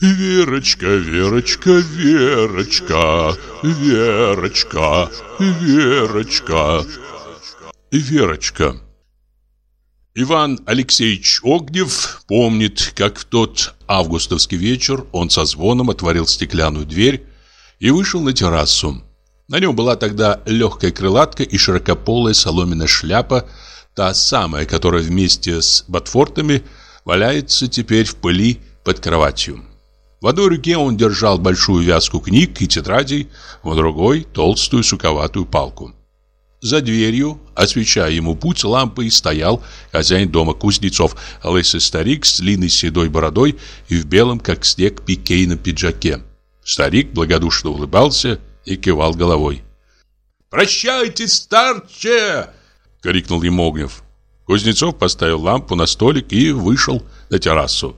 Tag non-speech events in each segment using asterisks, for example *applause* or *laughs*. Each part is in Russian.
Верочка, Верочка, Верочка, Верочка, Верочка, Верочка. Иван Алексеевич Огнев помнит, как в тот августовский вечер он со звоном отворил стеклянную дверь и вышел на террасу. На нем была тогда легкая крылатка и широкополая соломенная шляпа, та самая, которая вместе с ботфортами валяется теперь в пыли под кроватью. В одной руке он держал большую вязку книг и тетрадей, в другой – толстую суковатую палку. За дверью, освещая ему путь лампой, стоял хозяин дома Кузнецов, лысый старик с длинной седой бородой и в белом, как снег, пикейном пиджаке. Старик благодушно улыбался и кивал головой. «Прощайте, старче!» — крикнул ему Огнев. Кузнецов поставил лампу на столик и вышел на террасу.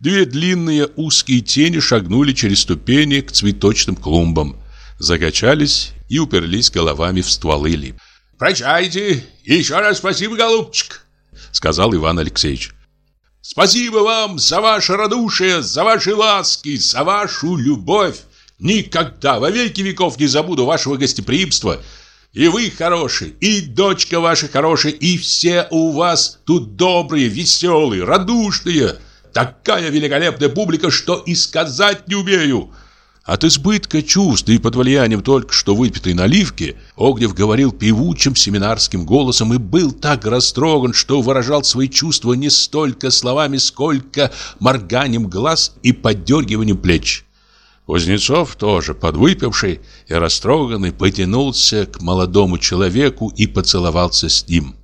Две длинные узкие тени шагнули через ступени к цветочным клумбам, закачались и уперлись головами в стволы лип. «Прощайте! Еще раз спасибо, голубчик!» Сказал Иван Алексеевич. «Спасибо вам за ваше радушие, за ваши ласки, за вашу любовь! Никогда, во веки веков не забуду вашего гостеприимства!» И вы хороший, и дочка ваша хорошая, и все у вас тут добрые, веселые, радушные. Такая великолепная публика, что и сказать не умею. От избытка чувств и под влиянием только что выпитой наливки Огнев говорил певучим семинарским голосом и был так растроган, что выражал свои чувства не столько словами, сколько морганием глаз и поддергиванием плеч. Кузнецов, тоже подвыпивший и растроганный, потянулся к молодому человеку и поцеловался с ним.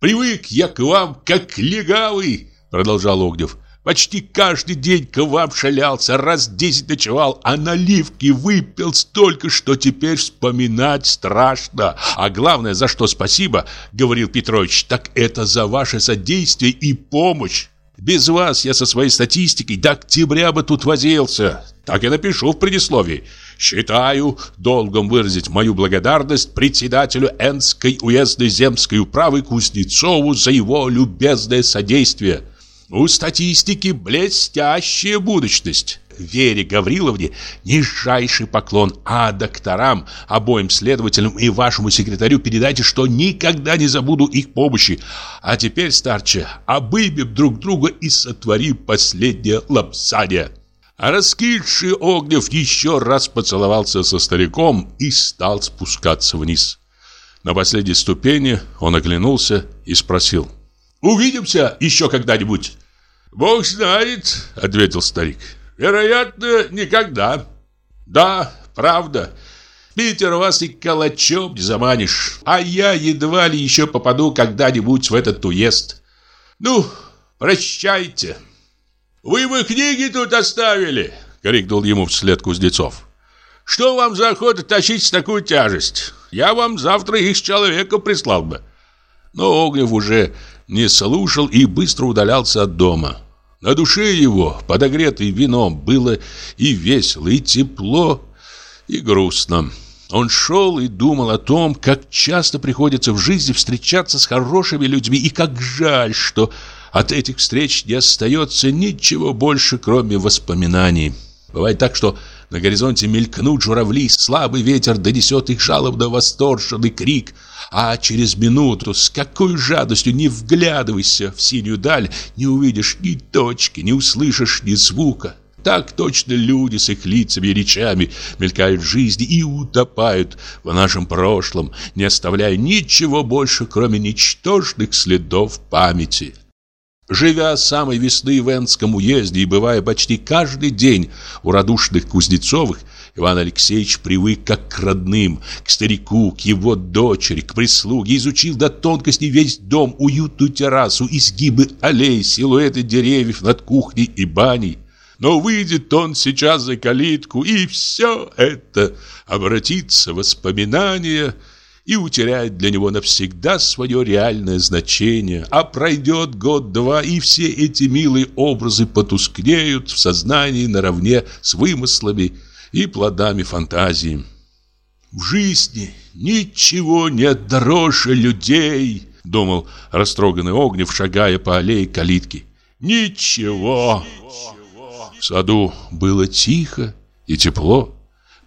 «Привык я к вам, как легавый!» — продолжал Огнев. Почти каждый день к вам шалялся, раз десять ночевал, а наливки выпил столько, что теперь вспоминать страшно. А главное, за что спасибо, говорил Петрович, так это за ваше содействие и помощь. Без вас я со своей статистикой до октября бы тут возился. Так и напишу в предисловии. Считаю долгом выразить мою благодарность председателю Энской уездной земской управы Кузнецову за его любезное содействие. У статистики блестящая будущность. Вере Гавриловне нижайший поклон, а докторам, обоим следователям и вашему секретарю передайте, что никогда не забуду их помощи. А теперь, старче, обымем друг друга и сотворим последнее лапсание. А раскидший Огнев еще раз поцеловался со стариком и стал спускаться вниз. На последней ступени он оглянулся и спросил. «Увидимся еще когда-нибудь?» «Бог знает», — ответил старик. «Вероятно, никогда». «Да, правда. Питер вас и калачом не заманишь, а я едва ли еще попаду когда-нибудь в этот уезд. Ну, прощайте». «Вы бы книги тут оставили!» — крикнул ему вслед Кузнецов. «Что вам за охота тащить такую тяжесть? Я вам завтра их с человека прислал бы». Но Огнев уже не слушал и быстро удалялся от дома. На душе его, подогретый вином, было и весело, и тепло, и грустно. Он шел и думал о том, как часто приходится в жизни встречаться с хорошими людьми, и как жаль, что от этих встреч не остается ничего больше, кроме воспоминаний. Бывает так, что на горизонте мелькнут журавли, слабый ветер донесет их жалобно восторженный крик – а через минуту, с какой жадностью не вглядывайся в синюю даль, не увидишь ни точки, не услышишь ни звука. Так точно люди с их лицами и речами мелькают в жизни и утопают в нашем прошлом, не оставляя ничего больше, кроме ничтожных следов памяти. Живя с самой весны в Энском уезде и бывая почти каждый день у радушных Кузнецовых, Иван Алексеевич привык как к родным, к старику, к его дочери, к прислуге, изучил до тонкости весь дом, уютную террасу, изгибы аллей, силуэты деревьев над кухней и баней. Но выйдет он сейчас за калитку, и все это обратится в воспоминания и утеряет для него навсегда свое реальное значение. А пройдет год-два, и все эти милые образы потускнеют в сознании наравне с вымыслами и плодами фантазии. В жизни ничего нет дороже людей, думал растроганный Огнев, шагая по аллее калитки. Ничего. В саду было тихо и тепло,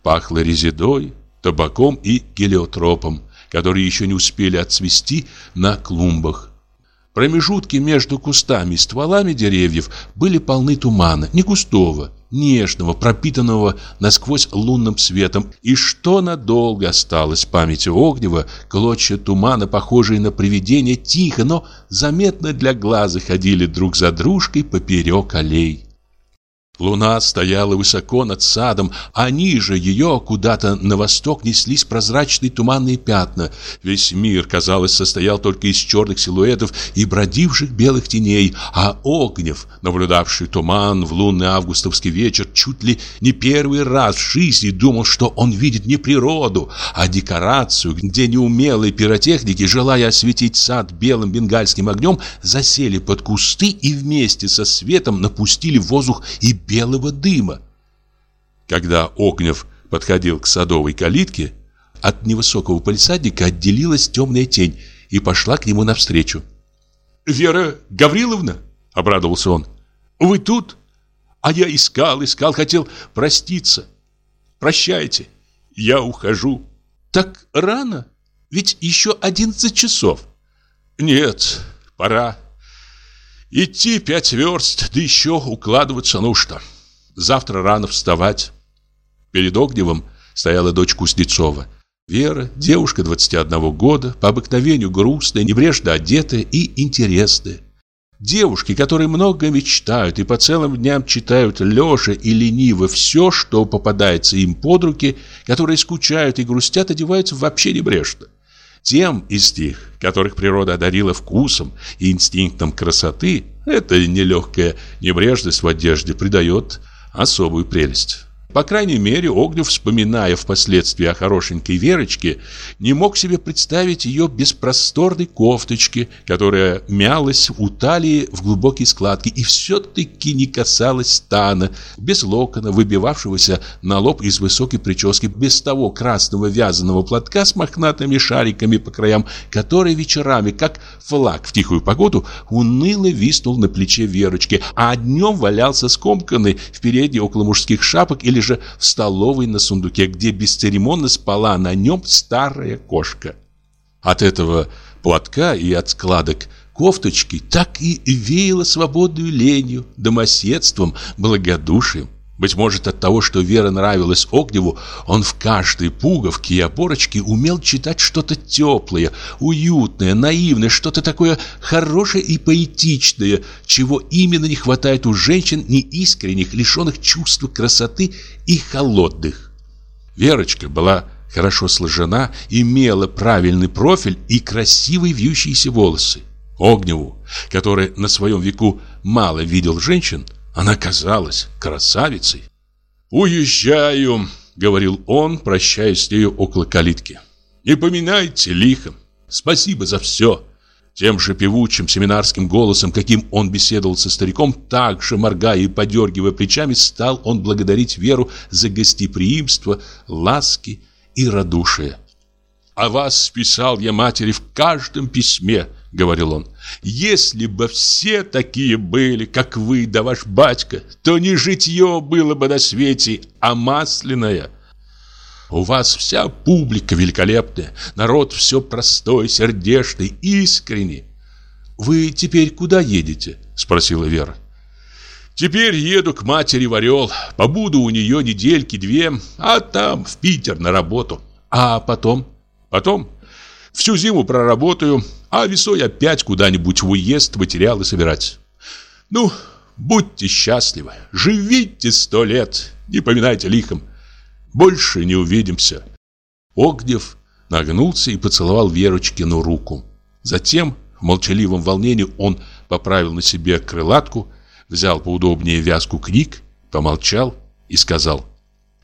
пахло резидой, табаком и гелиотропом, которые еще не успели отцвести на клумбах. Промежутки между кустами и стволами деревьев были полны тумана, не густого, нежного, пропитанного насквозь лунным светом, и что надолго осталось в памяти Огнева, клочья тумана, похожие на привидения, тихо, но заметно для глаза ходили друг за дружкой поперек аллей. Луна стояла высоко над садом, а ниже ее, куда-то на восток, неслись прозрачные туманные пятна. Весь мир, казалось, состоял только из черных силуэтов и бродивших белых теней, а Огнев, наблюдавший туман в лунный августовский вечер, чуть ли не первый раз в жизни думал, что он видит не природу, а декорацию, где неумелые пиротехники, желая осветить сад белым бенгальским огнем, засели под кусты и вместе со светом напустили в воздух и белого дыма. Когда Огнев подходил к садовой калитке, от невысокого палисадника отделилась темная тень и пошла к нему навстречу. «Вера Гавриловна!» — обрадовался он. «Вы тут? А я искал, искал, хотел проститься. Прощайте, я ухожу». «Так рано? Ведь еще одиннадцать часов». «Нет, пора. Идти пять верст, да еще укладываться нужно. Завтра рано вставать. Перед Огневым стояла дочь Кузнецова. Вера, девушка 21 года, по обыкновению грустная, небрежно одетая и интересная. Девушки, которые много мечтают и по целым дням читают лежа и лениво все, что попадается им под руки, которые скучают и грустят, одеваются вообще небрежно. Тем из них, которых природа одарила вкусом и инстинктом красоты, эта нелегкая небрежность в одежде придает особую прелесть. По крайней мере, Огнев, вспоминая впоследствии о хорошенькой Верочке, не мог себе представить ее без просторной кофточки, которая мялась у талии в глубокие складки и все-таки не касалась стана, без локона, выбивавшегося на лоб из высокой прически, без того красного вязаного платка с мохнатыми шариками по краям, который вечерами, как флаг в тихую погоду, уныло виснул на плече Верочки, а днем валялся скомканный в передней около мужских шапок или же в столовой на сундуке, где бесцеремонно спала на нем старая кошка. От этого платка и от складок кофточки так и веяло свободную ленью, домоседством, благодушием. Быть может, от того, что Вера нравилась Огневу, он в каждой пуговке и опорочке умел читать что-то теплое, уютное, наивное, что-то такое хорошее и поэтичное, чего именно не хватает у женщин неискренних, лишенных чувства красоты и холодных. Верочка была хорошо сложена, имела правильный профиль и красивые вьющиеся волосы. Огневу, который на своем веку мало видел женщин, она казалась красавицей. «Уезжаю», — говорил он, прощаясь с нею около калитки. «Не поминайте лихом. Спасибо за все». Тем же певучим семинарским голосом, каким он беседовал со стариком, так же моргая и подергивая плечами, стал он благодарить Веру за гостеприимство, ласки и радушие. «О вас писал я матери в каждом письме», — говорил он. «Если бы все такие были, как вы да ваш батька, то не житье было бы на свете, а масляное». У вас вся публика великолепная, народ все простой, сердечный, искренний. Вы теперь куда едете? Спросила Вера. Теперь еду к матери в Орел, побуду у нее недельки две, а там в Питер на работу. А потом? Потом всю зиму проработаю, а весой опять куда-нибудь в уезд материалы собирать. Ну, будьте счастливы, живите сто лет, не поминайте лихом. Больше не увидимся. Огнев нагнулся и поцеловал Верочкину руку. Затем, в молчаливом волнении, он поправил на себе крылатку, взял поудобнее вязку книг, помолчал и сказал.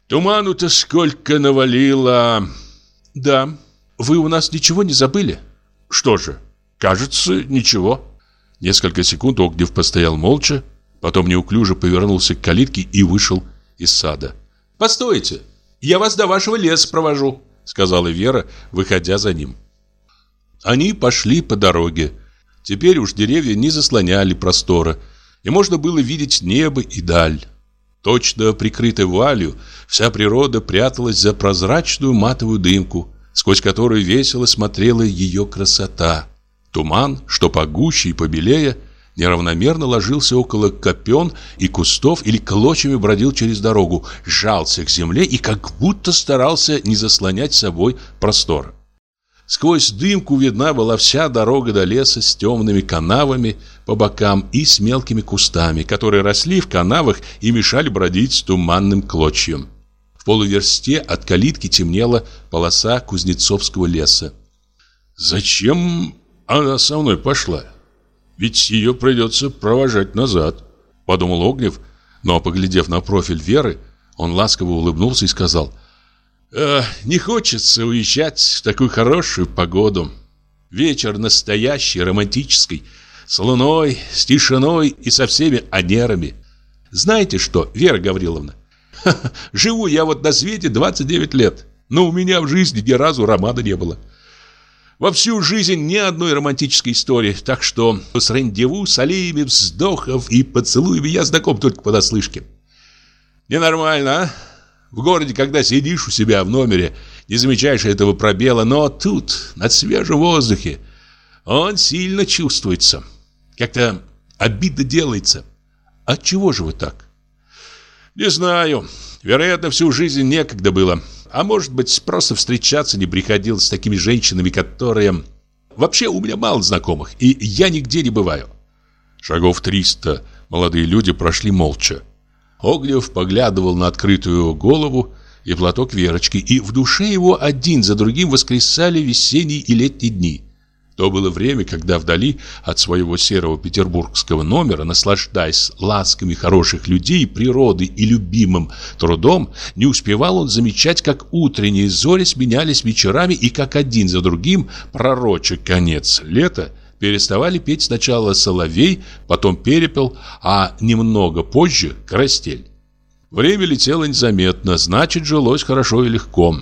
«Туману-то сколько навалило!» «Да, вы у нас ничего не забыли?» «Что же, кажется, ничего». Несколько секунд Огнев постоял молча, потом неуклюже повернулся к калитке и вышел из сада. «Постойте!» Я вас до вашего леса провожу», — сказала Вера, выходя за ним. Они пошли по дороге. Теперь уж деревья не заслоняли простора, и можно было видеть небо и даль. Точно прикрытая вуалью, вся природа пряталась за прозрачную матовую дымку, сквозь которую весело смотрела ее красота. Туман, что погуще и побелее, неравномерно ложился около копен и кустов или клочьями бродил через дорогу, жался к земле и как будто старался не заслонять собой простор. Сквозь дымку видна была вся дорога до леса с темными канавами по бокам и с мелкими кустами, которые росли в канавах и мешали бродить с туманным клочьем. В полуверсте от калитки темнела полоса Кузнецовского леса. «Зачем она со мной пошла? Ведь ее придется провожать назад», — подумал Огнев, но, поглядев на профиль Веры, он ласково улыбнулся и сказал, э, «Не хочется уезжать в такую хорошую погоду. Вечер настоящий, романтический, с луной, с тишиной и со всеми анерами. Знаете что, Вера Гавриловна, *laughs* живу я вот на свете 29 лет, но у меня в жизни ни разу романа не было». Во всю жизнь ни одной романтической истории, так что с рандеву, с аллеями вздохов и поцелуями я знаком только понаслышке. Ненормально, а? В городе, когда сидишь у себя в номере, не замечаешь этого пробела, но тут, на свежем воздухе, он сильно чувствуется. Как-то обидно делается. От чего же вы так? Не знаю. Вероятно, всю жизнь некогда было. А может быть, просто встречаться не приходилось с такими женщинами, которые... Вообще, у меня мало знакомых, и я нигде не бываю. Шагов триста молодые люди прошли молча. Огнев поглядывал на открытую голову и платок Верочки, и в душе его один за другим воскресали весенние и летние дни. То было время, когда вдали от своего серого петербургского номера, наслаждаясь ласками хороших людей, природой и любимым трудом, не успевал он замечать, как утренние зори сменялись вечерами и как один за другим пророчек конец лета переставали петь сначала соловей, потом перепел, а немного позже – крастель. Время летело незаметно, значит, жилось хорошо и легко.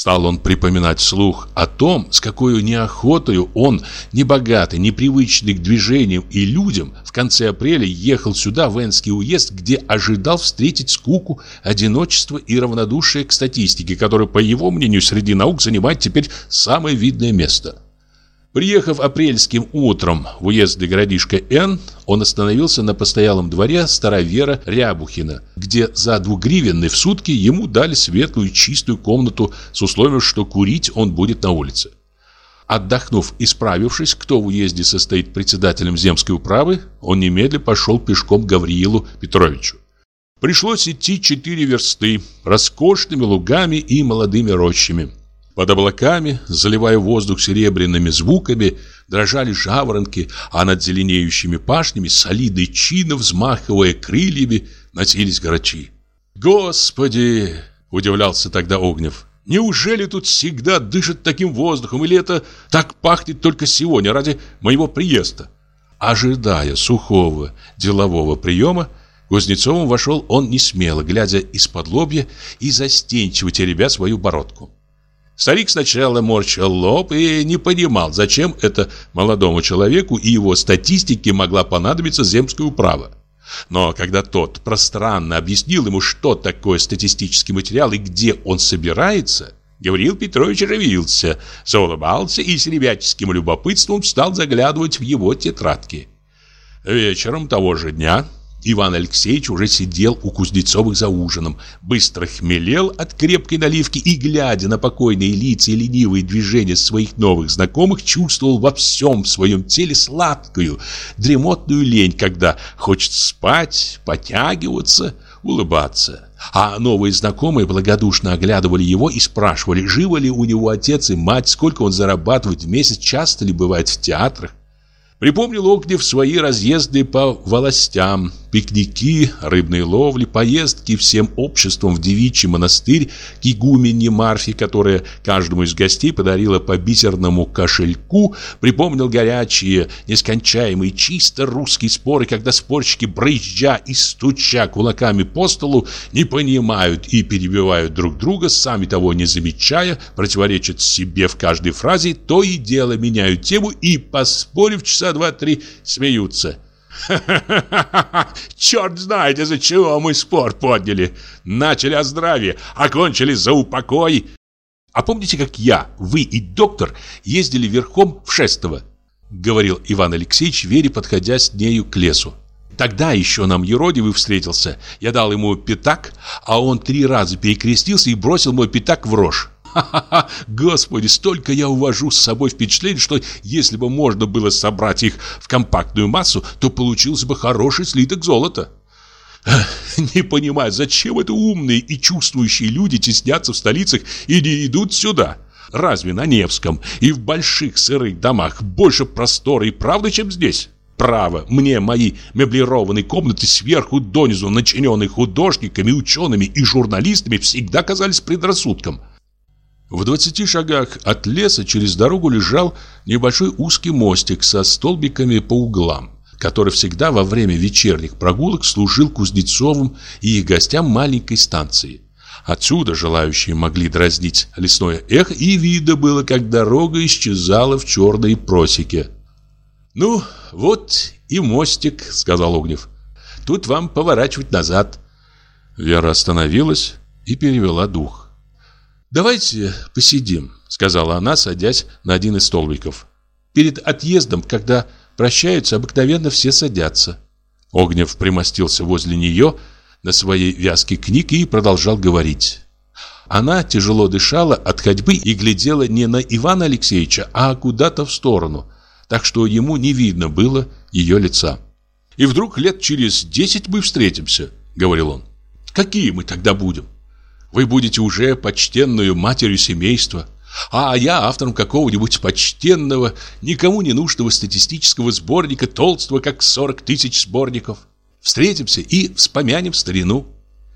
Стал он припоминать вслух о том, с какой неохотою он, небогатый, непривычный к движениям и людям, в конце апреля ехал сюда, в Энский уезд, где ожидал встретить скуку, одиночество и равнодушие к статистике, которая, по его мнению, среди наук занимает теперь самое видное место. Приехав апрельским утром в уездный городишко Н, он остановился на постоялом дворе старовера Рябухина, где за двугривенный в сутки ему дали светлую чистую комнату с условием, что курить он будет на улице. Отдохнув и справившись, кто в уезде состоит председателем земской управы, он немедленно пошел пешком к Гавриилу Петровичу. Пришлось идти четыре версты, роскошными лугами и молодыми рощами. Под облаками, заливая воздух серебряными звуками, дрожали жаворонки, а над зеленеющими пашнями, солидно и чинно взмахивая крыльями, носились грачи. «Господи!» – удивлялся тогда Огнев. «Неужели тут всегда дышат таким воздухом, или это так пахнет только сегодня, ради моего приезда?» Ожидая сухого делового приема, Кузнецовым вошел он не смело, глядя из-под лобья и застенчиво теребя свою бородку. Старик сначала морщил лоб и не понимал, зачем это молодому человеку и его статистике могла понадобиться земская управа. Но когда тот пространно объяснил ему, что такое статистический материал и где он собирается, Гавриил Петрович оживился, заулыбался и с ребяческим любопытством стал заглядывать в его тетрадки. Вечером того же дня Иван Алексеевич уже сидел у Кузнецовых за ужином, быстро хмелел от крепкой наливки и, глядя на покойные лица и ленивые движения своих новых знакомых, чувствовал во всем своем теле сладкую, дремотную лень, когда хочет спать, потягиваться, улыбаться. А новые знакомые благодушно оглядывали его и спрашивали, живы ли у него отец и мать, сколько он зарабатывает в месяц, часто ли бывает в театрах. Припомнил Огнев свои разъезды по властям, пикники, рыбные ловли, поездки всем обществом в девичий монастырь к игумене Марфе, которая каждому из гостей подарила по бисерному кошельку, припомнил горячие, нескончаемые, чисто русские споры, когда спорщики, брызжа и стуча кулаками по столу, не понимают и перебивают друг друга, сами того не замечая, противоречат себе в каждой фразе, то и дело меняют тему и, поспорив часа два-три смеются. *laughs* Черт знает, из-за чего мы спор подняли. Начали о здравии, окончили за упокой. А помните, как я, вы и доктор ездили верхом в Шестово? Говорил Иван Алексеевич, Вере, подходя с нею к лесу. Тогда еще нам Еродивый встретился. Я дал ему пятак, а он три раза перекрестился и бросил мой пятак в рожь. Ха-ха-ха, *laughs* господи, столько я увожу с собой впечатлений, что если бы можно было собрать их в компактную массу, то получился бы хороший слиток золота. *laughs* Не понимаю, зачем это умные и чувствующие люди теснятся в столицах и не идут сюда? Разве на Невском и в больших сырых домах больше простора и правды, чем здесь? Право, мне мои меблированные комнаты сверху донизу, начиненные художниками, учеными и журналистами, всегда казались предрассудком. В двадцати шагах от леса через дорогу лежал небольшой узкий мостик со столбиками по углам, который всегда во время вечерних прогулок служил Кузнецовым и их гостям маленькой станции. Отсюда желающие могли дразнить лесное эхо, и видно было, как дорога исчезала в черной просеке. «Ну, вот и мостик», — сказал Огнев. «Тут вам поворачивать назад». Вера остановилась и перевела дух. «Давайте посидим», — сказала она, садясь на один из столбиков. «Перед отъездом, когда прощаются, обыкновенно все садятся». Огнев примостился возле нее на своей вязке книг и продолжал говорить. Она тяжело дышала от ходьбы и глядела не на Ивана Алексеевича, а куда-то в сторону, так что ему не видно было ее лица. «И вдруг лет через десять мы встретимся», — говорил он. «Какие мы тогда будем?» Вы будете уже почтенную матерью семейства, а я автором какого-нибудь почтенного, никому не нужного статистического сборника, толстого, как 40 тысяч сборников. Встретимся и вспомянем старину.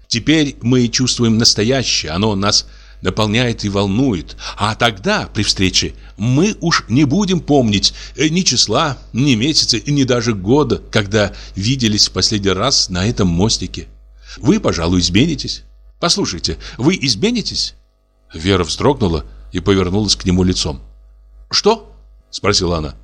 Теперь мы чувствуем настоящее, оно нас наполняет и волнует. А тогда, при встрече, мы уж не будем помнить э, ни числа, ни месяца, ни даже года, когда виделись в последний раз на этом мостике. Вы, пожалуй, изменитесь. Послушайте, вы изменитесь?» Вера вздрогнула и повернулась к нему лицом. «Что?» – спросила она.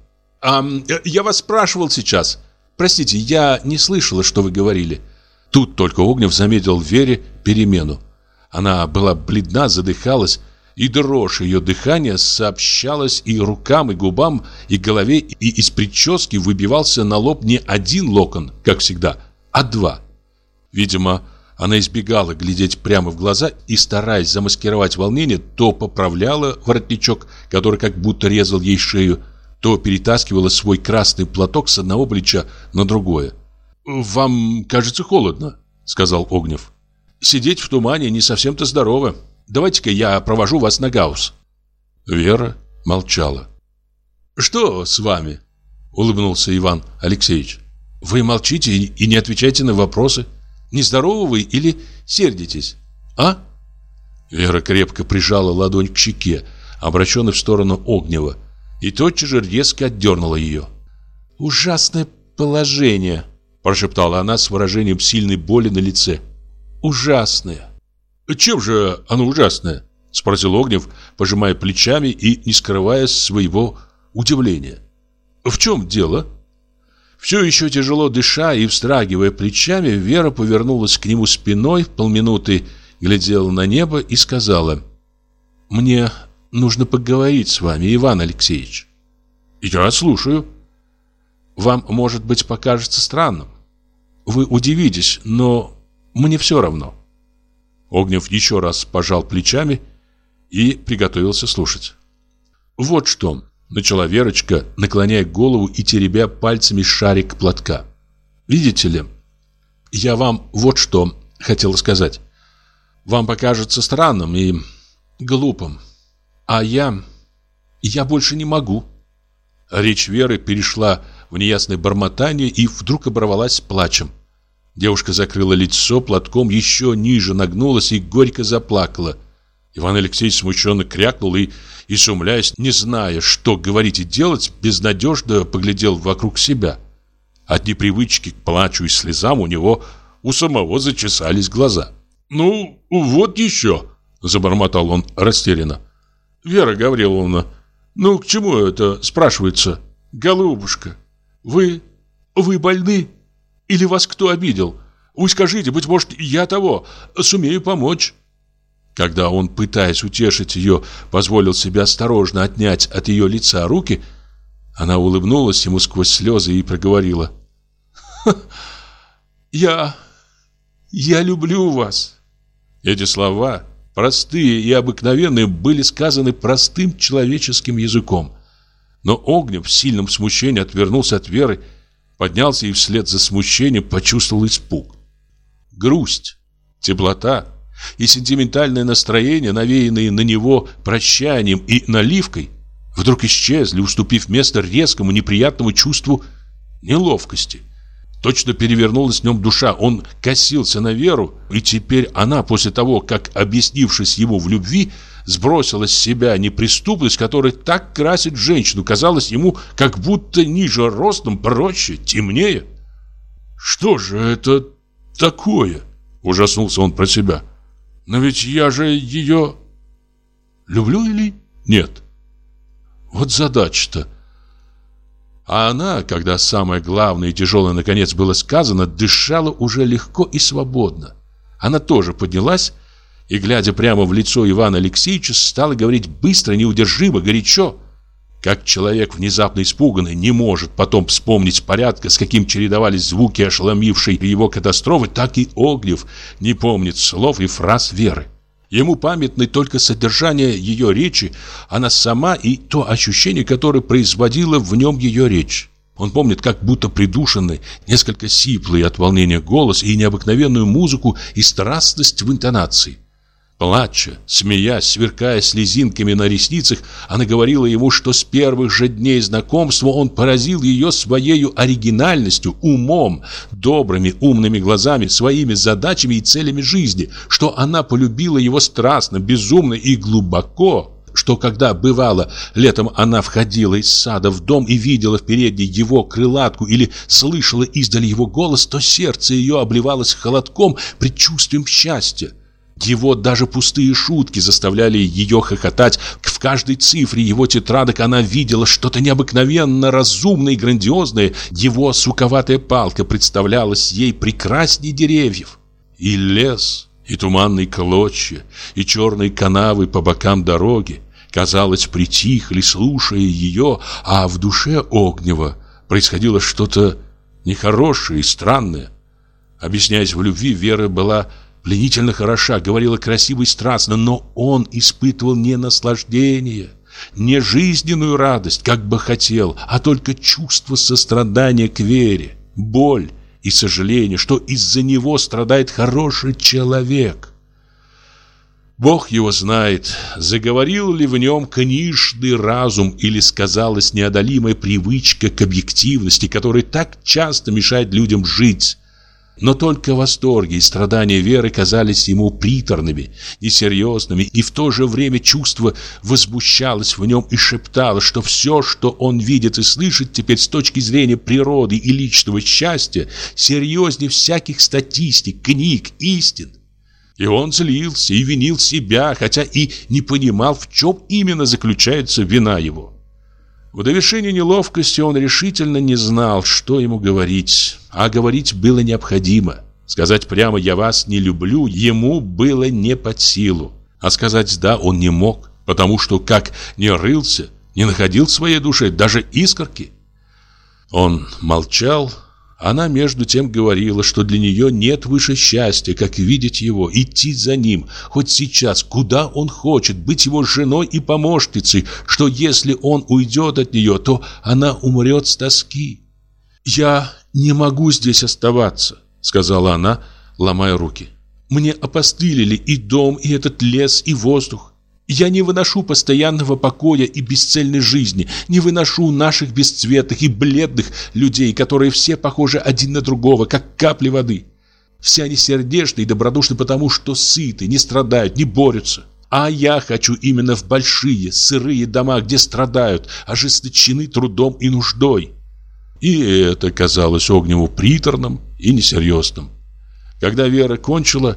«А, я вас спрашивал сейчас. Простите, я не слышала, что вы говорили». Тут только Огнев заметил в Вере перемену. Она была бледна, задыхалась, и дрожь ее дыхания сообщалась и рукам, и губам, и голове, и из прически выбивался на лоб не один локон, как всегда, а два. Видимо, она избегала глядеть прямо в глаза и, стараясь замаскировать волнение, то поправляла воротничок, который как будто резал ей шею, то перетаскивала свой красный платок с одного плеча на другое. «Вам, кажется, холодно», — сказал Огнев. «Сидеть в тумане не совсем-то здорово. Давайте-ка я провожу вас на гаусс». Вера молчала. «Что с вами?» — улыбнулся Иван Алексеевич. «Вы молчите и не отвечаете на вопросы». Нездоровы вы или сердитесь? А? Вера крепко прижала ладонь к щеке, обращенной в сторону Огнева, и тотчас же резко отдернула ее. «Ужасное положение», – прошептала она с выражением сильной боли на лице. «Ужасное». «Чем же оно ужасное?» – спросил Огнев, пожимая плечами и не скрывая своего удивления. «В чем дело?» Все еще тяжело дыша и встрагивая плечами, Вера повернулась к нему спиной, полминуты глядела на небо и сказала «Мне нужно поговорить с вами, Иван Алексеевич». «Я слушаю». «Вам, может быть, покажется странным. Вы удивитесь, но мне все равно». Огнев еще раз пожал плечами и приготовился слушать. «Вот что. Начала Верочка, наклоняя голову и теребя пальцами шарик платка. «Видите ли, я вам вот что хотела сказать. Вам покажется странным и глупым. А я... я больше не могу». Речь Веры перешла в неясное бормотание и вдруг оборвалась плачем. Девушка закрыла лицо платком, еще ниже нагнулась и горько заплакала. Иван Алексеевич смущенно крякнул и и, шумляясь, не зная, что говорить и делать, безнадежно поглядел вокруг себя. От непривычки к плачу и слезам у него у самого зачесались глаза. «Ну, вот еще!» – забормотал он растерянно. «Вера Гавриловна, ну к чему это спрашивается? Голубушка, вы... вы больны?» Или вас кто обидел? Вы скажите, быть может, я того, сумею помочь». Когда он, пытаясь утешить ее, позволил себе осторожно отнять от ее лица руки, она улыбнулась ему сквозь слезы и проговорила. «Я... я люблю вас». Эти слова, простые и обыкновенные, были сказаны простым человеческим языком. Но Огнев в сильном смущении отвернулся от Веры, поднялся и вслед за смущением почувствовал испуг. Грусть, теплота и сентиментальное настроение, навеянные на него прощанием и наливкой, вдруг исчезли, уступив место резкому неприятному чувству неловкости. Точно перевернулась в нем душа, он косился на Веру, и теперь она, после того, как, объяснившись ему в любви, сбросила с себя неприступность, которая так красит женщину, казалось ему как будто ниже ростом, проще, темнее. «Что же это такое?» – ужаснулся он про себя. «Но ведь я же ее люблю или нет?» Вот задача-то. А она, когда самое главное и тяжелое наконец было сказано, дышала уже легко и свободно. Она тоже поднялась и, глядя прямо в лицо Ивана Алексеевича, стала говорить быстро, неудержимо, горячо. Как человек, внезапно испуганный, не может потом вспомнить порядка, с каким чередовались звуки ошеломившей его катастрофы, так и Оглев не помнит слов и фраз Веры. Ему памятны только содержание ее речи, она сама и то ощущение, которое производило в нем ее речь. Он помнит, как будто придушенный, несколько сиплый от волнения голос и необыкновенную музыку и страстность в интонации. Плача, смеясь, сверкая слезинками на ресницах, она говорила ему, что с первых же дней знакомства он поразил ее своей оригинальностью, умом, добрыми, умными глазами, своими задачами и целями жизни, что она полюбила его страстно, безумно и глубоко, что когда бывало летом она входила из сада в дом и видела в передней его крылатку или слышала издали его голос, то сердце ее обливалось холодком, предчувствием счастья. Его даже пустые шутки заставляли ее хохотать. В каждой цифре его тетрадок она видела что-то необыкновенно разумное и грандиозное. Его суковатая палка представлялась ей прекрасней деревьев. И лес, и туманные клочья, и черные канавы по бокам дороги, казалось, притихли, слушая ее, а в душе Огнева происходило что-то нехорошее и странное. Объясняясь в любви, Вера была пленительно хороша, говорила красиво и страстно, но он испытывал не наслаждение, не жизненную радость, как бы хотел, а только чувство сострадания к Вере, боль и сожаление, что из-за него страдает хороший человек. Бог его знает, заговорил ли в нем книжный разум или сказалась неодолимая привычка к объективности, которая так часто мешает людям жить. Но только восторги и страдания Веры казались ему приторными, несерьезными, и в то же время чувство возмущалось в нем и шептало, что все, что он видит и слышит теперь с точки зрения природы и личного счастья, серьезнее всяких статистик, книг, истин. И он злился и винил себя, хотя и не понимал, в чем именно заключается вина его. В довершении неловкости он решительно не знал, что ему говорить, а говорить было необходимо. Сказать прямо «я вас не люблю» ему было не под силу, а сказать «да» он не мог, потому что как не рылся, не находил в своей душе даже искорки. Он молчал, она между тем говорила, что для нее нет выше счастья, как видеть его, идти за ним, хоть сейчас, куда он хочет, быть его женой и помощницей, что если он уйдет от нее, то она умрет с тоски. «Я не могу здесь оставаться», — сказала она, ломая руки. «Мне опостылили и дом, и этот лес, и воздух. Я не выношу постоянного покоя и бесцельной жизни, не выношу наших бесцветных и бледных людей, которые все похожи один на другого, как капли воды. Все они сердечны и добродушны потому, что сыты, не страдают, не борются. А я хочу именно в большие, сырые дома, где страдают, ожесточены трудом и нуждой. И это казалось Огневу приторным и несерьезным. Когда Вера кончила,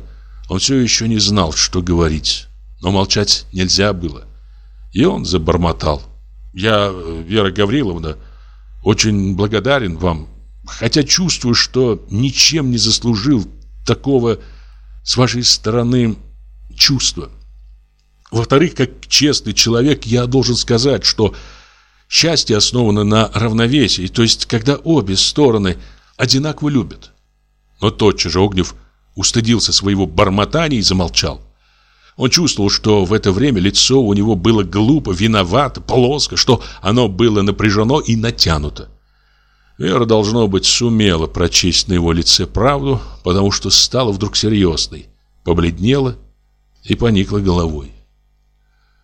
он все еще не знал, что говорить но молчать нельзя было. И он забормотал. «Я, Вера Гавриловна, очень благодарен вам. хотя чувствую, что ничем не заслужил такого с вашей стороны чувства. Во-вторых, как честный человек, я должен сказать, что счастье основано на равновесии, то есть когда обе стороны одинаково любят. Но тотчас же Огнев устыдился своего бормотания и замолчал. Он чувствовал, что в это время лицо у него было глупо, виновато, плоско, что оно было напряжено и натянуто. Вера, должно быть, сумела прочесть на его лице правду, потому что стала вдруг серьезной, побледнела и поникла головой.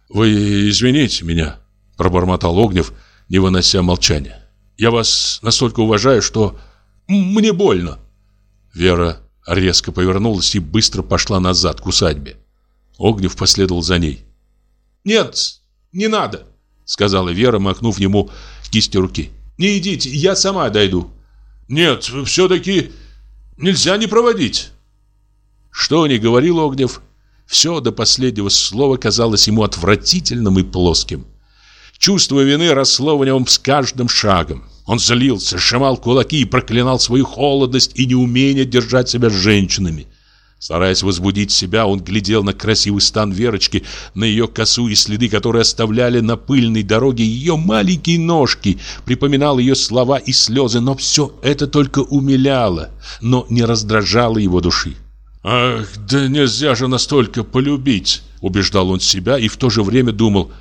«Вы извините меня», — пробормотал Огнев, не вынося молчания. «Я вас настолько уважаю, что мне больно». Вера резко повернулась и быстро пошла назад к усадьбе. Огнев последовал за ней. «Нет, не надо», — сказала Вера, махнув ему кистью руки. «Не идите, я сама дойду». «Нет, все-таки нельзя не проводить». Что ни говорил Огнев, все до последнего слова казалось ему отвратительным и плоским. Чувство вины росло в нем с каждым шагом. Он злился, сжимал кулаки и проклинал свою холодность и неумение держать себя с женщинами. Стараясь возбудить себя, он глядел на красивый стан Верочки, на ее косу и следы, которые оставляли на пыльной дороге ее маленькие ножки, припоминал ее слова и слезы, но все это только умиляло, но не раздражало его души. «Ах, да нельзя же настолько полюбить!» – убеждал он себя и в то же время думал,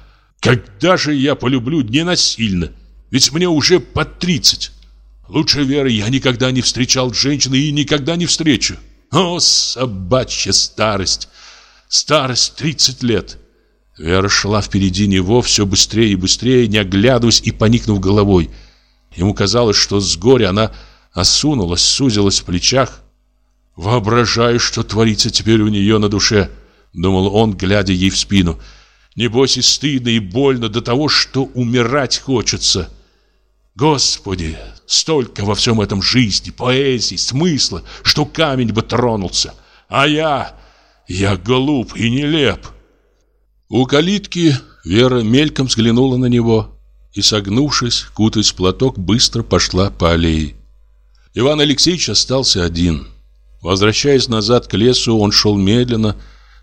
«Когда же я полюблю ненасильно? Ведь мне уже под тридцать. Лучше Веры я никогда не встречал женщины и никогда не встречу. О, собачья старость! Старость тридцать лет!» Вера шла впереди него все быстрее и быстрее, не оглядываясь и поникнув головой. Ему казалось, что с горя она осунулась, сузилась в плечах. «Воображаю, что творится теперь у нее на душе», — думал он, глядя ей в спину. «Небось и стыдно, и больно до того, что умирать хочется». Господи, столько во всем этом жизни, поэзии, смысла, что камень бы тронулся. А я, я глуп и нелеп. У калитки Вера мельком взглянула на него и, согнувшись, кутаясь в платок, быстро пошла по аллее. Иван Алексеевич остался один. Возвращаясь назад к лесу, он шел медленно,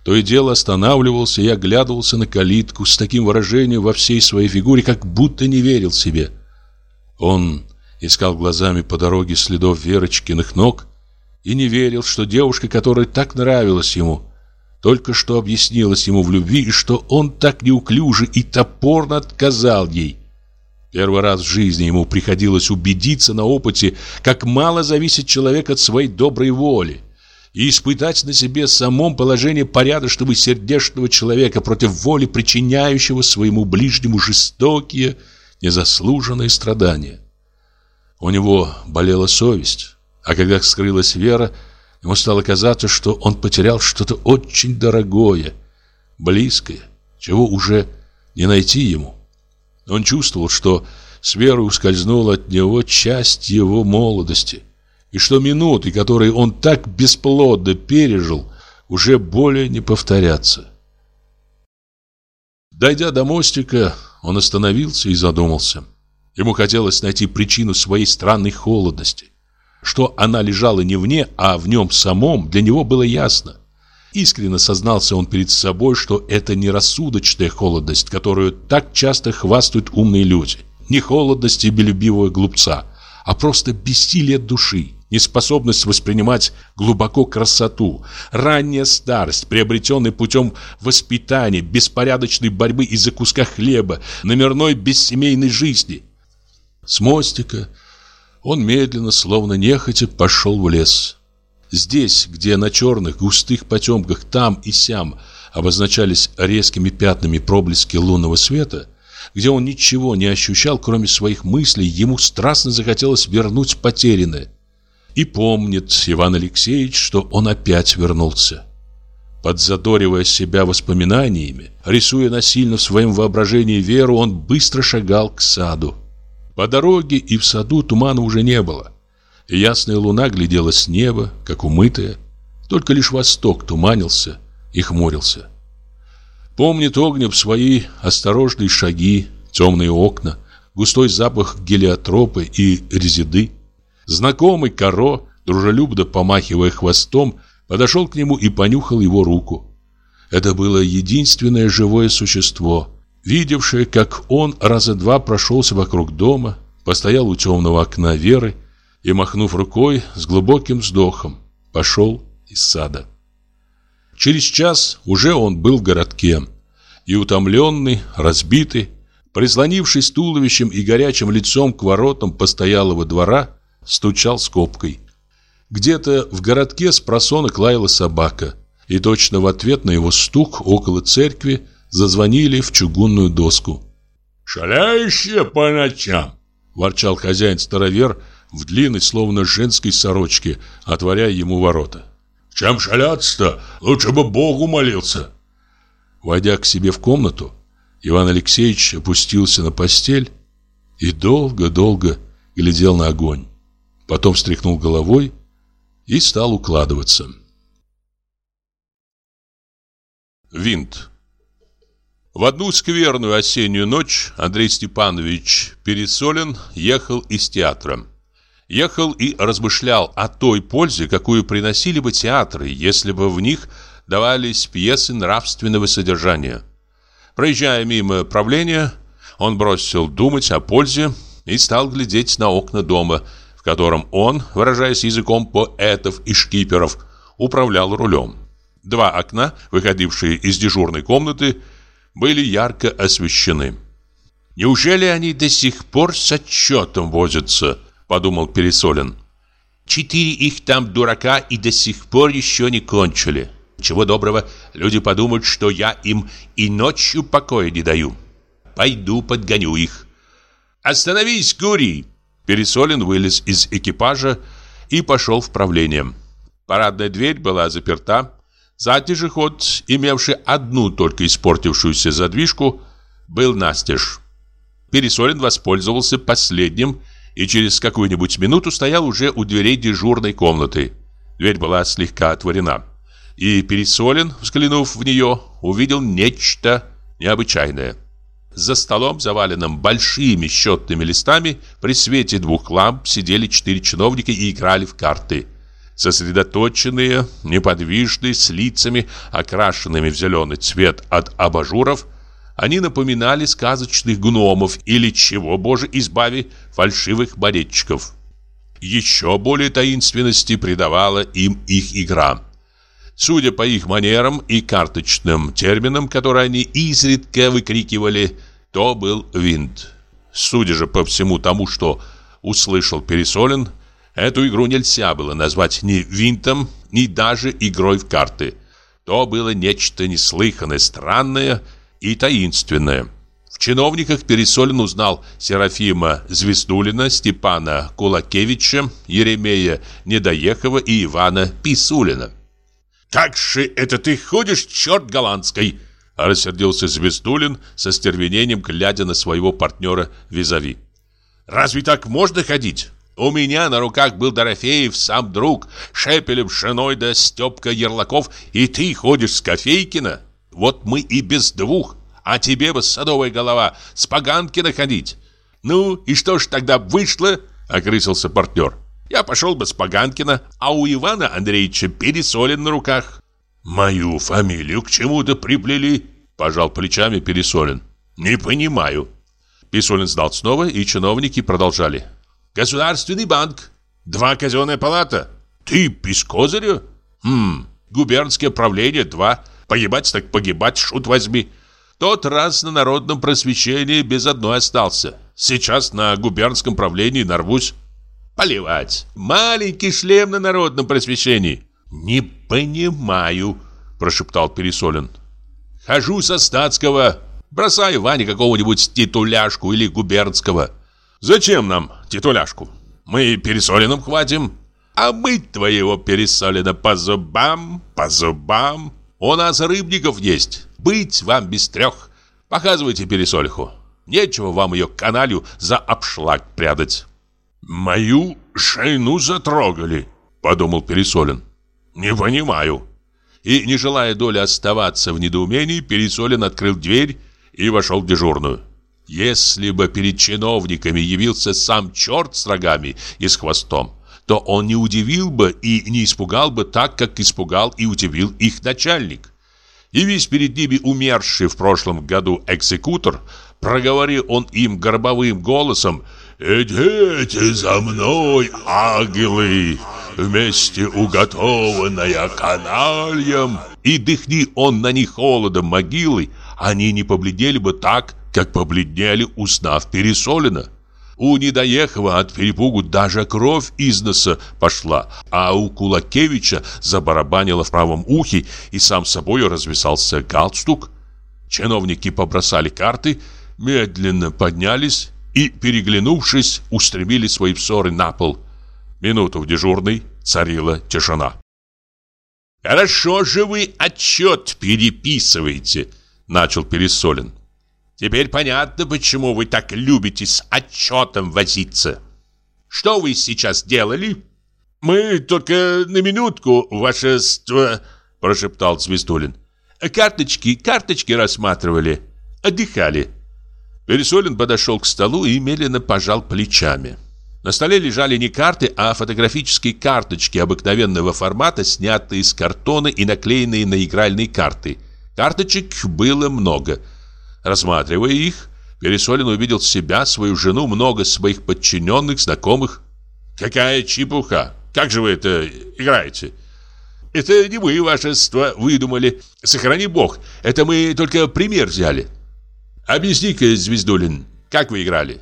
то и дело останавливался и оглядывался на калитку с таким выражением во всей своей фигуре, как будто не верил себе. Он искал глазами по дороге следов Верочкиных ног и не верил, что девушка, которая так нравилась ему, только что объяснилась ему в любви, и что он так неуклюже и топорно отказал ей. Первый раз в жизни ему приходилось убедиться на опыте, как мало зависит человек от своей доброй воли, и испытать на себе самом положение порядочного и сердечного человека против воли, причиняющего своему ближнему жестокие, незаслуженные страдания. У него болела совесть, а когда скрылась вера, ему стало казаться, что он потерял что-то очень дорогое, близкое, чего уже не найти ему. Он чувствовал, что с верой ускользнула от него часть его молодости, и что минуты, которые он так бесплодно пережил, уже более не повторятся. Дойдя до мостика, он остановился и задумался. Ему хотелось найти причину своей странной холодности. Что она лежала не вне, а в нем самом, для него было ясно. Искренне сознался он перед собой, что это не рассудочная холодность, которую так часто хвастают умные люди. Не холодность себелюбивого глупца, а просто бессилие души неспособность воспринимать глубоко красоту, ранняя старость, приобретенная путем воспитания, беспорядочной борьбы из-за куска хлеба, номерной бессемейной жизни. С мостика он медленно, словно нехотя, пошел в лес. Здесь, где на черных густых потемках там и сям обозначались резкими пятнами проблески лунного света, где он ничего не ощущал, кроме своих мыслей, ему страстно захотелось вернуть потерянное. И помнит Иван Алексеевич, что он опять вернулся. Подзадоривая себя воспоминаниями, рисуя насильно в своем воображении веру, он быстро шагал к саду. По дороге и в саду тумана уже не было. ясная луна глядела с неба, как умытая. Только лишь восток туманился и хмурился. Помнит Огнев свои осторожные шаги, темные окна, густой запах гелиотропы и резиды. Знакомый Каро, дружелюбно помахивая хвостом, подошел к нему и понюхал его руку. Это было единственное живое существо, видевшее, как он раза два прошелся вокруг дома, постоял у темного окна Веры и, махнув рукой, с глубоким вздохом, пошел из сада. Через час уже он был в городке, и утомленный, разбитый, прислонившись туловищем и горячим лицом к воротам постоялого двора, стучал скобкой. Где-то в городке с просонок лаяла собака, и точно в ответ на его стук около церкви зазвонили в чугунную доску. «Шаляющие по ночам!» – ворчал хозяин-старовер в длинной, словно женской сорочке, отворяя ему ворота. «Чем шаляться-то? Лучше бы Богу молился!» Войдя к себе в комнату, Иван Алексеевич опустился на постель и долго-долго глядел на огонь. Потом встряхнул головой и стал укладываться. Винт В одну скверную осеннюю ночь Андрей Степанович Пересолин ехал из театра. Ехал и размышлял о той пользе, какую приносили бы театры, если бы в них давались пьесы нравственного содержания. Проезжая мимо правления, он бросил думать о пользе и стал глядеть на окна дома – котором он, выражаясь языком поэтов и шкиперов, управлял рулем. Два окна, выходившие из дежурной комнаты, были ярко освещены. «Неужели они до сих пор с отчетом возятся?» – подумал Пересолин. «Четыре их там дурака и до сих пор еще не кончили. Чего доброго, люди подумают, что я им и ночью покоя не даю. Пойду подгоню их». «Остановись, Гурий!» Пересолин вылез из экипажа и пошел в правление. Парадная дверь была заперта. Же ход, имевший одну только испортившуюся задвижку, был настежь. Пересолин воспользовался последним и через какую-нибудь минуту стоял уже у дверей дежурной комнаты. Дверь была слегка отворена. И Пересолин, взглянув в нее, увидел нечто необычайное. За столом, заваленным большими счетными листами, при свете двух ламп сидели четыре чиновника и играли в карты. Сосредоточенные, неподвижные, с лицами, окрашенными в зеленый цвет от абажуров, они напоминали сказочных гномов или, чего, боже, избави, фальшивых баретчиков. Еще более таинственности придавала им их игра. Судя по их манерам и карточным терминам, которые они изредка выкрикивали, то был винт. Судя же по всему тому, что услышал Пересолин, эту игру нельзя было назвать ни винтом, ни даже игрой в карты. То было нечто неслыханное, странное и таинственное. В чиновниках Пересолин узнал Серафима Звездулина, Степана Кулакевича, Еремея Недоехова и Ивана Писулина. «Как же это ты ходишь, черт голландской?» Рассердился Звездулин со стервенением, глядя на своего партнера визави. «Разве так можно ходить? У меня на руках был Дорофеев, сам друг, Шепелев, Шиной да Степка Ярлаков, и ты ходишь с Кофейкина? Вот мы и без двух, а тебе бы садовая голова с Паганкина ходить. Ну, и что ж тогда вышло?» — окрысился партнер. Я пошел бы с Паганкина, а у Ивана Андреевича пересолен на руках. Мою фамилию к чему-то приплели, пожал плечами Пересолин. Не понимаю. Пересолин сдал снова, и чиновники продолжали. Государственный банк. Два казенная палата. Ты без козыря? Хм, губернское правление два. Погибать так погибать, шут возьми. Тот раз на народном просвещении без одной остался. Сейчас на губернском правлении нарвусь. Поливать. Маленький шлем на народном просвещении. Не понимаю, прошептал Пересолин. Хожу со статского. Бросаю Ване какого-нибудь титуляшку или губернского. Зачем нам титуляшку? Мы Пересолином хватим. А мы твоего Пересолина по зубам, по зубам. У нас рыбников есть. Быть вам без трех. Показывайте Пересолиху. Нечего вам ее каналью за обшлаг прятать. «Мою шейну затрогали», — подумал Пересолин. «Не понимаю». И, не желая доли оставаться в недоумении, Пересолин открыл дверь и вошел в дежурную. Если бы перед чиновниками явился сам черт с рогами и с хвостом, то он не удивил бы и не испугал бы так, как испугал и удивил их начальник. И весь перед ними умерший в прошлом году экзекутор, проговорил он им горбовым голосом «Идите за мной, ангелы, вместе уготованная канальем!» И дыхни он на них холодом могилы, они не побледнели бы так, как побледнели, узнав пересолено. У Недоехова от перепугу даже кровь из носа пошла, а у Кулакевича забарабанило в правом ухе и сам собою развязался галстук. Чиновники побросали карты, медленно поднялись и, переглянувшись, устремили свои взоры на пол. Минуту в дежурной царила тишина. «Хорошо же вы отчет переписываете», — начал Пересолин. Теперь понятно, почему вы так любите с отчетом возиться. Что вы сейчас делали? Мы только на минутку, вашество, прошептал Звездулин. Карточки, карточки рассматривали, отдыхали. Пересолин подошел к столу и медленно пожал плечами. На столе лежали не карты, а фотографические карточки обыкновенного формата, снятые из картона и наклеенные на игральные карты. Карточек было много – Рассматривая их, Пересолин увидел себя, свою жену, много своих подчиненных, знакомых. «Какая чепуха! Как же вы это играете?» «Это не вы, вашество, выдумали. Сохрани бог, это мы только пример взяли». «Объясни-ка, Звездулин, как вы играли?»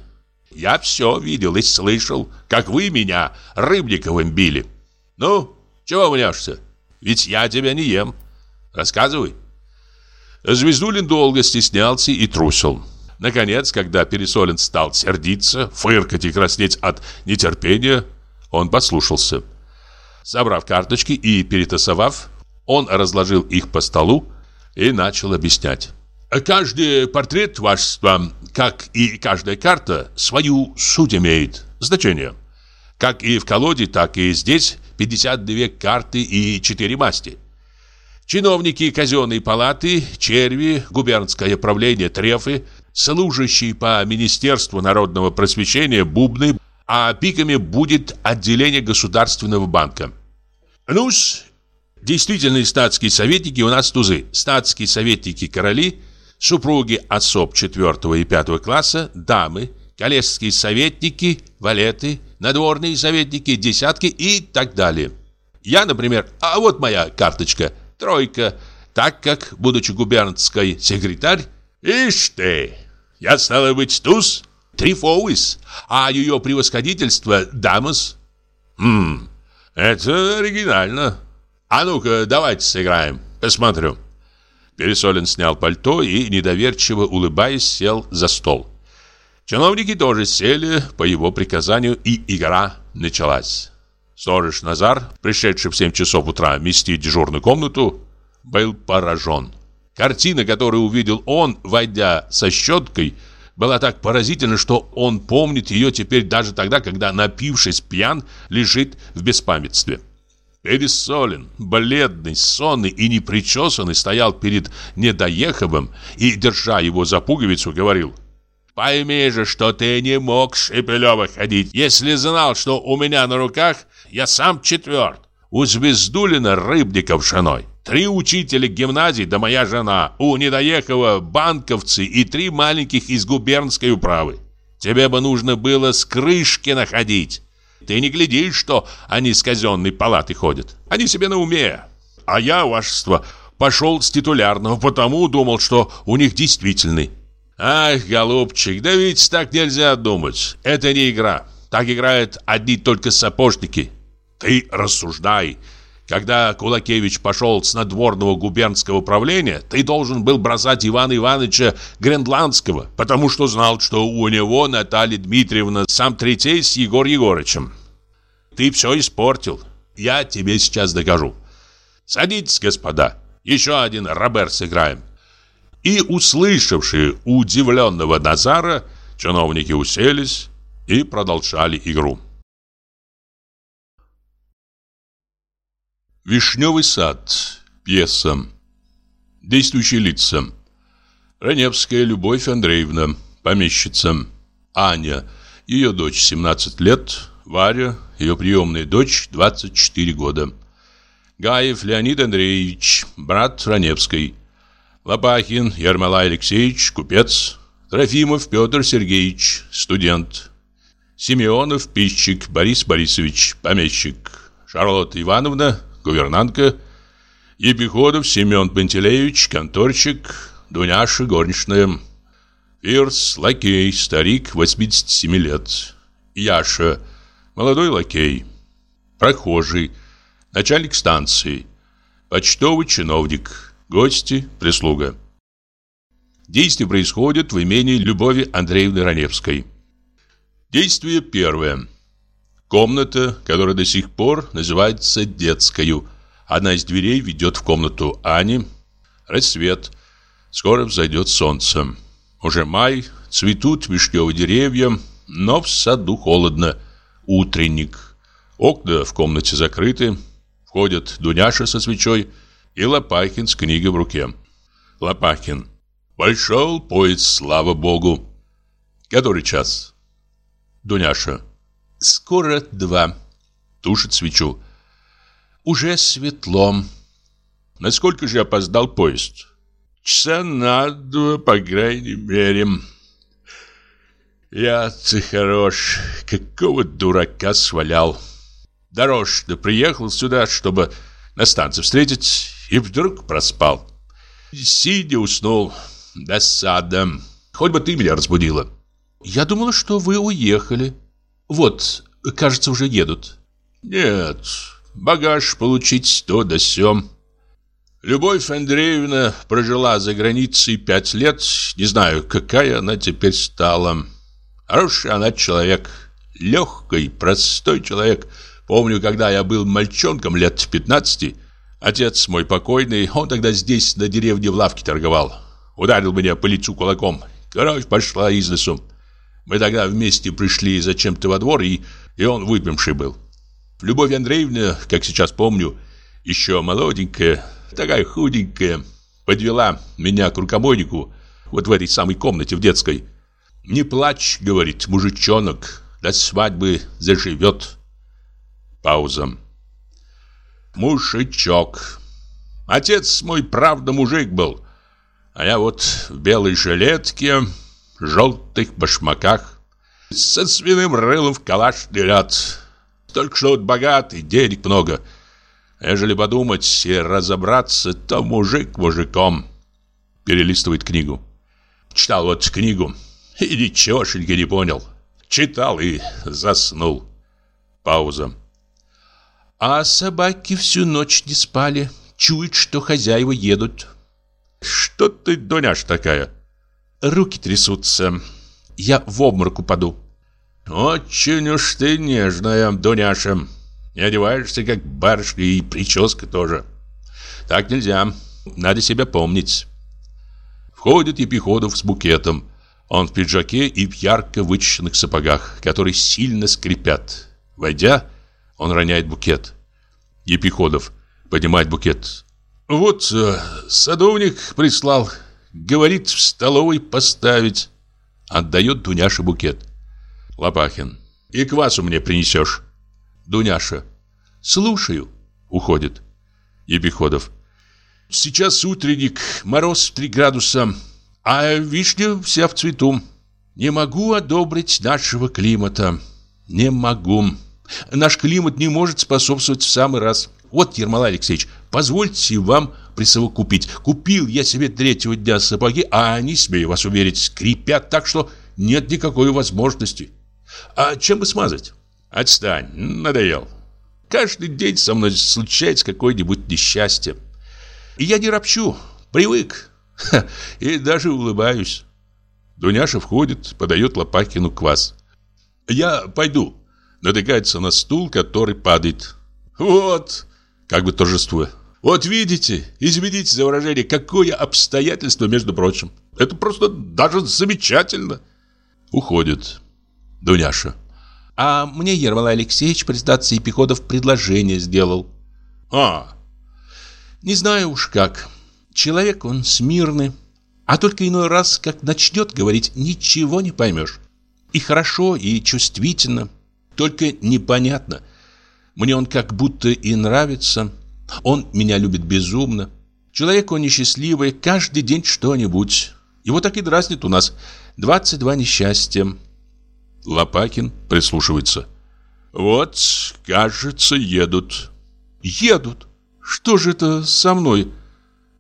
«Я все видел и слышал, как вы меня Рыбниковым били». «Ну, чего мнешься? Ведь я тебя не ем. Рассказывай». Звездулин долго стеснялся и трусил. Наконец, когда Пересолин стал сердиться, фыркать и краснеть от нетерпения, он послушался. Собрав карточки и перетасовав, он разложил их по столу и начал объяснять. «Каждый портрет вашества, как и каждая карта, свою суть имеет, значение. Как и в колоде, так и здесь 52 карты и 4 масти. Чиновники казенной палаты, черви, губернское правление трефы, служащие по Министерству народного просвещения бубны, а пиками будет отделение Государственного банка. Ну-с, действительные статские советники у нас тузы. Статские советники короли, супруги особ 4 и 5 класса, дамы, коллежские советники, валеты, надворные советники, десятки и так далее. Я, например, а вот моя карточка – тройка, так как, будучи губернской секретарь, ишь ты, я стала быть туз, трифоуис, а ее превосходительство дамас. Хм, это оригинально. А ну-ка, давайте сыграем, посмотрю. Пересолин снял пальто и, недоверчиво улыбаясь, сел за стол. Чиновники тоже сели по его приказанию, и игра началась. Сторож Назар, пришедший в 7 часов утра вместить дежурную комнату, был поражен. Картина, которую увидел он, войдя со щеткой, была так поразительна, что он помнит ее теперь даже тогда, когда, напившись пьян, лежит в беспамятстве. Пересолен, бледный, сонный и непричесанный, стоял перед Недоеховым и, держа его за пуговицу, говорил «Пойми же, что ты не мог Шепелева ходить, если знал, что у меня на руках я сам четверт. У Звездулина Рыбников женой. Три учителя гимназии да моя жена. У Недоехова банковцы и три маленьких из губернской управы. Тебе бы нужно было с крышки находить. Ты не глядишь, что они с казенной палаты ходят. Они себе на уме. А я, вашество, пошел с титулярного, потому думал, что у них действительный. Ах, голубчик, да ведь так нельзя думать. Это не игра. Так играют одни только сапожники. Ты рассуждай. Когда Кулакевич пошел с надворного губернского правления, ты должен был бросать Ивана Ивановича Гренландского, потому что знал, что у него Наталья Дмитриевна сам третей с Егор Егорычем. Ты все испортил. Я тебе сейчас докажу. Садитесь, господа. Еще один Робер сыграем. И услышавшие удивленного Назара, чиновники уселись и продолжали игру. Вишневый сад. Пьеса. Действующие лица. Раневская Любовь Андреевна. помещица. Аня, ее дочь 17 лет. Варя, ее приемная дочь 24 года. Гаев Леонид Андреевич, брат Раневской. Лопахин Ермолай Алексеевич, купец. Трофимов Петр Сергеевич, студент. Семенов Пищик Борис Борисович, помещик. Шарлотта Ивановна, гувернантка. Епиходов Семен Пантелеевич, конторщик. Дуняша, горничная. Фирс, лакей, старик, 87 лет. Яша, молодой лакей. Прохожий, начальник станции. Почтовый чиновник. Гости, прислуга. Действие происходит в имении Любови Андреевны Раневской. Действие первое. Комната, которая до сих пор называется детскою. Одна из дверей ведет в комнату Ани. Рассвет. Скоро взойдет солнце. Уже май, цветут вишневые деревья, но в саду холодно. Утренник. Окна в комнате закрыты. Входят Дуняша со свечой и Лопахин с книгой в руке. Лопахин. Пошел поезд, слава богу. Который час? Дуняша. Скоро два. Тушит свечу. Уже светло. Насколько же опоздал поезд? Часа на два, по крайней мере. Я ты хорош. Какого дурака свалял. Дорожно приехал сюда, чтобы на станции встретить, и вдруг проспал. Сидя уснул. Досада. Хоть бы ты меня разбудила. Я думала, что вы уехали. Вот, кажется, уже едут. Нет, багаж получить то да сём. Любовь Андреевна прожила за границей пять лет. Не знаю, какая она теперь стала. Хороший она человек. Легкий, простой человек. Помню, когда я был мальчонком лет 15, отец мой покойный, он тогда здесь на деревне в лавке торговал. Ударил меня по лицу кулаком. Кровь пошла из лесу. Мы тогда вместе пришли зачем-то во двор, и, и он выпивший был. Любовь Андреевна, как сейчас помню, еще молоденькая, такая худенькая, подвела меня к рукомойнику вот в этой самой комнате в детской. «Не плачь», — говорит мужичонок, — «до свадьбы заживет». Пауза. Мужичок. Отец мой, правда, мужик был. А я вот в белой жилетке, желтых башмаках, со свиным рылом в калашный ряд. Только что вот богатый, денег много. Ежели подумать и разобраться, то мужик мужиком. Перелистывает книгу. Читал вот книгу и ничегошеньки не понял. Читал и заснул. Пауза. А собаки всю ночь не спали. Чуют, что хозяева едут. Что ты, Дуняш, такая? Руки трясутся. Я в обморок упаду. Очень уж ты нежная, Дуняша. Не одеваешься, как барышня, и прическа тоже. Так нельзя. Надо себя помнить. Входит Епиходов с букетом. Он в пиджаке и в ярко вычищенных сапогах, которые сильно скрипят. Войдя, он роняет букет. Епиходов поднимает букет. Вот э, садовник прислал. Говорит, в столовой поставить. Отдает Дуняше букет. Лопахин. И квасу мне принесешь. Дуняша. Слушаю. Уходит. Епиходов. Сейчас утренник, мороз три градуса, а вишня вся в цвету. Не могу одобрить нашего климата. Не могу. Наш климат не может способствовать в самый раз. Вот, Ермолай Алексеевич, позвольте вам присовокупить. Купил я себе третьего дня сапоги, а они, смею вас уверить, скрипят так, что нет никакой возможности. А чем бы смазать? Отстань, надоел. Каждый день со мной случается какое-нибудь несчастье. И я не ропщу, привык. И даже улыбаюсь. Дуняша входит, подает Лопахину квас. Я пойду. Натыкается на стул, который падает. Вот, как бы торжествуя. Вот видите, извините за выражение, какое обстоятельство, между прочим. Это просто даже замечательно. Уходит. Дуняша. А мне Ермолай Алексеевич, признаться, Епиходов предложение сделал. А, не знаю уж как. Человек он смирный. А только иной раз, как начнет говорить, ничего не поймешь. И хорошо, и чувствительно, только непонятно. Мне он как будто и нравится. Он меня любит безумно. Человек он несчастливый, каждый день что-нибудь. Его так и дразнит у нас. 22 несчастья. Лопакин прислушивается. Вот, кажется, едут. Едут? Что же это со мной?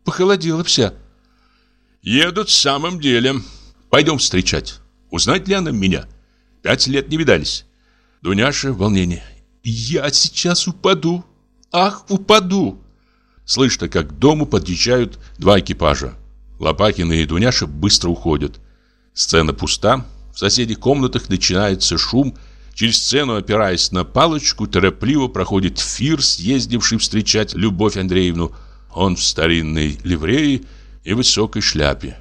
Похолодела вся. Едут в самом деле. Пойдем встречать. Узнать ли она меня? Пять лет не видались. Дуняша в волнении. Я сейчас упаду. Ах, упаду. Слышно, как к дому подъезжают два экипажа. Лопакин и Дуняша быстро уходят. Сцена пуста. В соседних комнатах начинается шум. Через сцену, опираясь на палочку, торопливо проходит Фир, съездивший встречать Любовь Андреевну. Он в старинной ливрее и высокой шляпе.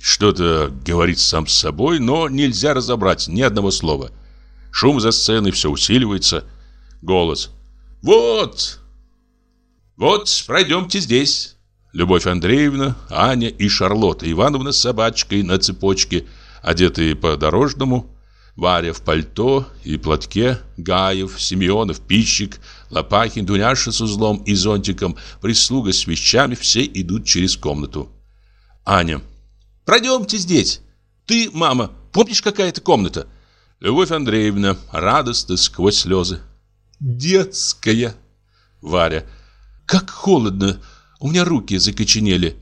Что-то говорит сам с собой, но нельзя разобрать ни одного слова. Шум за сценой все усиливается. Голос. «Вот! Вот, пройдемте здесь!» Любовь Андреевна, Аня и Шарлотта Ивановна с собачкой на цепочке, одетые по-дорожному, Варя в пальто и платке, Гаев, Семенов, Пищик, Лопахин, Дуняша с узлом и зонтиком, прислуга с вещами, все идут через комнату. Аня. «Пройдемте здесь. Ты, мама, помнишь, какая это комната?» Любовь Андреевна, радостно, сквозь слезы. «Детская!» Варя. «Как холодно! У меня руки закоченели.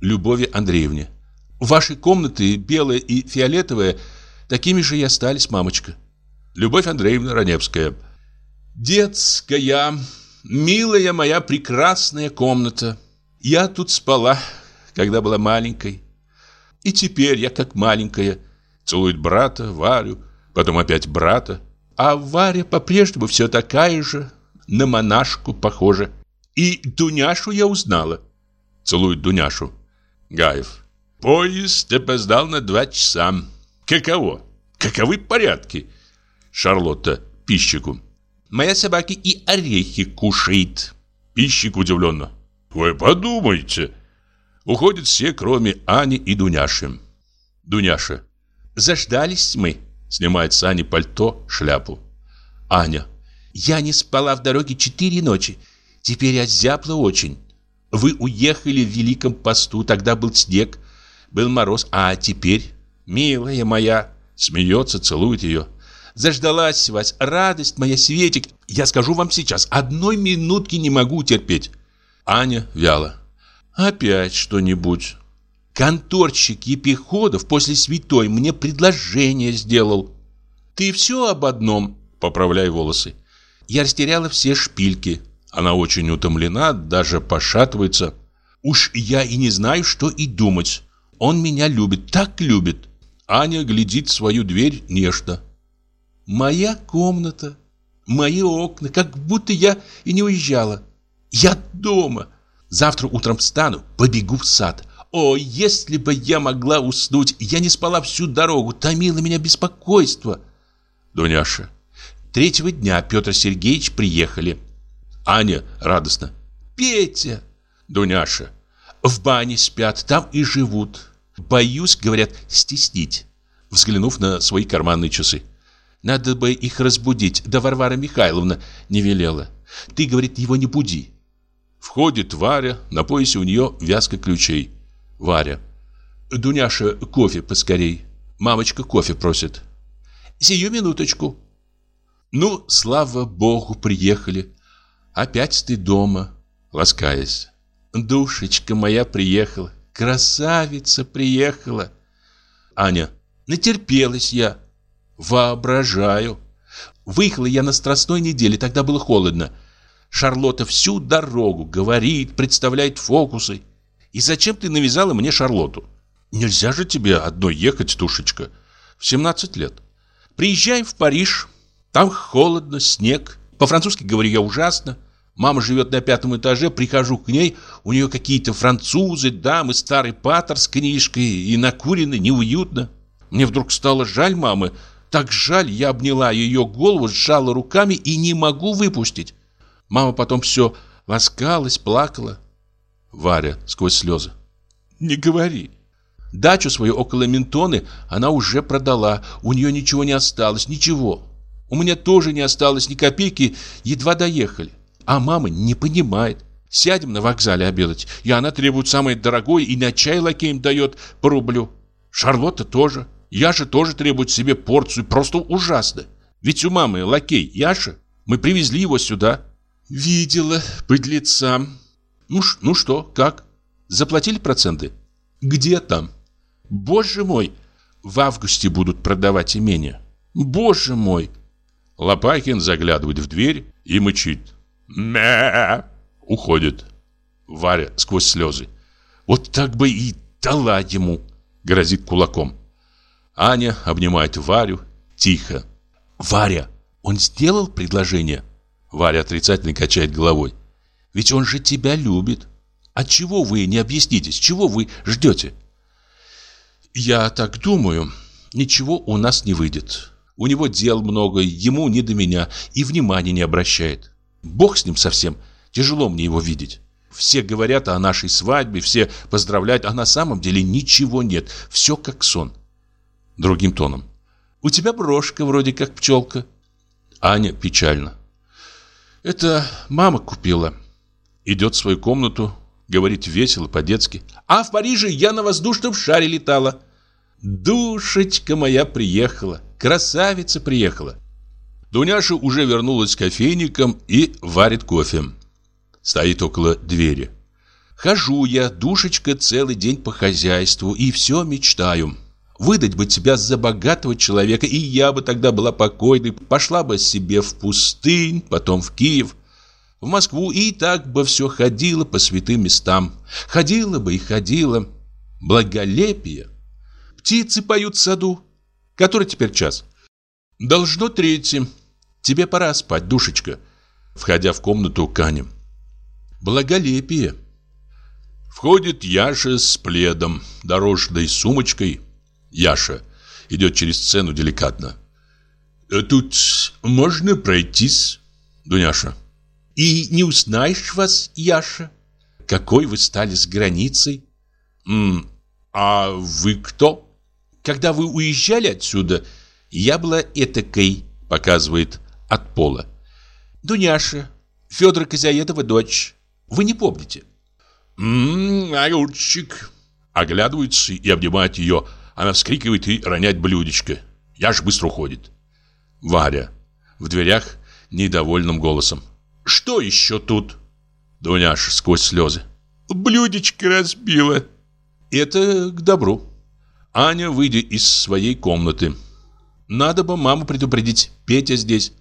Любови Андреевне. Ваши комнаты, белая и фиолетовая, такими же и остались, мамочка. Любовь Андреевна Раневская. Детская, милая моя прекрасная комната. Я тут спала, когда была маленькой. И теперь я как маленькая. Целует брата, Варю, потом опять брата. А Варя по-прежнему все такая же, на монашку похожа. И Дуняшу я узнала. Целует Дуняшу. Гаев. Поезд опоздал на два часа. Каково? Каковы порядки? Шарлотта пищику. Моя собака и орехи кушает. Пищик удивленно. Вы подумайте. Уходят все, кроме Ани и Дуняши. Дуняша. Заждались мы. Снимает с Ани пальто, шляпу. Аня. Я не спала в дороге четыре ночи. Теперь я зябла очень. Вы уехали в Великом посту, тогда был снег, был мороз, а теперь, милая моя, смеется, целует ее. Заждалась вас, радость моя, Светик. Я скажу вам сейчас, одной минутки не могу терпеть. Аня вяло. Опять что-нибудь. Конторщик Епиходов после святой мне предложение сделал. Ты все об одном, поправляй волосы. Я растеряла все шпильки. Она очень утомлена, даже пошатывается. Уж я и не знаю, что и думать. Он меня любит, так любит. Аня глядит в свою дверь нежно. Моя комната, мои окна, как будто я и не уезжала. Я дома. Завтра утром встану, побегу в сад. О, если бы я могла уснуть, я не спала всю дорогу, томило меня беспокойство. Дуняша. Третьего дня Петр Сергеевич приехали. Аня радостно. Петя! Дуняша. В бане спят, там и живут. Боюсь, говорят, стеснить. Взглянув на свои карманные часы. Надо бы их разбудить, да Варвара Михайловна не велела. Ты, говорит, его не буди. Входит Варя, на поясе у нее вязка ключей. Варя. Дуняша, кофе поскорей. Мамочка кофе просит. Сию минуточку. Ну, слава богу, приехали. Опять ты дома, ласкаясь. Душечка моя приехала, красавица приехала. Аня, натерпелась я. Воображаю. Выехала я на страстной неделе, тогда было холодно. Шарлотта всю дорогу говорит, представляет фокусы. И зачем ты навязала мне Шарлотту? Нельзя же тебе одной ехать, душечка. В 17 лет. Приезжаем в Париж. Там холодно, снег. По-французски говорю я ужасно. Мама живет на пятом этаже, прихожу к ней, у нее какие-то французы, дамы, старый патер с книжкой, и накурено, неуютно. Мне вдруг стало жаль мамы, так жаль, я обняла ее голову, сжала руками и не могу выпустить. Мама потом все ласкалась, плакала. Варя сквозь слезы. Не говори. Дачу свою около Ментоны она уже продала. У нее ничего не осталось, ничего. У меня тоже не осталось ни копейки, едва доехали. А мама не понимает. Сядем на вокзале обедать, и она требует самое дорогое и на чай лакеем дает по рублю. Шарлотта тоже. Яша тоже требует себе порцию, просто ужасно. Ведь у мамы лакей Яша. Мы привезли его сюда. Видела, подлеца. Ну, ну что, как? Заплатили проценты? Где там? Боже мой, в августе будут продавать имение. Боже мой. Лопахин заглядывает в дверь и мычит. Мя! Уходит. Варя сквозь слезы. Вот так бы и дала ему, грозит кулаком. Аня обнимает Варю тихо. Варя, он сделал предложение? Варя отрицательно качает головой. Ведь он же тебя любит. Отчего вы не объяснитесь? Чего вы ждете? Я так думаю, ничего у нас не выйдет. У него дел много, ему не до меня и внимания не обращает. Бог с ним совсем. Тяжело мне его видеть. Все говорят о нашей свадьбе, все поздравляют, а на самом деле ничего нет. Все как сон. Другим тоном. У тебя брошка вроде как пчелка. Аня печально. Это мама купила. Идет в свою комнату, говорит весело, по-детски. А в Париже я на воздушном шаре летала. Душечка моя приехала, красавица приехала. Дуняша уже вернулась с кофейником и варит кофе. Стоит около двери. Хожу я, душечка, целый день по хозяйству и все мечтаю. Выдать бы тебя за богатого человека, и я бы тогда была покойной, пошла бы себе в пустынь, потом в Киев, в Москву, и так бы все ходила по святым местам. Ходила бы и ходила. Благолепие. Птицы поют в саду. Который теперь час? Должно третий. Тебе пора спать, душечка. Входя в комнату к Ане. Благолепие. Входит Яша с пледом, дорожной сумочкой. Яша идет через сцену деликатно. «Э, «Тут можно пройтись?» Дуняша. «И не узнаешь вас, Яша? Какой вы стали с границей?» М «А вы кто?» «Когда вы уезжали отсюда, я была этакой», показывает от пола. Дуняша, Федор Козяедова дочь. Вы не помните? Ммм, огурчик. Оглядывается и обнимает ее. Она вскрикивает и роняет блюдечко. Яш быстро уходит. Варя в дверях недовольным голосом. Что еще тут? Дуняша сквозь слезы. Блюдечко разбила. Это к добру. Аня, выйдя из своей комнаты. Надо бы маму предупредить. Петя здесь.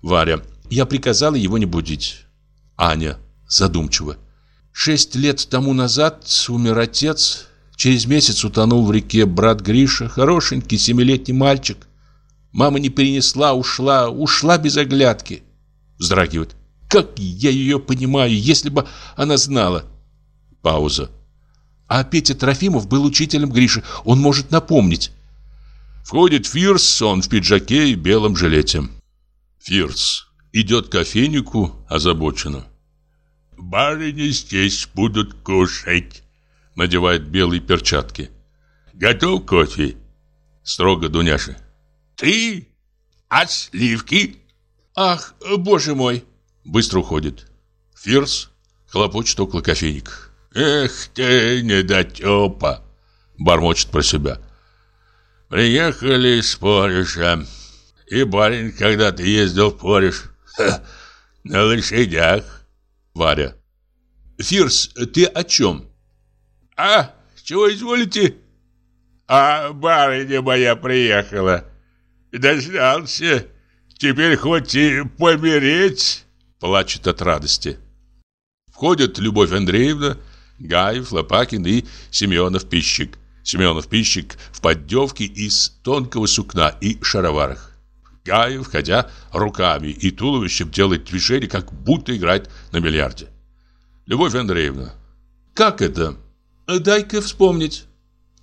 Варя. Я приказала его не будить. Аня. Задумчиво. Шесть лет тому назад умер отец. Через месяц утонул в реке брат Гриша. Хорошенький семилетний мальчик. Мама не перенесла, ушла. Ушла без оглядки. Вздрагивает. Как я ее понимаю, если бы она знала. Пауза. А Петя Трофимов был учителем Гриши. Он может напомнить. Входит Фирс, он в пиджаке и белом жилете. Фирс идет к кофейнику озабоченно. «Барыни здесь будут кушать», — надевает белые перчатки. «Готов кофе?» — строго Дуняша. «Ты? А сливки?» «Ах, боже мой!» — быстро уходит. Фирс хлопочет около кофейника. «Эх ты, недотепа!» — бормочет про себя. «Приехали с Пореша, и барин когда-то ездил в Пореш ха, на лошадях». Варя. «Фирс, ты о чем?» «А, чего изволите?» «А барыня моя приехала. Дождался. Теперь хоть и помереть». Плачет от радости. Входят Любовь Андреевна, Гаев, Лопакин и Семенов-пищик. Семенов-пищик в поддевке из тонкого сукна и шароварах. Гаев, ходя руками и туловищем, делает движение, как будто играет на бильярде. Любовь Андреевна. Как это? Дай-ка вспомнить.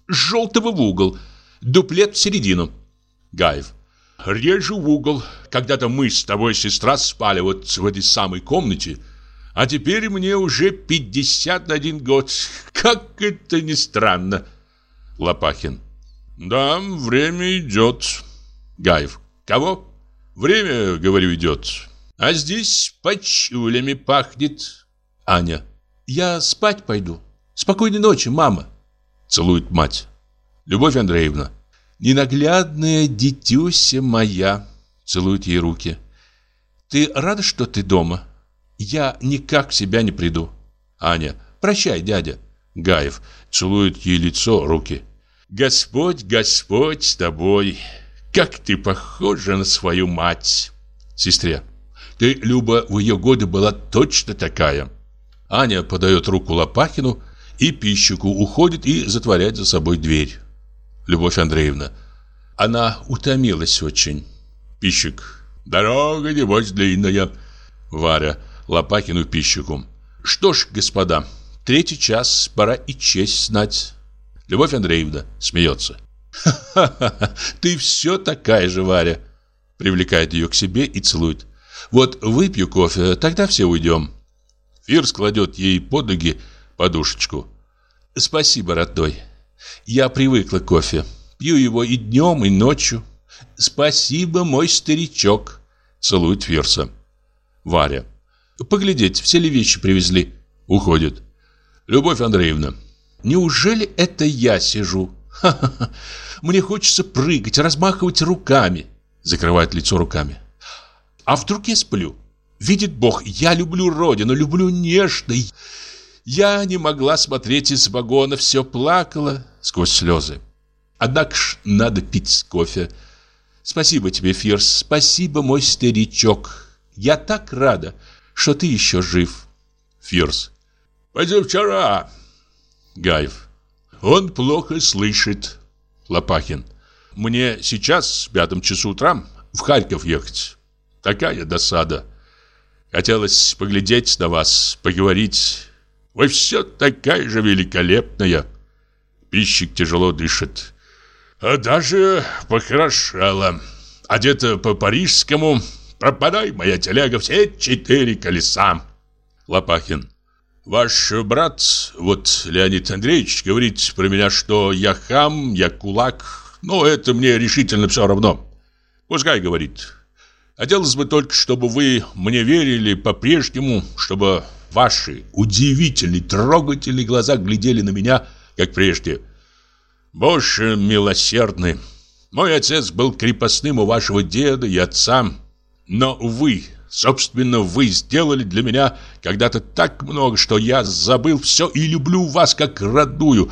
Желтого в угол, дуплет в середину. Гаев. Режу в угол. Когда-то мы с тобой, сестра, спали вот в этой самой комнате. А теперь мне уже 51 год. Как это ни странно. Лопахин. Да, время идет. Гаев. Кого? Время, говорю, идет. А здесь почулями пахнет. Аня. Я спать пойду. Спокойной ночи, мама. Целует мать. Любовь Андреевна. Ненаглядная дитюся моя. Целует ей руки. Ты рада, что ты дома? Я никак в себя не приду. Аня. Прощай, дядя. Гаев целует ей лицо, руки. Господь, Господь с тобой. Как ты похожа на свою мать. Сестре. Ты, Люба, в ее годы была точно такая. Аня подает руку Лопахину и пищику уходит и затворяет за собой дверь. Любовь Андреевна. Она утомилась очень. Пищик. Дорога, небось, длинная. Варя. Лопахину пищику. Что ж, господа, третий час, пора и честь знать. Любовь Андреевна смеется. «Ха-ха-ха, ты все такая же, Варя!» Привлекает ее к себе и целует. «Вот выпью кофе, тогда все уйдем». Фирс кладет ей под ноги подушечку. «Спасибо, родной. Я привыкла к кофе. Пью его и днем, и ночью. Спасибо, мой старичок!» Целует Фирса. Варя. «Поглядеть, все ли вещи привезли?» Уходит. «Любовь Андреевна, неужели это я сижу? Ха-ха-ха! Мне хочется прыгать, размахивать руками!» Закрывает лицо руками. «А вдруг я сплю?» Видит Бог, я люблю родину, люблю нежно. Я не могла смотреть из вагона, все плакала сквозь слезы. Однако ж надо пить кофе. Спасибо тебе, Фирс, спасибо, мой старичок. Я так рада, что ты еще жив. Фирс. Позавчера. Гаев. Он плохо слышит. Лопахин. Мне сейчас, в пятом часу утра, в Харьков ехать. Такая досада. Хотелось поглядеть на вас, поговорить. Вы все такая же великолепная. Пищик тяжело дышит. А даже похорошела. Одета по-парижскому. Пропадай, моя телега, все четыре колеса. Лопахин. Ваш брат, вот Леонид Андреевич, говорит про меня, что я хам, я кулак. Но это мне решительно все равно. Пускай говорит. Хотелось бы только, чтобы вы мне верили по-прежнему, чтобы ваши удивительные, трогательные глаза глядели на меня, как прежде. Боже милосердный, мой отец был крепостным у вашего деда и отца, но вы, собственно, вы сделали для меня когда-то так много, что я забыл все и люблю вас как родную,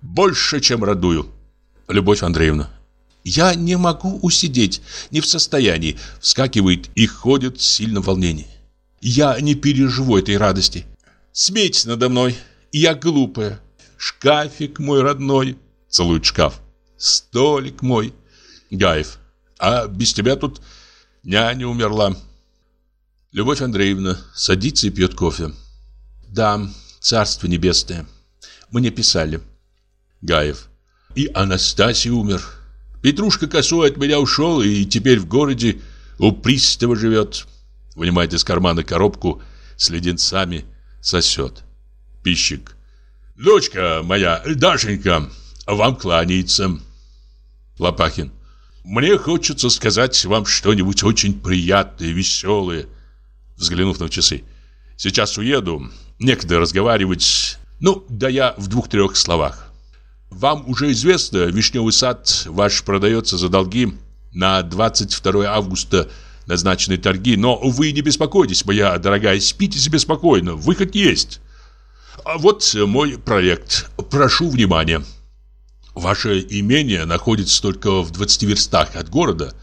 больше, чем родную. Любовь Андреевна, я не могу усидеть, не в состоянии. Вскакивает и ходит в сильном волнении. Я не переживу этой радости. Смейтесь надо мной. Я глупая. Шкафик мой родной. Целует шкаф. Столик мой. Гаев. А без тебя тут няня умерла. Любовь Андреевна садится и пьет кофе. Да, царство небесное. Мне писали. Гаев. И Анастасий умер. Петрушка косой от меня ушел и теперь в городе у пристава живет. Вынимает из кармана коробку с леденцами, сосет. Пищик. Дочка моя, Дашенька, вам кланяется. Лопахин. Мне хочется сказать вам что-нибудь очень приятное, веселое. Взглянув на часы. Сейчас уеду, некогда разговаривать. Ну, да я в двух-трех словах. Вам уже известно, вишневый сад ваш продается за долги на 22 августа назначенные торги, но вы не беспокойтесь, моя дорогая, спите себе спокойно, выход есть. А вот мой проект. Прошу внимания. Ваше имение находится только в 20 верстах от города.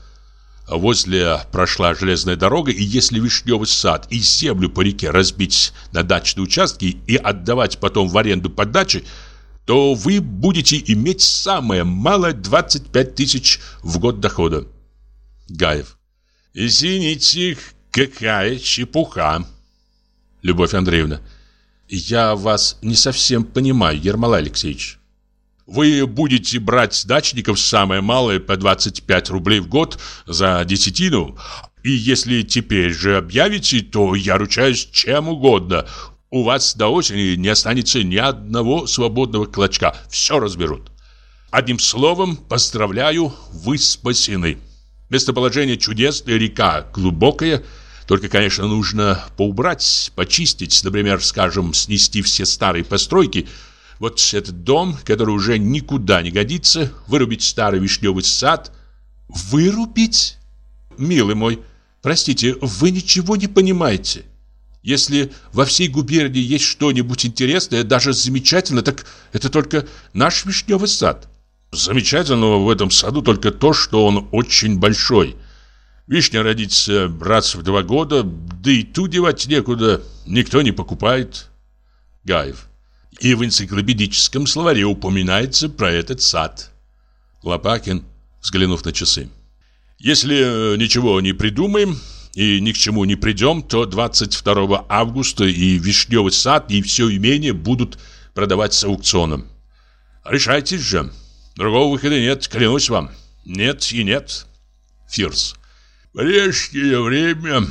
Возле прошла железная дорога, и если вишневый сад и землю по реке разбить на дачные участки и отдавать потом в аренду под дачи, то вы будете иметь самое малое 25 тысяч в год дохода. Гаев. Извините, какая чепуха. Любовь Андреевна. Я вас не совсем понимаю, Ермолай Алексеевич. Вы будете брать дачников самое малое по 25 рублей в год за десятину, и если теперь же объявите, то я ручаюсь чем угодно, у вас до осени не останется ни одного свободного клочка. Все разберут. Одним словом, поздравляю, вы спасены. Местоположение чудесное, река глубокая, только, конечно, нужно поубрать, почистить, например, скажем, снести все старые постройки. Вот этот дом, который уже никуда не годится, вырубить старый вишневый сад. Вырубить? Милый мой, простите, вы ничего не понимаете. Если во всей губернии есть что-нибудь интересное, даже замечательно, так это только наш вишневый сад. Замечательного в этом саду только то, что он очень большой. Вишня родится раз в два года, да и ту девать некуда, никто не покупает. Гаев. И в энциклопедическом словаре упоминается про этот сад. Лопакин, взглянув на часы. Если э, ничего не придумаем и ни к чему не придем, то 22 августа и Вишневый сад, и все имение будут продавать с аукционом. Решайтесь же. Другого выхода нет, клянусь вам. Нет и нет. Фирс. Прежнее время,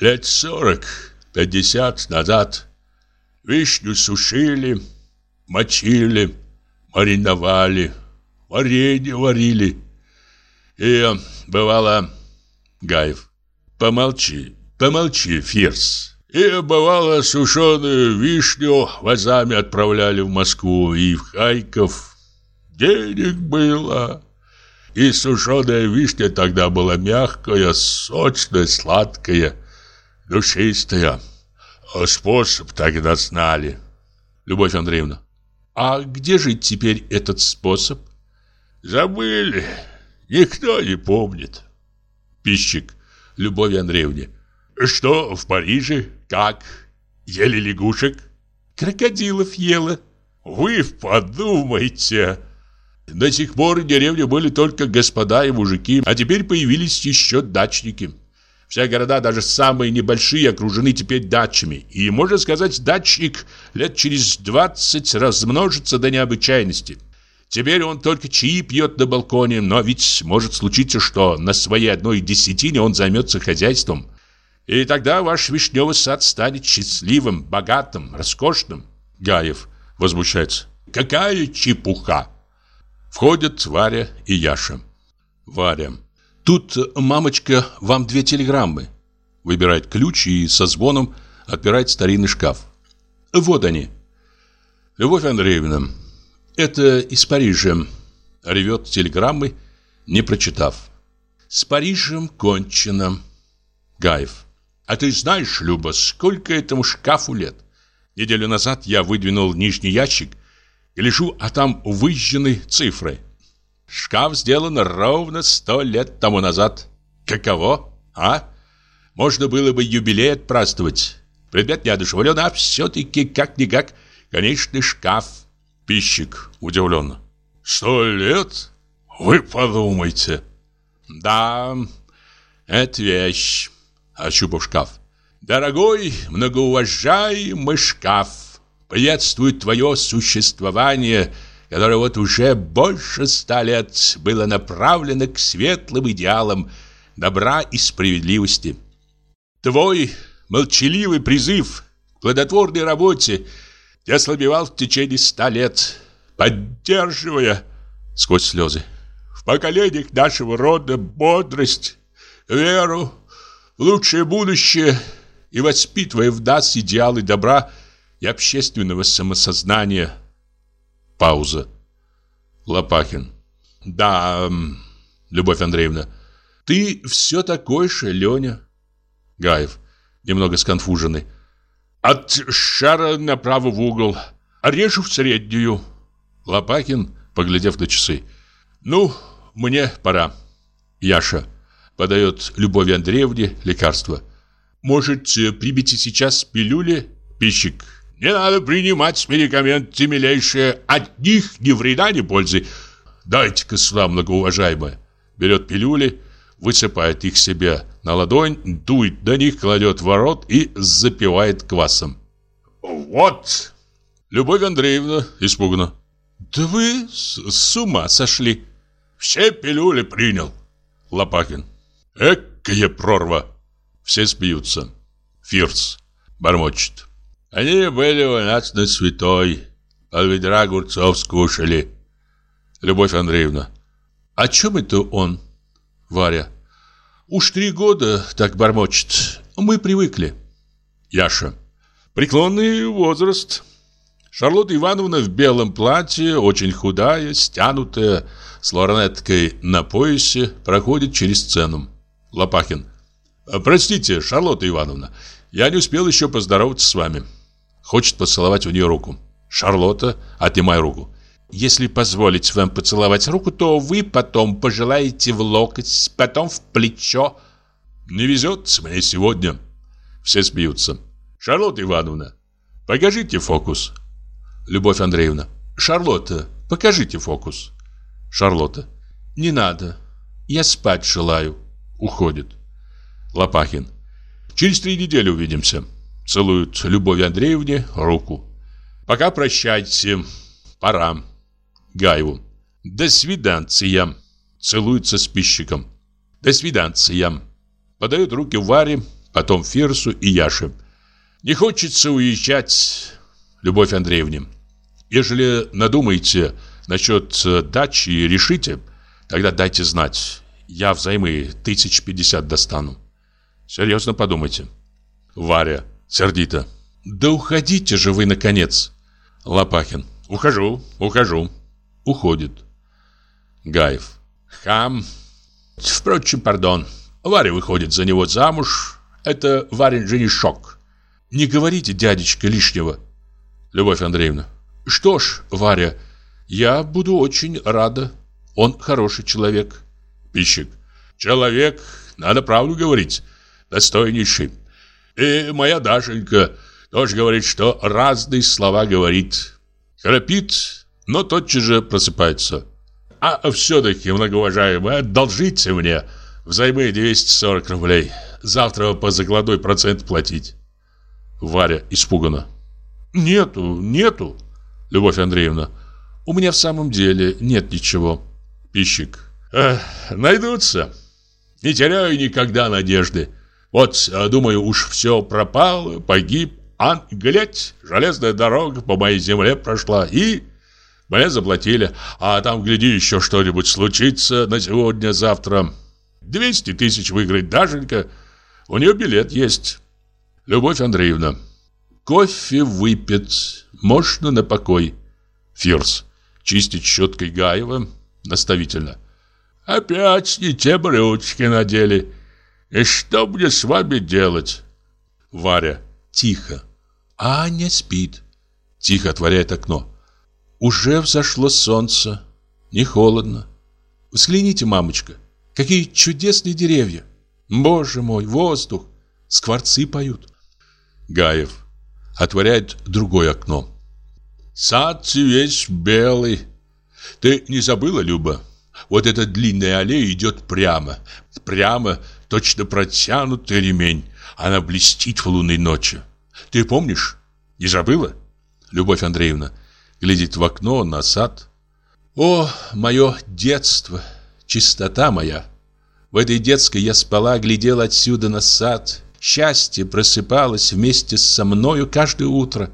лет сорок, пятьдесят назад, вишню сушили, мочили, мариновали, варенье варили. И бывало, Гаев, помолчи, помолчи, Фирс. И бывало, сушеную вишню вазами отправляли в Москву и в Харьков. Денег было. И сушеная вишня тогда была мягкая, сочная, сладкая, душистая. А способ тогда знали. Любовь Андреевна. А где же теперь этот способ? Забыли. Никто не помнит. Пищик. Любовь Андреевне. Что в Париже? Как? Ели лягушек? Крокодилов ела. Вы подумайте. До сих пор в деревне были только господа и мужики, а теперь появились еще дачники. Все города, даже самые небольшие, окружены теперь дачами. И, можно сказать, дачник лет через 20 размножится до необычайности. Теперь он только чаи пьет на балконе, но ведь может случиться, что на своей одной десятине он займется хозяйством. И тогда ваш вишневый сад станет счастливым, богатым, роскошным. Гаев возмущается. Какая чепуха! Входят Варя и Яша. Варя. Тут, мамочка, вам две телеграммы. Выбирает ключ и со звоном отпирает старинный шкаф. Вот они. Любовь Андреевна, это из Парижа. Ревет телеграммы, не прочитав. С Парижем кончено. Гаев. А ты знаешь, Люба, сколько этому шкафу лет? Неделю назад я выдвинул нижний ящик Гляжу, а там выжжены цифры. Шкаф сделан ровно сто лет тому назад. Каково, а? Можно было бы юбилей отпраздновать. Предмет неодушевлен, а все-таки как-никак, конечно, шкаф. Пищик удивленно. Сто лет? Вы подумайте. Да, это вещь. Ощупав шкаф. Дорогой, многоуважаемый шкаф приветствует твое существование, которое вот уже больше ста лет было направлено к светлым идеалам добра и справедливости. Твой молчаливый призыв к плодотворной работе я ослабевал в течение ста лет, поддерживая, сквозь слезы, в поколениях нашего рода бодрость, веру в лучшее будущее и воспитывая в нас идеалы добра и общественного самосознания. Пауза. Лопахин. Да, Любовь Андреевна, ты все такой же, Леня. Гаев, немного сконфуженный. От шара направо в угол, режу в среднюю. Лопахин, поглядев на часы. Ну, мне пора. Яша подает Любови Андреевне лекарство. Может, примите сейчас пилюли? Пищик. Не надо принимать медикаменты, милейшие. От них ни вреда, ни пользы. Дайте-ка сюда, многоуважаемая. Берет пилюли, высыпает их себе на ладонь, дует до них, кладет в ворот и запивает квасом. Вот! Любовь Андреевна испугана. Да вы с, с ума сошли. Все пилюли принял. Лопакин. Экая прорва. Все смеются. Фирс бормочет. Они были у нас на святой, пол ведра огурцов скушали. Любовь Андреевна. О чем это он? Варя. Уж три года так бормочет. Мы привыкли. Яша. Преклонный возраст. Шарлотта Ивановна в белом платье, очень худая, стянутая, с лорнеткой на поясе, проходит через сцену. Лопахин. «Простите, Шарлотта Ивановна, я не успел еще поздороваться с вами». Хочет поцеловать у нее руку. Шарлотта, отнимай руку. Если позволить вам поцеловать руку, то вы потом пожелаете в локоть, потом в плечо. Не везет мне сегодня. Все смеются. Шарлотта Ивановна, покажите фокус. Любовь Андреевна. Шарлотта, покажите фокус. Шарлотта. Не надо. Я спать желаю. Уходит. Лопахин. Через три недели увидимся. Целует Любови Андреевне руку. Пока прощайте. Пора. Гаеву. До свиданция. Целуется с пищиком. До свиданция. Подает руки Варе, потом Фирсу и Яше. Не хочется уезжать, Любовь Андреевне. Ежели надумаете насчет э, дачи и решите, тогда дайте знать. Я взаймы тысяч пятьдесят достану. Серьезно подумайте. Варя сердито. Да уходите же вы, наконец. Лопахин. Ухожу, ухожу. Уходит. Гаев. Хам. Впрочем, пардон. Варя выходит за него замуж. Это Варин женишок. Не говорите, дядечка, лишнего. Любовь Андреевна. Что ж, Варя, я буду очень рада. Он хороший человек. Пищик. Человек, надо правду говорить, достойнейший. И моя Дашенька тоже говорит, что разные слова говорит. Храпит, но тотчас же просыпается. А все-таки, многоуважаемый, одолжите мне взаймы 240 рублей. Завтра по закладной процент платить. Варя испугана. Нету, нету. Любовь Андреевна. У меня в самом деле нет ничего. Пищик. Эх, найдутся. Не теряю никогда надежды. Вот, э, думаю, уж все пропало, погиб. А, глядь, железная дорога по моей земле прошла, и мне заплатили. А там, гляди, еще что-нибудь случится на сегодня-завтра. 200 тысяч выиграть Дашенька. У нее билет есть. Любовь Андреевна. Кофе выпит. Можно на покой. Фирс. Чистить щеткой Гаева. Наставительно. Опять не те брючки надели. И что мне с вами делать? Варя. Тихо. Аня спит. Тихо отворяет окно. Уже взошло солнце. Не холодно. Взгляните, мамочка, какие чудесные деревья. Боже мой, воздух. Скворцы поют. Гаев отворяет другое окно. Сад весь белый. Ты не забыла, Люба? Вот эта длинная аллея идет прямо. Прямо, точно протянутый ремень. Она блестит в лунной ночи. Ты помнишь? Не забыла? Любовь Андреевна глядит в окно на сад. О, мое детство, чистота моя. В этой детской я спала, глядела отсюда на сад. Счастье просыпалось вместе со мною каждое утро.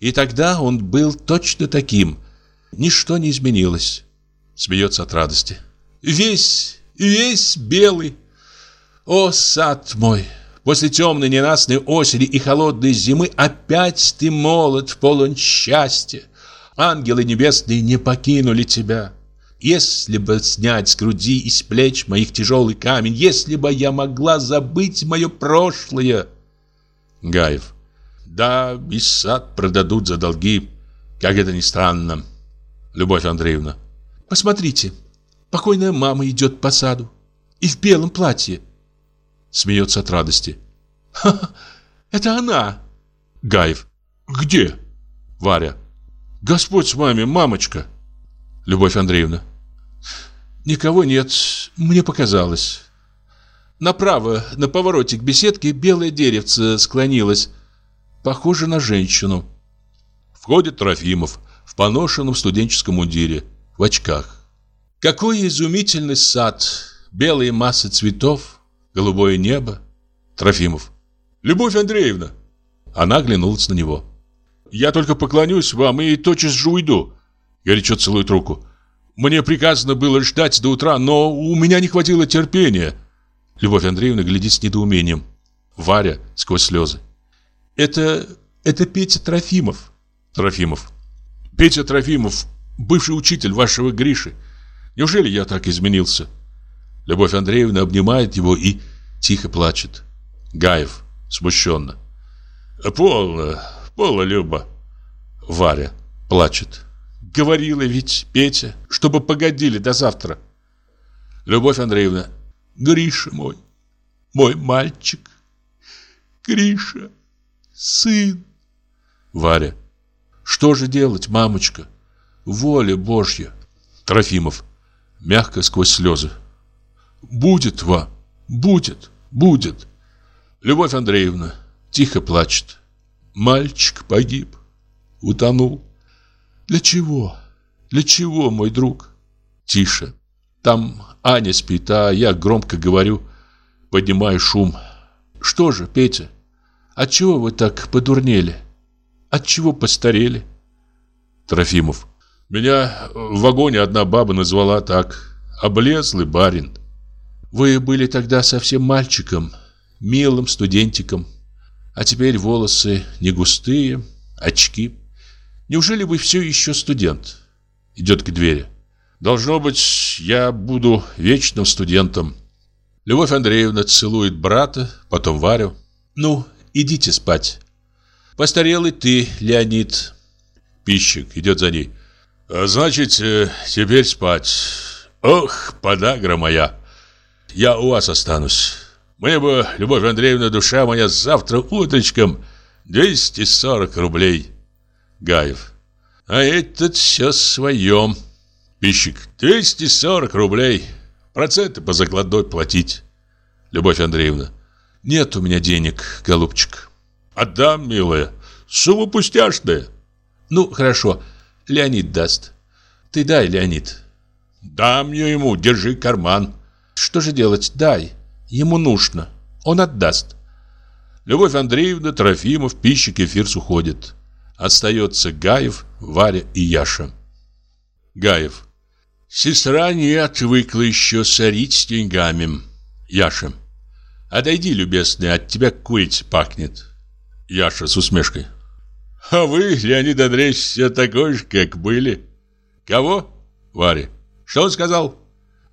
И тогда он был точно таким. Ничто не изменилось. Смеется от радости. Весь, весь белый. О, сад мой! После темной ненастной осени и холодной зимы опять ты молод, полон счастья. Ангелы небесные не покинули тебя. Если бы снять с груди и с плеч моих тяжелый камень, если бы я могла забыть мое прошлое. Гаев. Да, и сад продадут за долги, как это ни странно. Любовь Андреевна. Посмотрите, покойная мама идет по саду. И в белом платье. Смеется от радости. Ха, -ха это она. Гаев. Где? Варя. Господь с вами, мамочка. Любовь Андреевна. Никого нет, мне показалось. Направо, на повороте к беседке, белое деревце склонилось. Похоже на женщину. Входит Трофимов в поношенном студенческом мундире, в очках. Какой изумительный сад! Белые массы цветов, голубое небо. Трофимов. Любовь Андреевна. Она оглянулась на него. Я только поклонюсь вам и тотчас же уйду. Горячо целует руку. Мне приказано было ждать до утра, но у меня не хватило терпения. Любовь Андреевна глядит с недоумением. Варя сквозь слезы. Это... это Петя Трофимов. Трофимов. Петя Трофимов, бывший учитель вашего Гриши. Неужели я так изменился? Любовь Андреевна обнимает его и тихо плачет. Гаев смущенно. Полно, полно, Люба. Варя плачет. Говорила ведь Петя, чтобы погодили до завтра. Любовь Андреевна. Гриша мой, мой мальчик. Гриша, сын. Варя. Что же делать, мамочка? Воля Божья. Трофимов. Мягко сквозь слезы. Будет вам, будет, будет. Любовь Андреевна тихо плачет. Мальчик погиб, утонул. Для чего? Для чего, мой друг? Тише. Там Аня спит, а я громко говорю, поднимаю шум. Что же, Петя, отчего вы так подурнели? Отчего постарели? Трофимов. Меня в вагоне одна баба назвала так. Облезлый барин. Вы были тогда совсем мальчиком, милым студентиком. А теперь волосы не густые, очки. Неужели вы все еще студент? Идет к двери. Должно быть, я буду вечным студентом. Любовь Андреевна целует брата, потом Варю. Ну, идите спать. Постарел и ты, Леонид. Пищик идет за ней. «А значит, э, теперь спать. Ох, подагра моя. Я у вас останусь. Мне бы, Любовь Андреевна, душа моя, завтра утречком 240 рублей. Гаев. А этот все своем. Пищик. 240 рублей. Проценты по закладной платить. Любовь Андреевна. Нет у меня денег, голубчик. Отдам, милая. Сумма пустяшная. Ну, хорошо. Леонид даст. Ты дай, Леонид. Дам я ему, держи карман. Что же делать? Дай. Ему нужно. Он отдаст. Любовь Андреевна, Трофимов, Пищик и Фирс уходят. Остается Гаев, Варя и Яша. Гаев. Сестра не отвыкла еще сорить с деньгами. Яша. Отойди, любезный, от тебя курица пахнет. Яша с усмешкой. А вы, Леонид Андреевич, все такой же, как были. Кого? Варя. Что он сказал?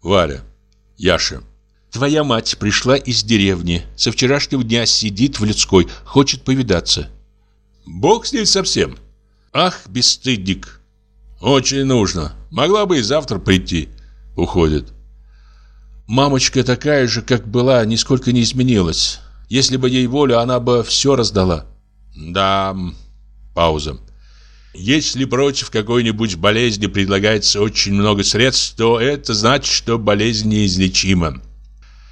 Варя. Яша. Твоя мать пришла из деревни. Со вчерашнего дня сидит в людской, хочет повидаться. Бог с ней совсем. Ах, бесстыдник. Очень нужно. Могла бы и завтра прийти. Уходит. Мамочка такая же, как была, нисколько не изменилась. Если бы ей волю, она бы все раздала. Да, пауза. Если против какой-нибудь болезни предлагается очень много средств, то это значит, что болезнь неизлечима.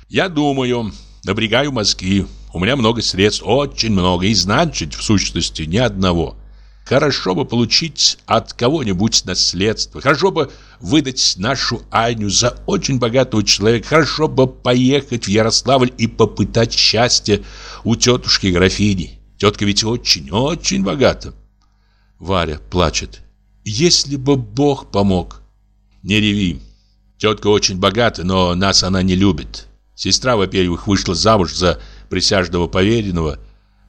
Я думаю, напрягаю мозги. У меня много средств, очень много, и значит, в сущности, ни одного. Хорошо бы получить от кого-нибудь наследство. Хорошо бы выдать нашу Аню за очень богатого человека. Хорошо бы поехать в Ярославль и попытать счастье у тетушки графини. Тетка ведь очень-очень богата. Варя плачет. Если бы Бог помог. Не реви. Тетка очень богата, но нас она не любит. Сестра, во-первых, вышла замуж за присяжного поверенного,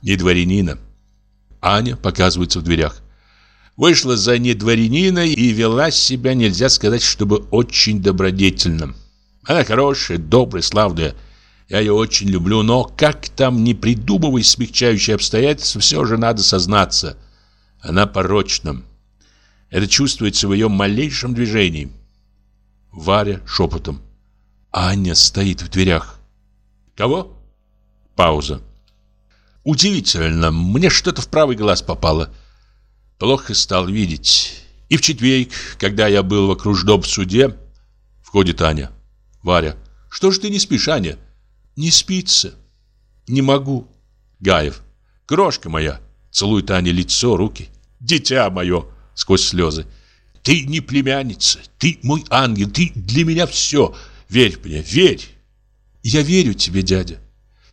не дворянина. Аня показывается в дверях. Вышла за недворянина и вела себя, нельзя сказать, чтобы очень добродетельно. Она хорошая, добрая, славная. Я ее очень люблю, но как там не придумывай смягчающие обстоятельства, все же надо сознаться. Она порочна. Это чувствуется в ее малейшем движении. Варя шепотом. Аня стоит в дверях. Кого? Пауза. Удивительно, мне что-то в правый глаз попало. Плохо стал видеть. И в четверг, когда я был в окружном суде, входит Аня. Варя. Что ж ты не спишь, Аня? Не спится. Не могу. Гаев. Крошка моя. Целует Аня лицо, руки. Дитя мое. Сквозь слезы. Ты не племянница. Ты мой ангел. Ты для меня все. Верь мне, верь. Я верю тебе, дядя.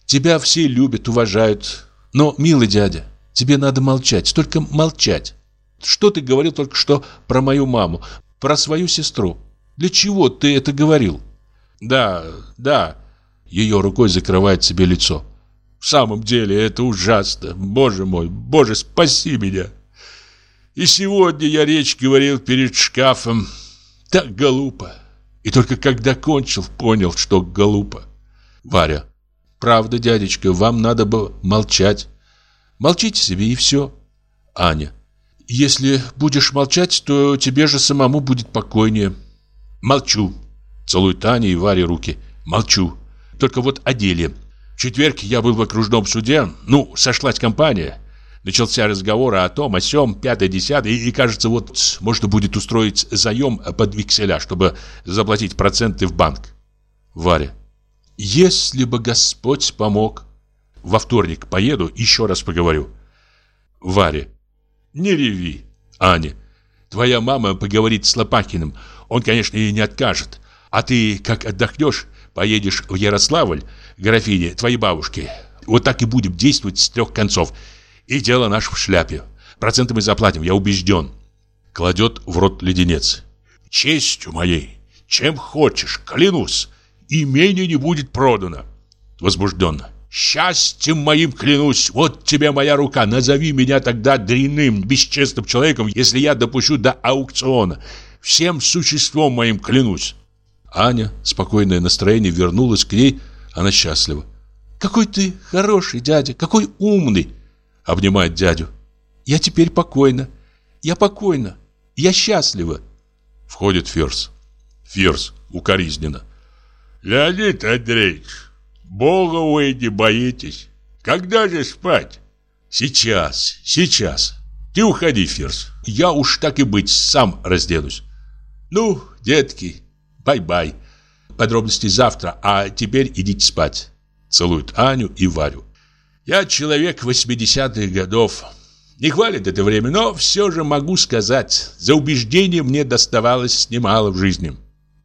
Тебя все любят, уважают. Но, милый дядя, тебе надо молчать, только молчать. Что ты говорил только что про мою маму, про свою сестру? Для чего ты это говорил? Да, да. Ее рукой закрывает себе лицо. В самом деле это ужасно. Боже мой, боже, спаси меня. И сегодня я речь говорил перед шкафом. Так глупо. И только когда кончил, понял, что глупо. Варя. Правда, дядечка, вам надо бы молчать. Молчите себе и все. Аня. Если будешь молчать, то тебе же самому будет покойнее. Молчу. Целует Аня и Варе руки. Молчу. Только вот о деле. В четверг я был в окружном суде. Ну, сошлась компания. Начался разговор о том, о сём, пятое, десятое, и, кажется, вот можно будет устроить заем под векселя, чтобы заплатить проценты в банк. Варя. Если бы Господь помог. Во вторник поеду, еще раз поговорю. Варя. Не реви. Аня. Твоя мама поговорит с Лопахиным. Он, конечно, ей не откажет. А ты, как отдохнешь, поедешь в Ярославль, графине, твоей бабушке. Вот так и будем действовать с трех концов. И дело наше в шляпе. Проценты мы заплатим, я убежден. Кладет в рот леденец. Честью моей, чем хочешь, клянусь, имение не будет продано. Возбужденно. Счастьем моим клянусь, вот тебе моя рука, назови меня тогда дрянным, бесчестным человеком, если я допущу до аукциона. Всем существом моим клянусь. Аня, спокойное настроение, вернулась к ней, она счастлива. «Какой ты хороший, дядя, какой умный!» Обнимает дядю. «Я теперь покойна. Я покойна. Я счастлива». Входит Ферс. Ферс укоризненно. «Леонид Андреевич, Бога вы не боитесь. Когда же спать?» «Сейчас, сейчас. Ты уходи, Ферс. Я уж так и быть, сам разденусь». «Ну, детки, бай-бай. Подробности завтра, а теперь идите спать». Целует Аню и Варю. Я человек 80-х годов. Не хвалит это время, но все же могу сказать, за убеждение мне доставалось немало в жизни.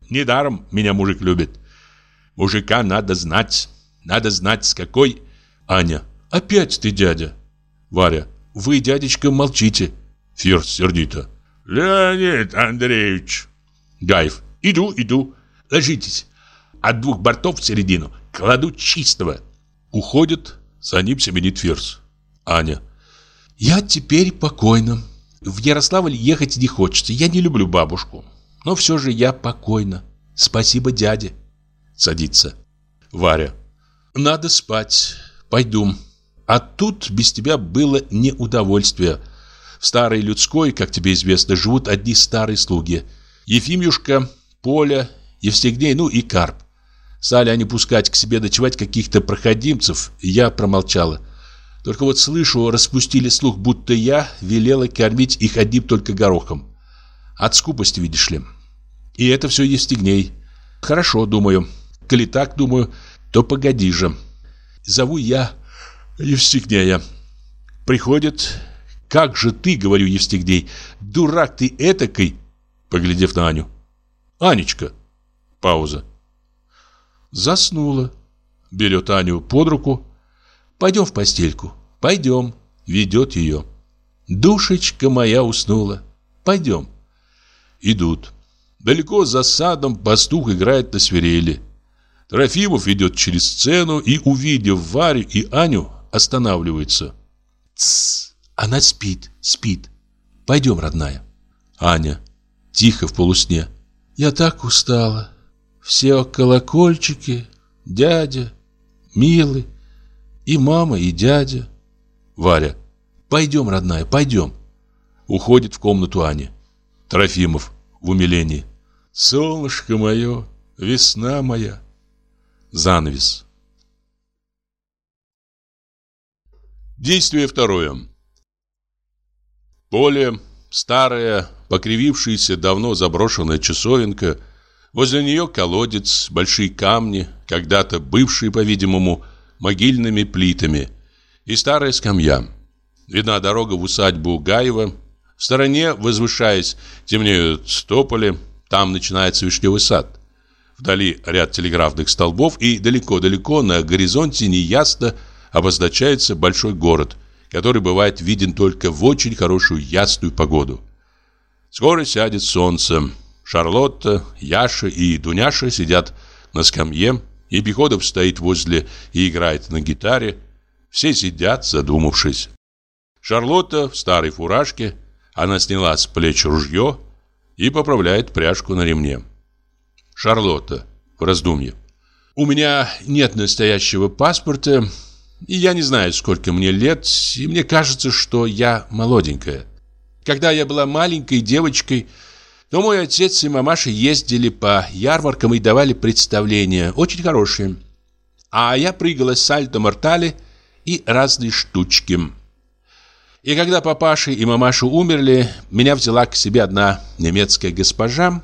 Недаром меня мужик любит. Мужика надо знать. Надо знать, с какой... Аня. Опять ты, дядя. Варя. Вы, дядечка, молчите. Фирс сердито. Леонид Андреевич. Гаев. Иду, иду. Ложитесь. От двух бортов в середину кладу чистого. Уходит, за ним семенит Фирс. Аня. Я теперь покойна. В Ярославль ехать не хочется. Я не люблю бабушку. Но все же я покойна. Спасибо дяде. Садится. Варя. Надо спать. Пойду. А тут без тебя было неудовольствие. В старой людской, как тебе известно, живут одни старые слуги. Ефимюшка, Поля, Евстигней, ну и Карп. Стали они пускать к себе ночевать каких-то проходимцев, и я промолчала. Только вот слышу, распустили слух, будто я велела кормить их одним только горохом. От скупости, видишь ли. И это все Евстигней. Хорошо, думаю. Коли так, думаю, то погоди же. Зову я Евстигнея. Приходит. Как же ты, говорю Евстигней, дурак ты этакой, поглядев на Аню. Анечка. Пауза. Заснула. Берет Аню под руку. Пойдем в постельку. Пойдем. Ведет ее. Душечка моя уснула. Пойдем. Идут. Далеко за садом пастух играет на свирели. Трофимов идет через сцену и, увидев Варю и Аню, останавливается. Тссс, она спит, спит. Пойдем, родная. Аня, тихо в полусне. Я так устала. Все колокольчики, дядя, милый, и мама, и дядя. Варя. Пойдем, родная, пойдем. Уходит в комнату Ани. Трофимов в умилении. Солнышко мое, весна моя. Занавес. Действие второе. Поле, старая, покривившаяся, давно заброшенная часовенка – Возле нее колодец, большие камни, когда-то бывшие, по-видимому, могильными плитами, и старая скамья. Видна дорога в усадьбу Гаева. В стороне, возвышаясь, темнеют стополи, там начинается вишневый сад. Вдали ряд телеграфных столбов, и далеко-далеко на горизонте неясно обозначается большой город, который бывает виден только в очень хорошую ясную погоду. Скоро сядет солнце. Шарлотта, Яша и Дуняша сидят на скамье, и Епиходов стоит возле и играет на гитаре. Все сидят, задумавшись. Шарлотта в старой фуражке, она сняла с плеч ружье и поправляет пряжку на ремне. Шарлотта в раздумье. У меня нет настоящего паспорта, и я не знаю, сколько мне лет, и мне кажется, что я молоденькая. Когда я была маленькой девочкой, то мой отец и мамаша ездили по ярмаркам и давали представления, очень хорошие. А я прыгала с сальто-мортали и разные штучки. И когда папаша и мамаша умерли, меня взяла к себе одна немецкая госпожа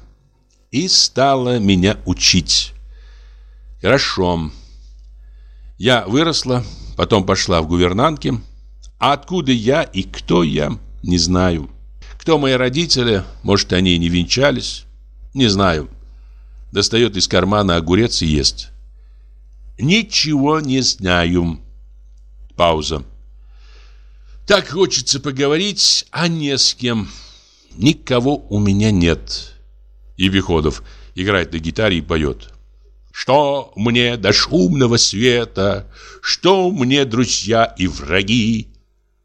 и стала меня учить. Хорошо. Я выросла, потом пошла в гувернантки. А откуда я и кто я, не знаю. Кто мои родители, может, они и не венчались, не знаю. Достает из кармана огурец и ест. Ничего не знаю. Пауза. Так хочется поговорить, а не с кем. Никого у меня нет. И Виходов играет на гитаре и поет. Что мне до шумного света, что мне друзья и враги.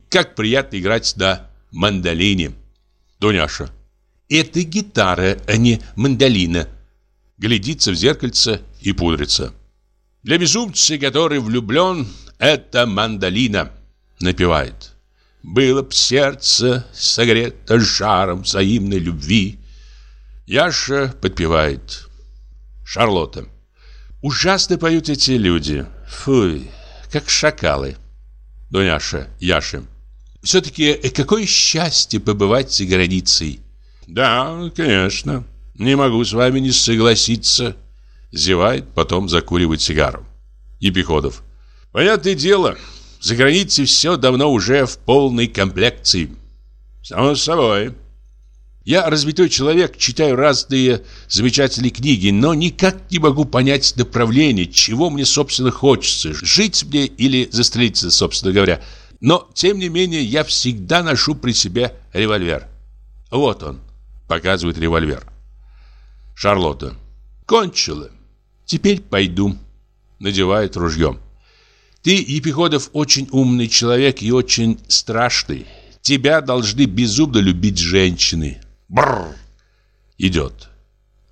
Как приятно играть на мандолине. Дуняша. Это гитара, а не мандолина. Глядится в зеркальце и пудрится. Для безумца, который влюблен, это мандолина. Напевает. Было б сердце согрето жаром взаимной любви. Яша подпевает. Шарлотта. Ужасно поют эти люди. Фуй, как шакалы. Дуняша, Яша. Все-таки какое счастье побывать за границей. Да, конечно. Не могу с вами не согласиться. Зевает, потом закуривает сигару. Епиходов. Понятное дело, за границей все давно уже в полной комплекции. Само собой. Я развитой человек, читаю разные замечательные книги, но никак не могу понять направление, чего мне, собственно, хочется. Жить мне или застрелиться, собственно говоря. Но, тем не менее, я всегда ношу при себе револьвер. Вот он, показывает револьвер. Шарлотта. Кончила. Теперь пойду. Надевает ружьем. Ты, Епиходов, очень умный человек и очень страшный. Тебя должны безумно любить женщины. Бррр. Идет.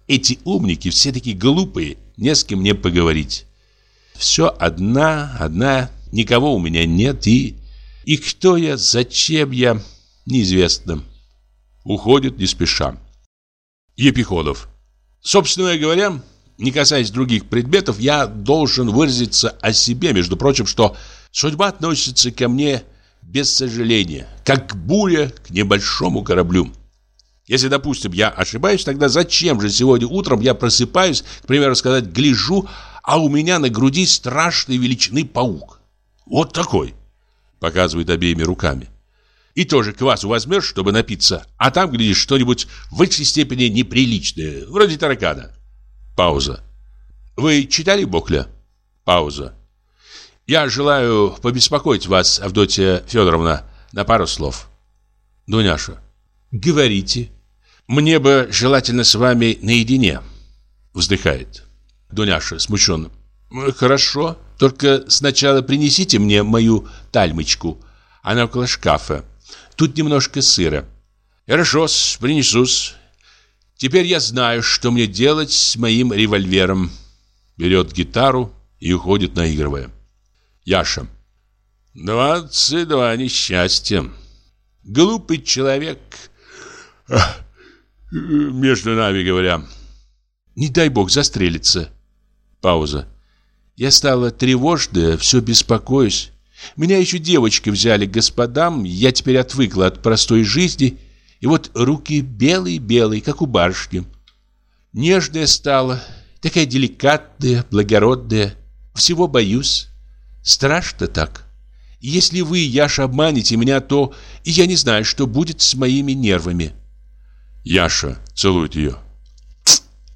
Эти умники все такие глупые, не с кем мне поговорить. Все одна, одна, никого у меня нет и... И кто я, зачем я, неизвестно. Уходит не спеша. Епиходов. Собственно говоря, не касаясь других предметов, я должен выразиться о себе, между прочим, что судьба относится ко мне без сожаления, как буря к небольшому кораблю. Если, допустим, я ошибаюсь, тогда зачем же сегодня утром я просыпаюсь, к примеру, сказать, гляжу, а у меня на груди страшной величины паук? Вот такой, показывает обеими руками. И тоже квасу возьмешь, чтобы напиться, а там, глядишь, что-нибудь в высшей степени неприличное, вроде таракана. Пауза. Вы читали Бокля? Пауза. Я желаю побеспокоить вас, Авдотья Федоровна, на пару слов. Дуняша. Говорите. Мне бы желательно с вами наедине. Вздыхает. Дуняша смущенно. Хорошо, только сначала принесите мне мою тальмочку. Она около шкафа. Тут немножко сыра. Хорошо, принесу-с. Теперь я знаю, что мне делать с моим револьвером. Берет гитару и уходит, наигрывая. Яша. Двадцать два несчастья. Глупый человек между нами говоря. Не дай бог застрелиться. Пауза. Я стала тревожная, все беспокоюсь. Меня еще девочки взяли к господам, я теперь отвыкла от простой жизни, и вот руки белые-белые, как у барышни. Нежная стала, такая деликатная, благородная. Всего боюсь. Страшно так. Если вы, Яша, обманете меня, то я не знаю, что будет с моими нервами. Яша целует ее.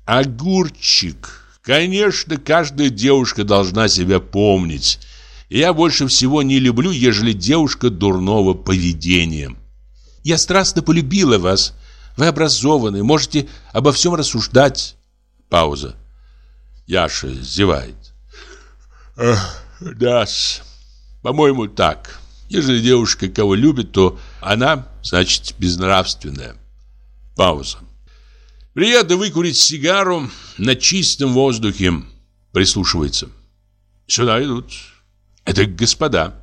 Огурчик. Конечно, каждая девушка должна себя помнить. И я больше всего не люблю, ежели девушка дурного поведения. Я страстно полюбила вас. Вы образованный, можете обо всем рассуждать. Пауза. Яша зевает. да по-моему, так. Если девушка кого любит, то она, значит, безнравственная. Пауза. Приятно выкурить сигару на чистом воздухе. Прислушивается. Сюда идут. Это господа.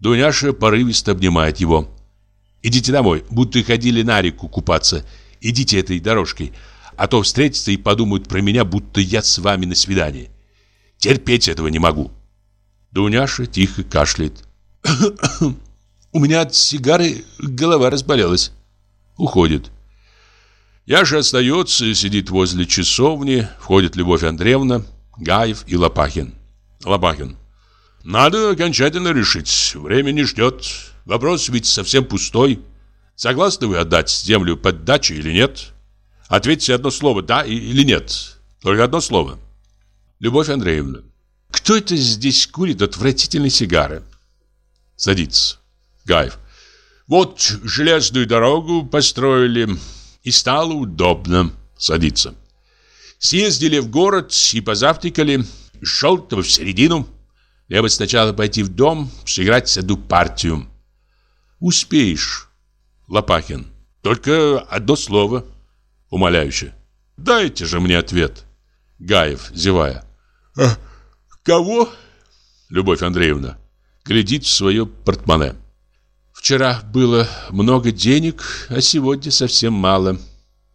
Дуняша порывисто обнимает его. Идите домой, будто ходили на реку купаться. Идите этой дорожкой, а то встретятся и подумают про меня, будто я с вами на свидании. Терпеть этого не могу. Дуняша тихо кашляет. *coughs* У меня от сигары голова разболелась. Уходит. Яша остается, сидит возле часовни, входит Любовь Андреевна, Гаев и Лопахин. Лопахин. Надо окончательно решить. Время не ждет. Вопрос ведь совсем пустой. Согласны вы отдать землю под дачу или нет? Ответьте одно слово, да или нет. Только одно слово. Любовь Андреевна. Кто это здесь курит отвратительные сигары? Садится. Гаев. Вот железную дорогу построили, и стало удобно. Садится. Съездили в город и позавтракали. Шел-то в середину. Я бы сначала пойти в дом, сыграть в саду партию. Успеешь, Лопахин. Только одно слово. Умоляюще. Дайте же мне ответ. Гаев, зевая. А, кого? Любовь Андреевна. Глядит в свое портмоне. Вчера было много денег, а сегодня совсем мало.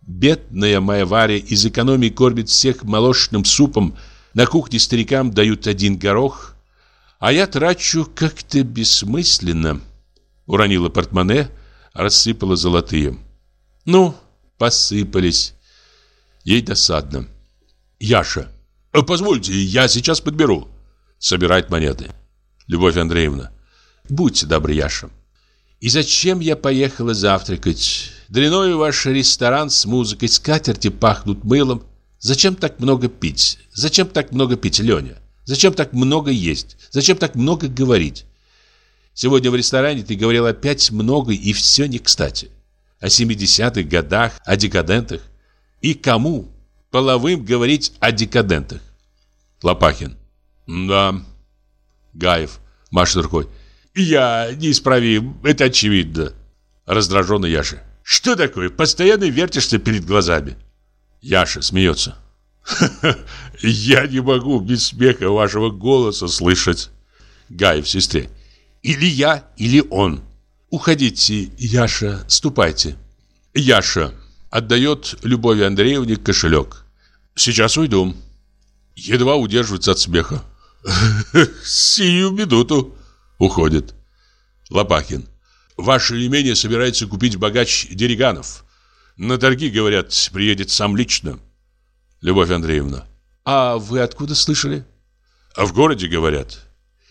Бедная моя Варя из экономии кормит всех молочным супом. На кухне старикам дают один горох, а я трачу как-то бессмысленно. Уронила портмоне, рассыпала золотые. Ну, посыпались. Ей досадно. Яша. Позвольте, я сейчас подберу. Собирает монеты. Любовь Андреевна. Будьте добры, Яша. И зачем я поехала завтракать? Длиной ваш ресторан с музыкой, скатерти пахнут мылом. Зачем так много пить? Зачем так много пить, Леня? Зачем так много есть? Зачем так много говорить? Сегодня в ресторане ты говорил опять много и все не кстати. О 70-х годах, о декадентах. И кому, половым, говорить о декадентах? Лопахин. Да. Гаев машет рукой. Я неисправим, это очевидно. Раздраженный Яша. Что такое? Постоянно вертишься перед глазами. Яша смеется. *laughs* Я не могу без смеха вашего голоса слышать. Гаев сестре. Или я, или он. Уходите, Яша, ступайте. Яша отдает Любови Андреевне кошелек. Сейчас уйду. Едва удерживается от смеха. *laughs* Сию минуту. Уходит. Лопахин. Ваше имение собирается купить богач Дериганов. На торги, говорят, приедет сам лично. Любовь Андреевна. А вы откуда слышали? А в городе, говорят.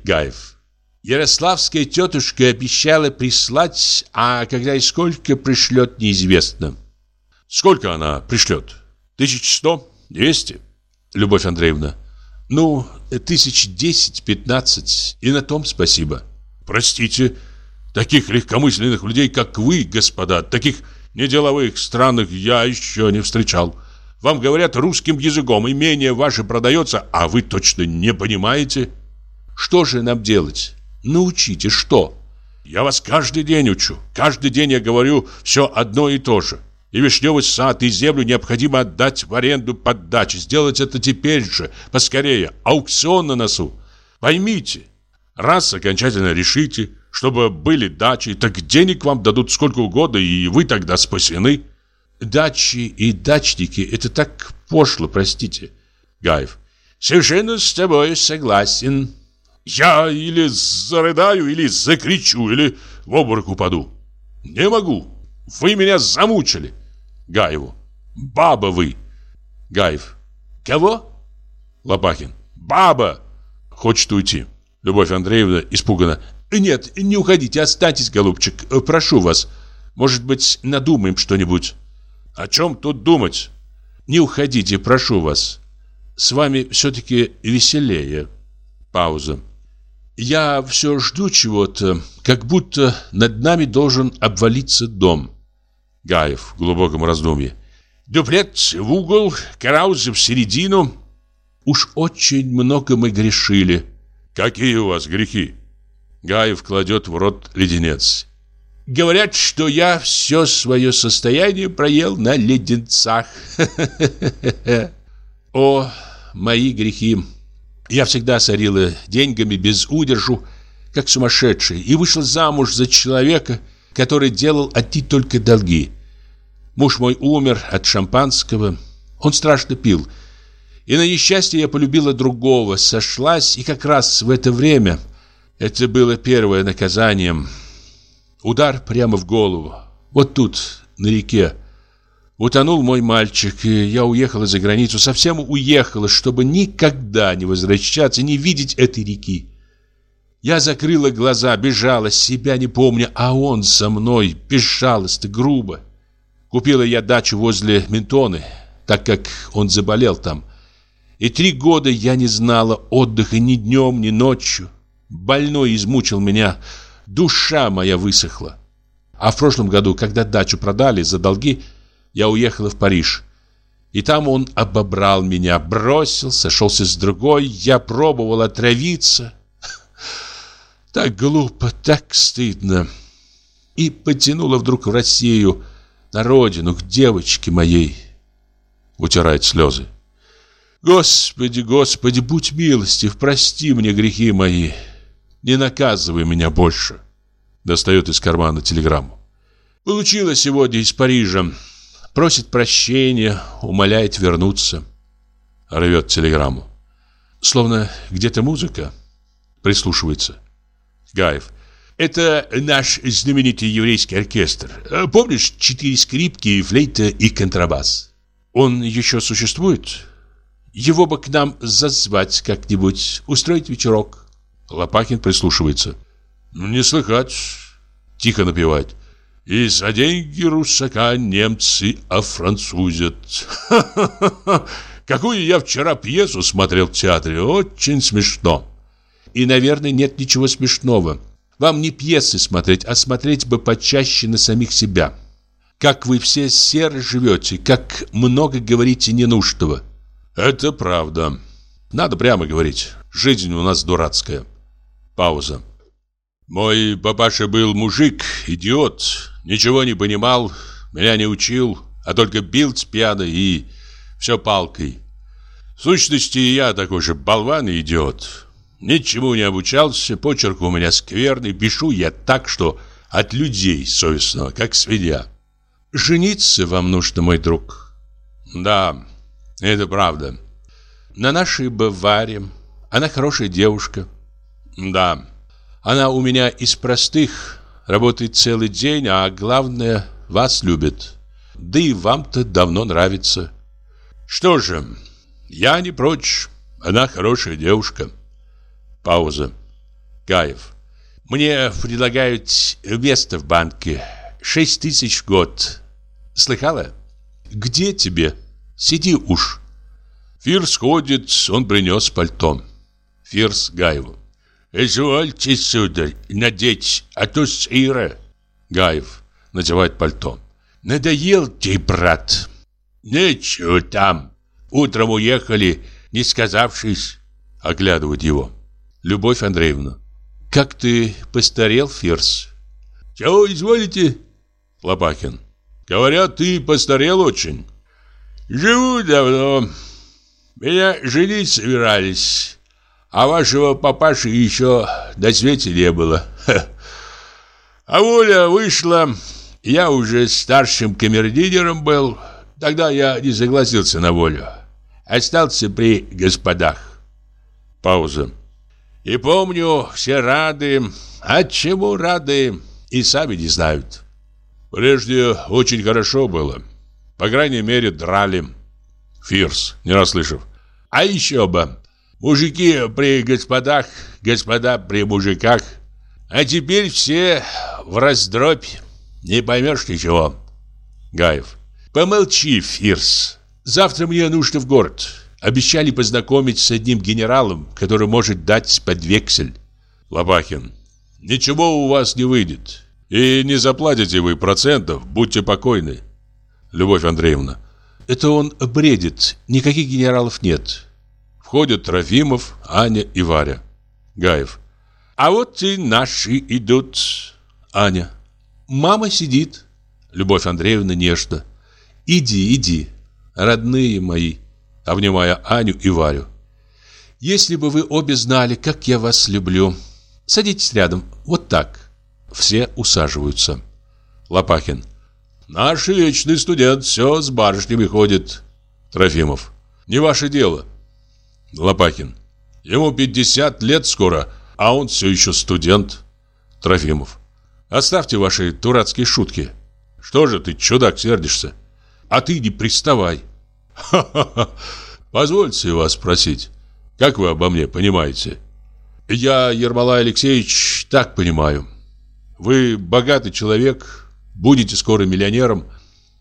Гаев. Ярославская тетушка обещала прислать, а когда и сколько пришлет, неизвестно. Сколько она пришлет? Тысяч сто? Двести? Любовь Андреевна. Ну, тысяч десять-пятнадцать. И на том спасибо. Простите, таких легкомысленных людей, как вы, господа, таких неделовых странных я еще не встречал. Вам говорят русским языком, имение ваше продается, а вы точно не понимаете. Что же нам делать? Научите, что? Я вас каждый день учу. Каждый день я говорю все одно и то же. И вишневый сад, и землю необходимо отдать в аренду под дачу. Сделать это теперь же, поскорее. Аукцион на носу. Поймите, раз окончательно решите, чтобы были дачи, так денег вам дадут сколько угодно, и вы тогда спасены. Дачи и дачники – это так пошло, простите. Гаев. Совершенно с тобой согласен. Я или зарыдаю, или закричу, или в обморок упаду. Не могу. Вы меня замучили. Гаеву. Баба вы. Гаев. Кого? Лопахин. Баба. Хочет уйти. Любовь Андреевна испугана. Нет, не уходите, останьтесь, голубчик. Прошу вас. Может быть, надумаем что-нибудь. О чем тут думать? Не уходите, прошу вас. С вами все-таки веселее. Пауза. Я все жду чего-то, как будто над нами должен обвалиться дом. Гаев в глубоком раздумье. Дуплет в угол, Караузы в середину. Уж очень много мы грешили. Какие у вас грехи? Гаев кладет в рот леденец. Говорят, что я все свое состояние проел на леденцах. *laughs* О, мои грехи! Я всегда сорила деньгами без удержу, как сумасшедший, и вышла замуж за человека, который делал одни только долги. Муж мой умер от шампанского, он страшно пил. И на несчастье я полюбила другого, сошлась, и как раз в это время, это было первое наказание, удар прямо в голову, вот тут, на реке. Утонул мой мальчик, и я уехала за границу, совсем уехала, чтобы никогда не возвращаться, не видеть этой реки. Я закрыла глаза, бежала, себя не помня, а он со мной, безжалостно, грубо. Купила я дачу возле Ментоны, так как он заболел там. И три года я не знала отдыха ни днем, ни ночью. Больной измучил меня, душа моя высохла. А в прошлом году, когда дачу продали за долги, я уехала в Париж. И там он обобрал меня, бросил, сошелся с другой. Я пробовал отравиться. Так глупо, так стыдно. И потянула вдруг в Россию, на родину, к девочке моей. Утирает слезы. Господи, Господи, будь милостив, прости мне грехи мои. Не наказывай меня больше. Достает из кармана телеграмму. Получила сегодня из Парижа. Просит прощения, умоляет вернуться. Рвет телеграмму. Словно где-то музыка. Прислушивается. Гаев. Это наш знаменитый еврейский оркестр. Помнишь, четыре скрипки, флейта и контрабас? Он еще существует? Его бы к нам зазвать как-нибудь, устроить вечерок. Лопахин прислушивается. Не слыхать. Тихо напевает. И за деньги русака немцы офранцузят. *laughs* Какую я вчера пьесу смотрел в театре. Очень смешно. И, наверное, нет ничего смешного. Вам не пьесы смотреть, а смотреть бы почаще на самих себя. Как вы все серо живете, как много говорите ненужного. Это правда. Надо прямо говорить. Жизнь у нас дурацкая. Пауза. Мой папаша был мужик, идиот, Ничего не понимал, меня не учил, а только бил с пьяной и все палкой. В сущности, я такой же болван и идиот. Ничему не обучался, почерк у меня скверный, пишу я так, что от людей совестно, как свинья. Жениться вам нужно, мой друг. Да, это правда. На нашей Баваре. Она хорошая девушка. Да, она у меня из простых, Работает целый день, а главное, вас любит. Да и вам-то давно нравится. Что же, я не прочь. Она хорошая девушка. Пауза. Гаев. Мне предлагают место в банке. Шесть тысяч в год. Слыхала? Где тебе? Сиди уж. Фирс ходит, он принес пальто. Фирс Гаеву. «Извольте, сударь, надеть, а то сыро». Гаев надевает пальто. «Надоел тебе, брат?» «Нечего там. Утром уехали, не сказавшись». Оглядывает его. «Любовь Андреевна, как ты постарел, Фирс?» «Чего изволите?» Лопахин. «Говорят, ты постарел очень». «Живу давно. Меня женить собирались». А вашего папаши еще на свете не было. А воля вышла, я уже старшим камердинером был. Тогда я не согласился на волю. Остался при господах. Пауза. И помню, все рады. От чему рады, и сами не знают. Прежде очень хорошо было. По крайней мере, драли. Фирс, не расслышав. А еще бы. Мужики при господах, господа при мужиках. А теперь все в раздробь. Не поймешь ничего. Гаев. Помолчи, Фирс. Завтра мне нужно в город. Обещали познакомить с одним генералом, который может дать под вексель. Лопахин. Ничего у вас не выйдет. И не заплатите вы процентов, будьте покойны. Любовь Андреевна. Это он бредит, никаких генералов нет. Входят Трофимов, Аня и Варя. Гаев. А вот и наши идут. Аня. Мама сидит. Любовь Андреевна нежно. Иди, иди, родные мои, обнимая Аню и Варю. Если бы вы обе знали, как я вас люблю. Садитесь рядом, вот так. Все усаживаются. Лопахин. Наш вечный студент все с барышнями ходит. Трофимов. Не ваше дело. Лопахин. Ему 50 лет скоро, а он все еще студент. Трофимов. Оставьте ваши дурацкие шутки. Что же ты, чудак, сердишься? А ты не приставай. Ха-ха-ха. *laughs* Позвольте вас спросить, как вы обо мне понимаете? Я, Ермолай Алексеевич, так понимаю. Вы богатый человек, будете скоро миллионером.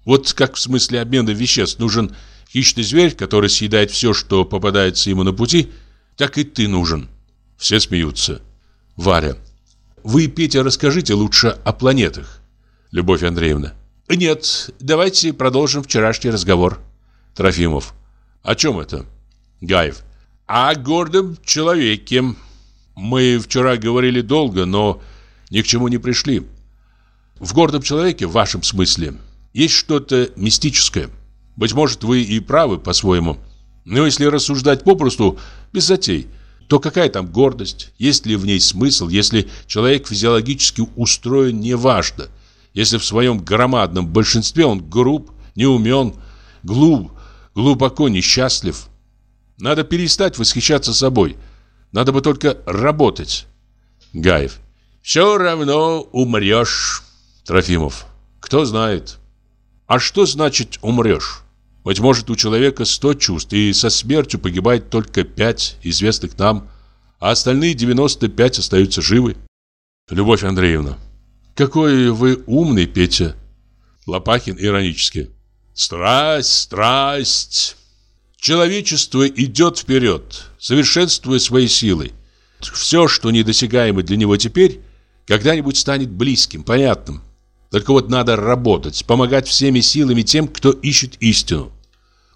Вот как в смысле обмена веществ нужен хищный зверь, который съедает все, что попадается ему на пути, так и ты нужен. Все смеются. Варя. Вы, Петя, расскажите лучше о планетах. Любовь Андреевна. Нет, давайте продолжим вчерашний разговор. Трофимов. О чем это? Гаев. О гордом человеке. Мы вчера говорили долго, но ни к чему не пришли. В гордом человеке, в вашем смысле, есть что-то мистическое. Быть может, вы и правы по-своему. Но если рассуждать попросту, без затей, то какая там гордость? Есть ли в ней смысл, если человек физиологически устроен, неважно если в своем громадном большинстве он груб, неумен, глуп, глубоко несчастлив. Надо перестать восхищаться собой. Надо бы только работать. Гаев. Все равно умрешь. Трофимов. Кто знает. А что значит умрешь? Быть может, у человека сто чувств, и со смертью погибает только пять, известных нам, а остальные 95 остаются живы. Любовь Андреевна. Какой вы умный, Петя. Лопахин иронически. Страсть, страсть. Человечество идет вперед, совершенствуя свои силы. Все, что недосягаемо для него теперь, когда-нибудь станет близким, понятным. Только вот надо работать, помогать всеми силами тем, кто ищет истину.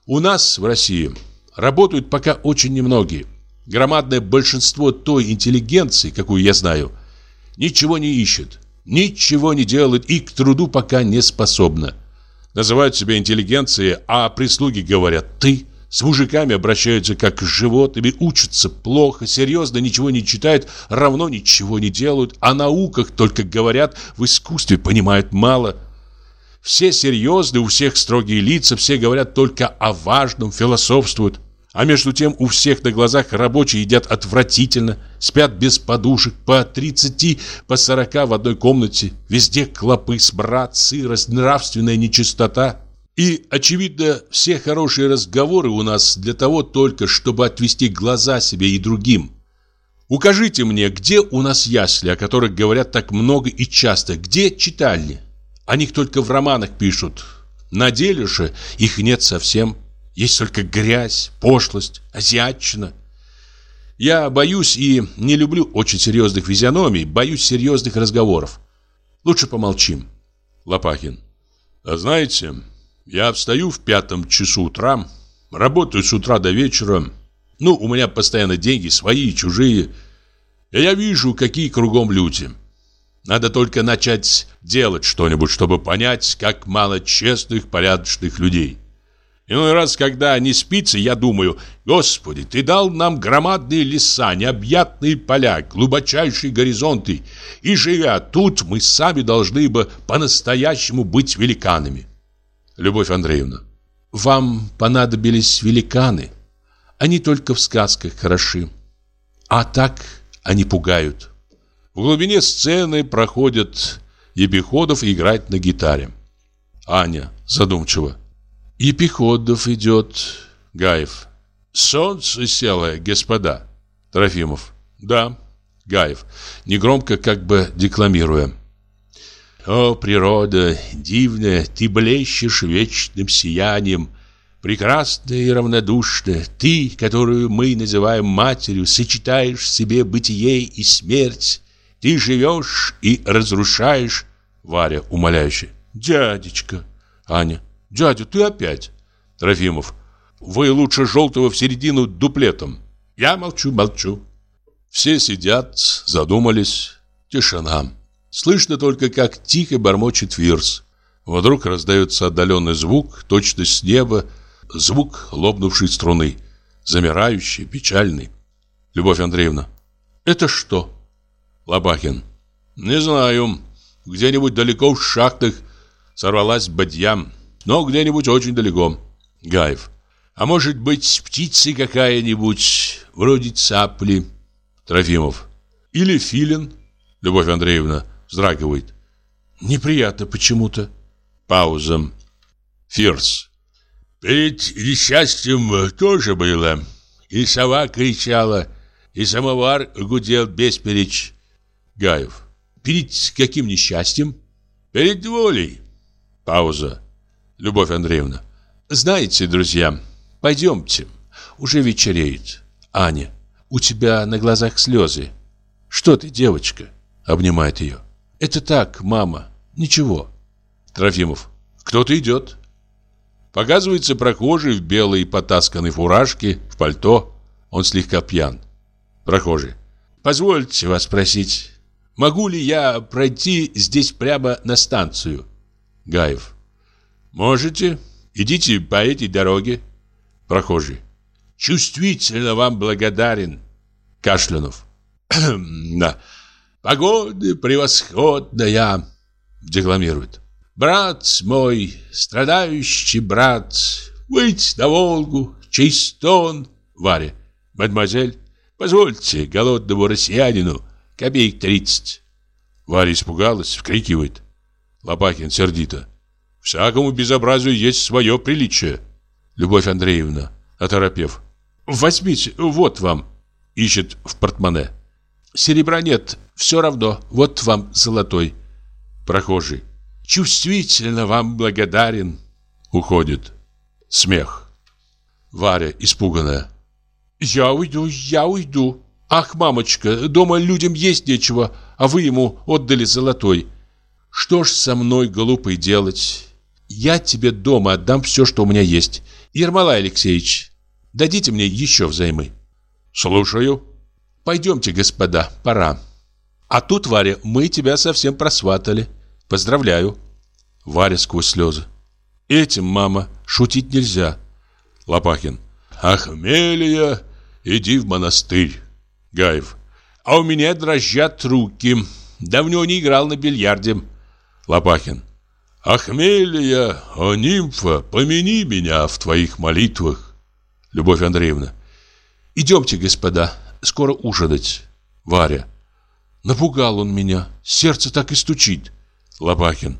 У нас в России работают пока очень немногие. Громадное большинство той интеллигенции, какую я знаю, ничего не ищет. Ничего не делает и к труду пока не способна. Называют себя интеллигенцией, а прислуги говорят «ты». С мужиками обращаются как с животными, учатся плохо, серьезно ничего не читают, равно ничего не делают, о науках только говорят, в искусстве понимают мало. Все серьезны, у всех строгие лица, все говорят только о важном, философствуют. А между тем у всех на глазах рабочие едят отвратительно, спят без подушек, по 30, по 40 в одной комнате. Везде клопы, смрад, сырость, нравственная нечистота. И, очевидно, все хорошие разговоры у нас для того только, чтобы отвести глаза себе и другим. Укажите мне, где у нас ясли, о которых говорят так много и часто, где читальни? О них только в романах пишут. На деле же их нет совсем. Есть только грязь, пошлость, азиатчина. Я боюсь и не люблю очень серьезных физиономий, боюсь серьезных разговоров. Лучше помолчим. Лопахин. А знаете, я встаю в пятом часу утра, работаю с утра до вечера. Ну, у меня постоянно деньги, свои и чужие. И я вижу, какие кругом люди. Надо только начать делать что-нибудь, чтобы понять, как мало честных, порядочных людей. Иной раз, когда не спится, я думаю, Господи, Ты дал нам громадные леса, необъятные поля, глубочайшие горизонты, и, живя тут, мы сами должны бы по-настоящему быть великанами. Любовь Андреевна, вам понадобились великаны. Они только в сказках хороши, а так они пугают. В глубине сцены проходят Епиходов играть на гитаре. Аня задумчиво. Епиходов идет. Гаев. Солнце село, господа. Трофимов. Да. Гаев. Негромко, как бы декламируя. О, природа, дивная, ты блещешь вечным сиянием, прекрасная и равнодушная, ты, которую мы называем матерью, сочетаешь в себе бытие и смерть, ты живешь и разрушаешь, Варя, умоляюще. Дядечка. Аня. Дядя, ты опять. Трофимов. Вы лучше желтого в середину дуплетом. Я молчу, молчу. Все сидят, задумались. Тишина. Слышно только, как тихо бормочет Фирс. Вдруг раздается отдаленный звук, точно с неба, звук лопнувшей струны, замирающий, печальный. Любовь Андреевна. Это что? Лобахин. Не знаю. Где-нибудь далеко в шахтах сорвалась бадья, но где-нибудь очень далеко. Гаев. А может быть, птица какая-нибудь, вроде цапли. Трофимов. Или филин. Любовь Андреевна вздрагивает. Неприятно почему-то. Пауза. Фирс. Перед несчастьем тоже было. И сова кричала, и самовар гудел бесперечь. Гаев. Перед каким несчастьем? Перед волей. Пауза. Любовь Андреевна. Знаете, друзья, пойдемте. Уже вечереет. Аня, у тебя на глазах слезы. Что ты, девочка? Обнимает ее. Это так, мама. Ничего. Трофимов. Кто-то идет. Показывается прохожий в белой потасканной фуражке, в пальто. Он слегка пьян. Прохожий. Позвольте вас спросить, могу ли я пройти здесь прямо на станцию? Гаев. Можете. Идите по этой дороге. Прохожий. Чувствительно вам благодарен. Кашлянов. *clears throat* да. Погода превосходная. Декламирует. Брат мой, страдающий брат, выйдь на Волгу, чей стон. Варя. Мадемуазель, позвольте голодному россиянину копеек тридцать. Варя испугалась, вкрикивает. Лопахин сердито. Всякому безобразию есть свое приличие. Любовь Андреевна, оторопев. Возьмите, вот вам. Ищет в портмоне. Серебра нет, все равно, вот вам золотой. Прохожий. Чувствительно вам благодарен. Уходит. Смех. Варя, испуганная. Я уйду, я уйду. Ах, мамочка, дома людям есть нечего, а вы ему отдали золотой. Что ж со мной, глупый, делать? Я тебе дома отдам все, что у меня есть. Ермолай Алексеевич, дадите мне еще взаймы. Слушаю. Пойдемте, господа, пора. А тут, Варя, мы тебя совсем просватали. Поздравляю. Варя сквозь слезы. Этим, мама, шутить нельзя. Лопахин. Ахмелия, иди в монастырь. Гаев. А у меня дрожат руки. Давно не играл на бильярде. Лопахин. Ахмелия, о нимфа, помяни меня в твоих молитвах. Любовь Андреевна. Идемте, господа, скоро ужинать. Варя. Напугал он меня, сердце так и стучит. Лопахин.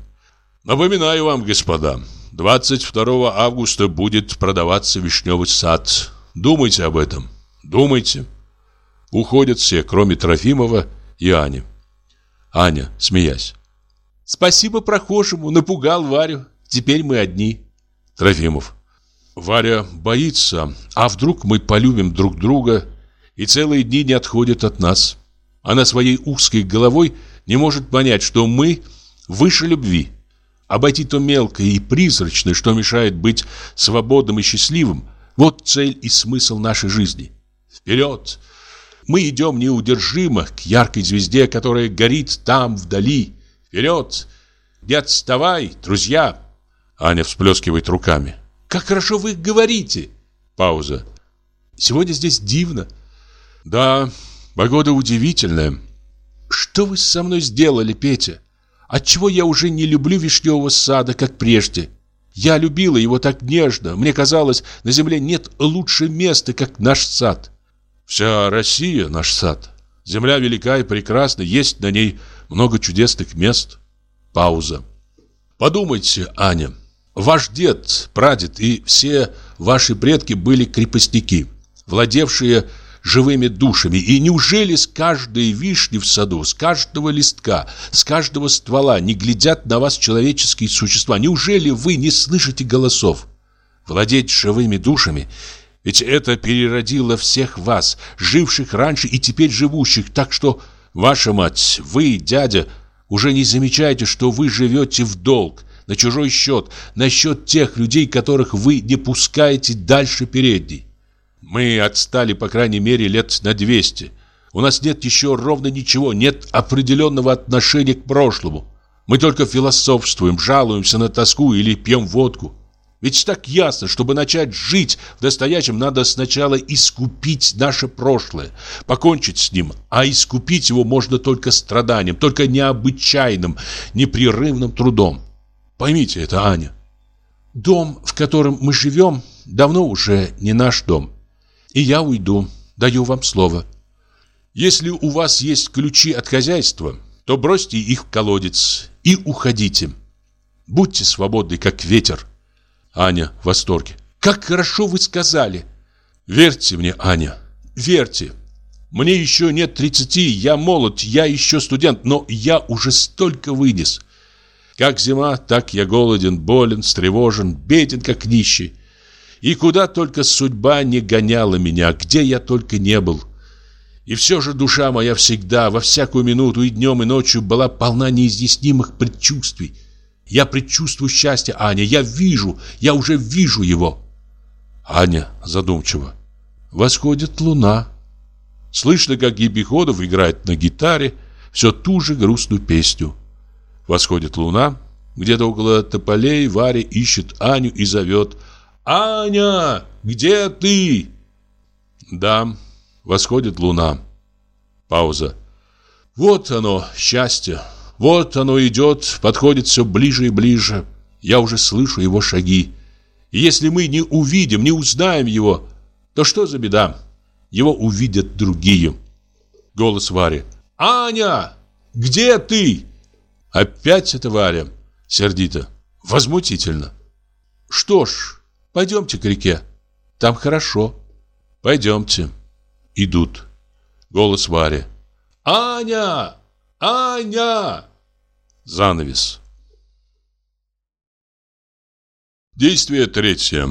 Напоминаю вам, господа, 22 августа будет продаваться вишневый сад. Думайте об этом. Думайте. Уходят все, кроме Трофимова и Ани. Аня, смеясь. Спасибо прохожему, напугал Варю. Теперь мы одни. Трофимов. Варя боится, а вдруг мы полюбим друг друга и целые дни не отходят от нас. Она своей узкой головой не может понять, что мы выше любви. Обойти то мелкое и призрачное, что мешает быть свободным и счастливым, вот цель и смысл нашей жизни. Вперед! Мы идем неудержимо к яркой звезде, которая горит там, вдали. Вперед! Не отставай, друзья!» Аня всплескивает руками. «Как хорошо вы говорите!» Пауза. «Сегодня здесь дивно». «Да, погода удивительная». «Что вы со мной сделали, Петя?» Отчего я уже не люблю вишневого сада, как прежде? Я любила его так нежно. Мне казалось, на земле нет лучше места, как наш сад. Вся Россия наш сад. Земля велика и прекрасна, есть на ней много чудесных мест. Пауза. Подумайте, Аня. Ваш дед, прадед и все ваши предки были крепостники, владевшие живыми душами. И неужели с каждой вишни в саду, с каждого листка, с каждого ствола не глядят на вас человеческие существа? Неужели вы не слышите голосов? Владеть живыми душами ведь это переродило всех вас, живших раньше и теперь живущих, так что ваша мать, вы, дядя, Уже не замечаете, что вы живете в долг, на чужой счет, на счет тех людей, которых вы не пускаете дальше передней. Мы отстали, по крайней мере, лет на 200. У нас нет еще ровно ничего, нет определенного отношения к прошлому. Мы только философствуем, жалуемся на тоску или пьем водку. Ведь так ясно, чтобы начать жить в настоящем, надо сначала искупить наше прошлое, покончить с ним. А искупить его можно только страданием, только необычайным, непрерывным трудом. Поймите это, Аня. Дом, в котором мы живем, давно уже не наш дом. И я уйду, даю вам слово. Если у вас есть ключи от хозяйства, то бросьте их в колодец и уходите. Будьте свободны, как ветер. Аня в восторге. Как хорошо вы сказали. Верьте мне, Аня, верьте. Мне еще нет 30, я молод, я еще студент, но я уже столько вынес. Как зима, так я голоден, болен, встревожен, беден, как нищий. И куда только судьба не гоняла меня, где я только не был. И все же душа моя всегда, во всякую минуту и днем, и ночью была полна неизъяснимых предчувствий. Я предчувствую счастье, Аня. Я вижу, я уже вижу его. Аня задумчиво. Восходит луна. Слышно, как Епиходов играет на гитаре все ту же грустную песню. Восходит луна. Где-то около тополей Варя ищет Аню и зовет «Аня, где ты?» Да, восходит луна. Пауза. Вот оно, счастье. Вот оно идет, подходит все ближе и ближе. Я уже слышу его шаги. И если мы не увидим, не узнаем его, то что за беда? Его увидят другие. Голос Вари. «Аня, где ты?» Опять это Варя. Сердито. Возмутительно. Что ж, пойдемте к реке. Там хорошо. Пойдемте. Идут. Голос Вари. «Аня! Аня!» Занавес. Действие третье.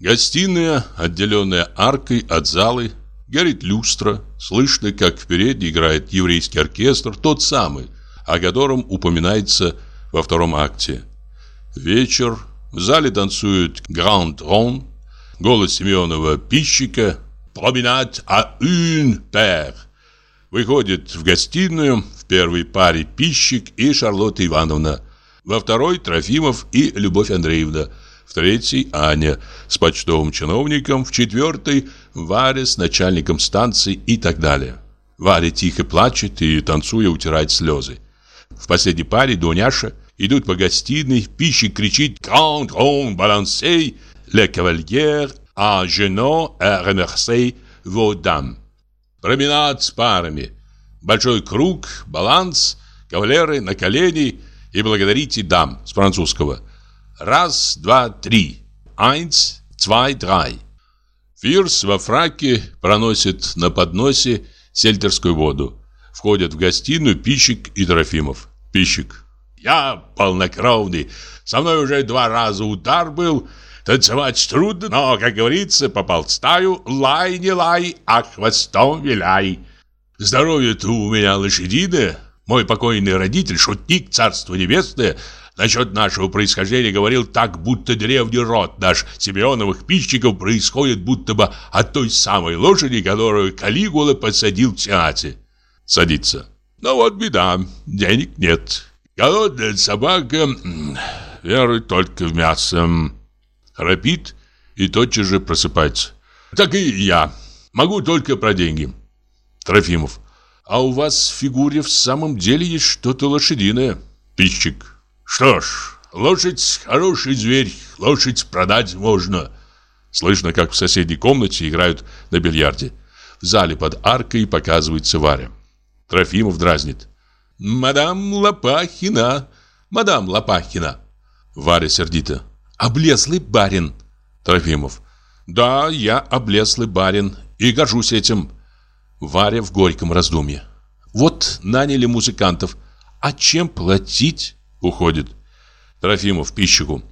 Гостиная, отделенная аркой от залы, горит люстра, слышно, как в передней играет еврейский оркестр, тот самый, о котором упоминается во втором акте. Вечер, в зале танцует Гранд Рон, голос Семенова пищика, променад à une paire. Выходит в гостиную, в первой паре Пищик и Шарлотта Ивановна, во второй Трофимов и Любовь Андреевна, в третьей Аня с почтовым чиновником, в четвертой Варя с начальником станции и так далее. Варя тихо плачет и, танцуя, утирает слезы. В последней паре Дуняша идут по гостиной, Пищик кричит «Grand, grand, balancez, le cavalier, genoux et remerciez vos dames». Променад с парами. Большой круг, баланс, кавалеры на колени и благодарите дам с французского. Раз, два, три. Eins, zwei, drei. Фирс во фраке проносит на подносе сельтерскую воду. Входят в гостиную Пищик и Трофимов. Пищик. Я полнокровный. Со мной уже два раза удар был. Танцевать трудно, но, как говорится, попал в стаю, лай не лай, а хвостом виляй. Здоровье-то у меня лошадиное. Мой покойный родитель, шутник, царство небесное, насчет нашего происхождения говорил так, будто древний род наш Симеоновых пищиков происходит будто бы от той самой лошади, которую Калигула посадил в театре. Садится. Ну вот беда, денег нет. Голодная собака верует только в мясо храпит и тотчас же просыпается. Так и я. Могу только про деньги. Трофимов. А у вас в фигуре в самом деле есть что-то лошадиное. Пищик. Что ж, лошадь хороший зверь, лошадь продать можно. Слышно, как в соседней комнате играют на бильярде. В зале под аркой показывается Варя. Трофимов дразнит. «Мадам Лопахина! Мадам Лопахина!» Варя сердито. Облезлый барин. Трофимов. Да, я облезлый барин и горжусь этим. Варя в горьком раздумье. Вот наняли музыкантов. А чем платить? Уходит. Трофимов пищику.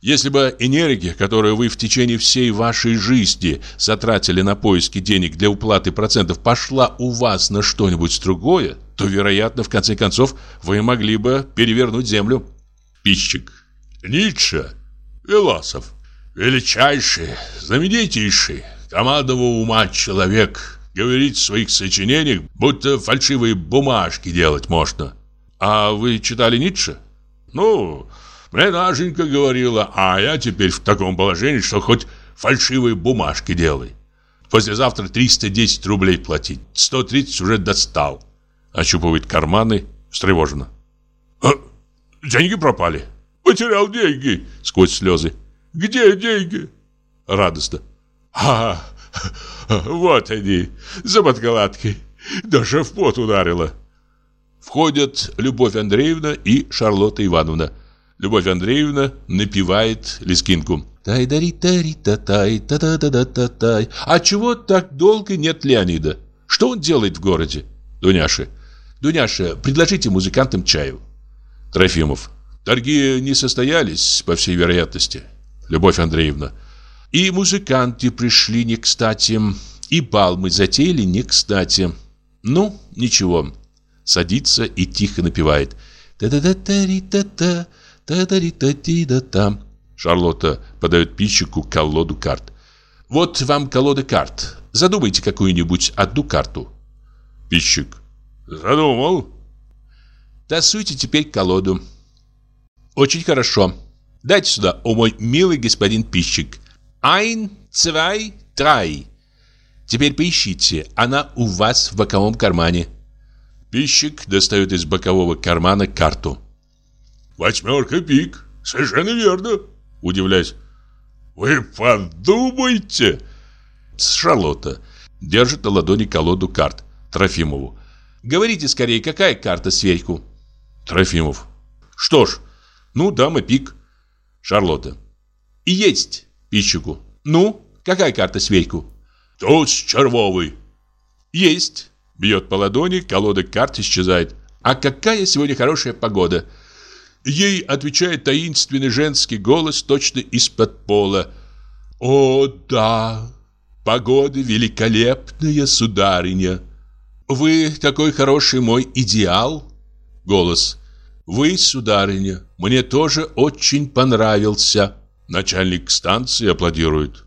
Если бы энергия, которую вы в течение всей вашей жизни затратили на поиски денег для уплаты процентов, пошла у вас на что-нибудь другое, то, вероятно, в конце концов, вы могли бы перевернуть землю. Пищик. Ницше. Велосов. Величайший, знаменитейший, командного ума человек. Говорит в своих сочинениях, будто фальшивые бумажки делать можно. А вы читали Ницше? Ну, мне Нашенька говорила, а я теперь в таком положении, что хоть фальшивые бумажки делай. Послезавтра 310 рублей платить, 130 уже достал. Ощупывает карманы, встревоженно. А, деньги пропали. Потерял деньги, сквозь слезы. Где деньги? Радостно. А, вот они, за подкладкой. Даже в пот ударила. Входят Любовь Андреевна и Шарлотта Ивановна. Любовь Андреевна напевает лескинку. тай дари тари та тай та та та та та тай А чего так долго нет Леонида? Что он делает в городе? Дуняша. Дуняша, предложите музыкантам чаю. Трофимов. Торги не состоялись, по всей вероятности. Любовь Андреевна. И музыканты пришли не кстати, и бал мы затеяли не кстати. Ну, ничего. Садится и тихо напевает. Та-да-да-та-ри-та-та. Та-да-ри-та-ти-да-там. Шарлотта подает пищику колоду карт. Вот вам колода карт. Задумайте какую-нибудь одну карту. Пищик. Задумал. Тасуйте теперь колоду. Очень хорошо. Дайте сюда, о мой милый господин пищик. Ein, zwei, drei. Теперь поищите, она у вас в боковом кармане. Пищик достает из бокового кармана карту. Восьмерка пик. Совершенно верно. Удивляюсь. Вы подумайте. Шарлотта держит на ладони колоду карт Трофимову. Говорите скорее, какая карта сверху? Трофимов. Что ж, ну, дама пик. Шарлотта. И есть пищику. Ну, какая карта сверху? Туз червовый. Есть. Бьет по ладони, колода карт исчезает. А какая сегодня хорошая погода? Ей отвечает таинственный женский голос точно из-под пола. «О, да, погода великолепная, сударыня! Вы такой хороший мой идеал!» Голос. «Вы, сударыня, мне тоже очень понравился!» Начальник станции аплодирует.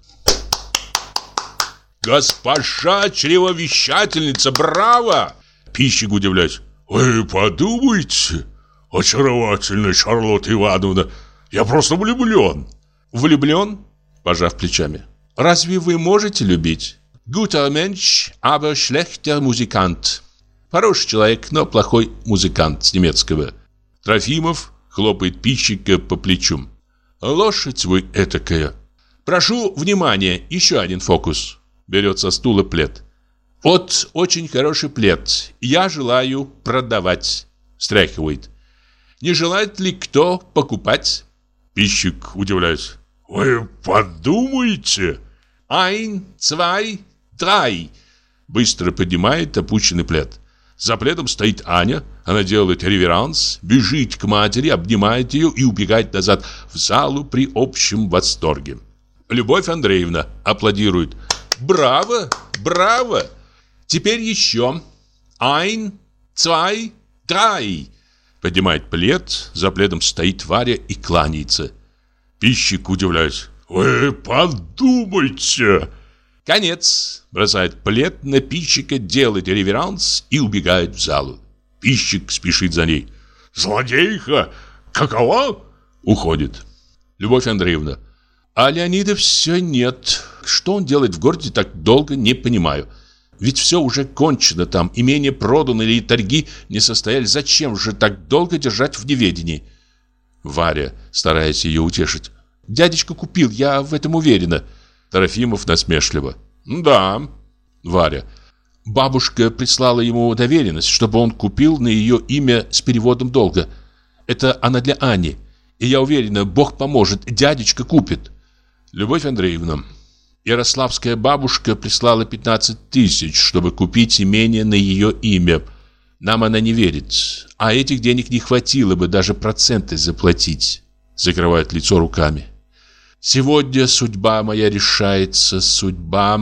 «Госпожа чревовещательница, браво!» Пищик удивляюсь. «Вы подумайте!» «Очаровательная Шарлотта Ивановна! Я просто влюблен!» «Влюблен?» Пожав плечами. «Разве вы можете любить?» «Guter Mensch, aber schlechter Musikant». Хороший человек, но плохой музыкант с немецкого. Трофимов хлопает пищика по плечу. «Лошадь вы этакая!» «Прошу внимания, еще один фокус!» Берет со стула плед. «Вот очень хороший плед. Я желаю продавать!» Стряхивает. Не желает ли кто покупать? Пищик, удивляюсь. Вы подумайте. Ein, zwei, drei. Быстро поднимает опущенный плед. За пледом стоит Аня. Она делает реверанс, бежит к матери, обнимает ее и убегает назад в залу при общем восторге. Любовь Андреевна аплодирует. Браво, браво. Теперь еще. Ein, zwei, drei. Поднимает плед, за пледом стоит Варя и кланяется. Пищик, удивляюсь. «Вы подумайте!» Конец. Бросает плед на пищика, делает реверанс и убегает в залу. Пищик спешит за ней. «Злодейка! Какова?» Уходит. Любовь Андреевна. А Леонида все нет. Что он делает в городе так долго, не понимаю. Ведь все уже кончено там, имение продано или торги не состоялись. Зачем же так долго держать в неведении? Варя, стараясь ее утешить. Дядечка купил, я в этом уверена. Трофимов насмешливо. Да. Варя. Бабушка прислала ему доверенность, чтобы он купил на ее имя с переводом долга. Это она для Ани. И я уверена, Бог поможет, дядечка купит. Любовь Андреевна, Ярославская бабушка прислала 15 тысяч, чтобы купить имение на ее имя. Нам она не верит. А этих денег не хватило бы даже проценты заплатить. Закрывает лицо руками. Сегодня судьба моя решается, судьба...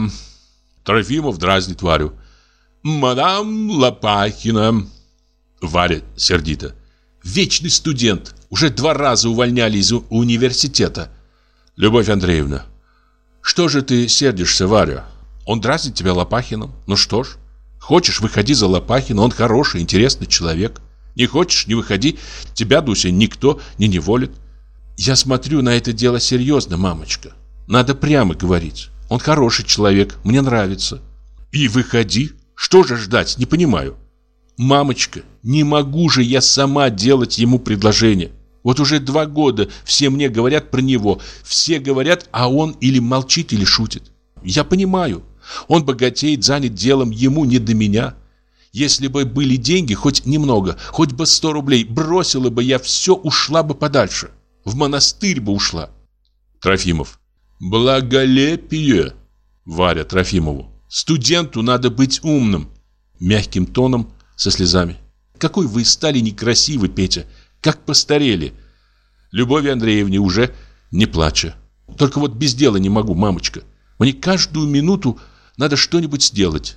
Трофимов дразнит Варю. «Мадам Лопахина!» Варя сердито. «Вечный студент! Уже два раза увольняли из университета!» «Любовь Андреевна, что же ты сердишься, Варя? Он дразнит тебя Лопахиным. Ну что ж, хочешь, выходи за Лопахина, он хороший, интересный человек. Не хочешь, не выходи, тебя, Дуся, никто не неволит. Я смотрю на это дело серьезно, мамочка. Надо прямо говорить. Он хороший человек, мне нравится. И выходи. Что же ждать, не понимаю. Мамочка, не могу же я сама делать ему предложение. Вот уже два года все мне говорят про него. Все говорят, а он или молчит, или шутит. Я понимаю. Он богатеет, занят делом, ему не до меня. Если бы были деньги, хоть немного, хоть бы сто рублей, бросила бы я все, ушла бы подальше. В монастырь бы ушла. Трофимов. Благолепие. Варя Трофимову. Студенту надо быть умным. Мягким тоном, со слезами. Какой вы стали некрасивый, Петя. Как постарели. Любови Андреевне уже не плача. Только вот без дела не могу, мамочка. Мне каждую минуту надо что-нибудь сделать.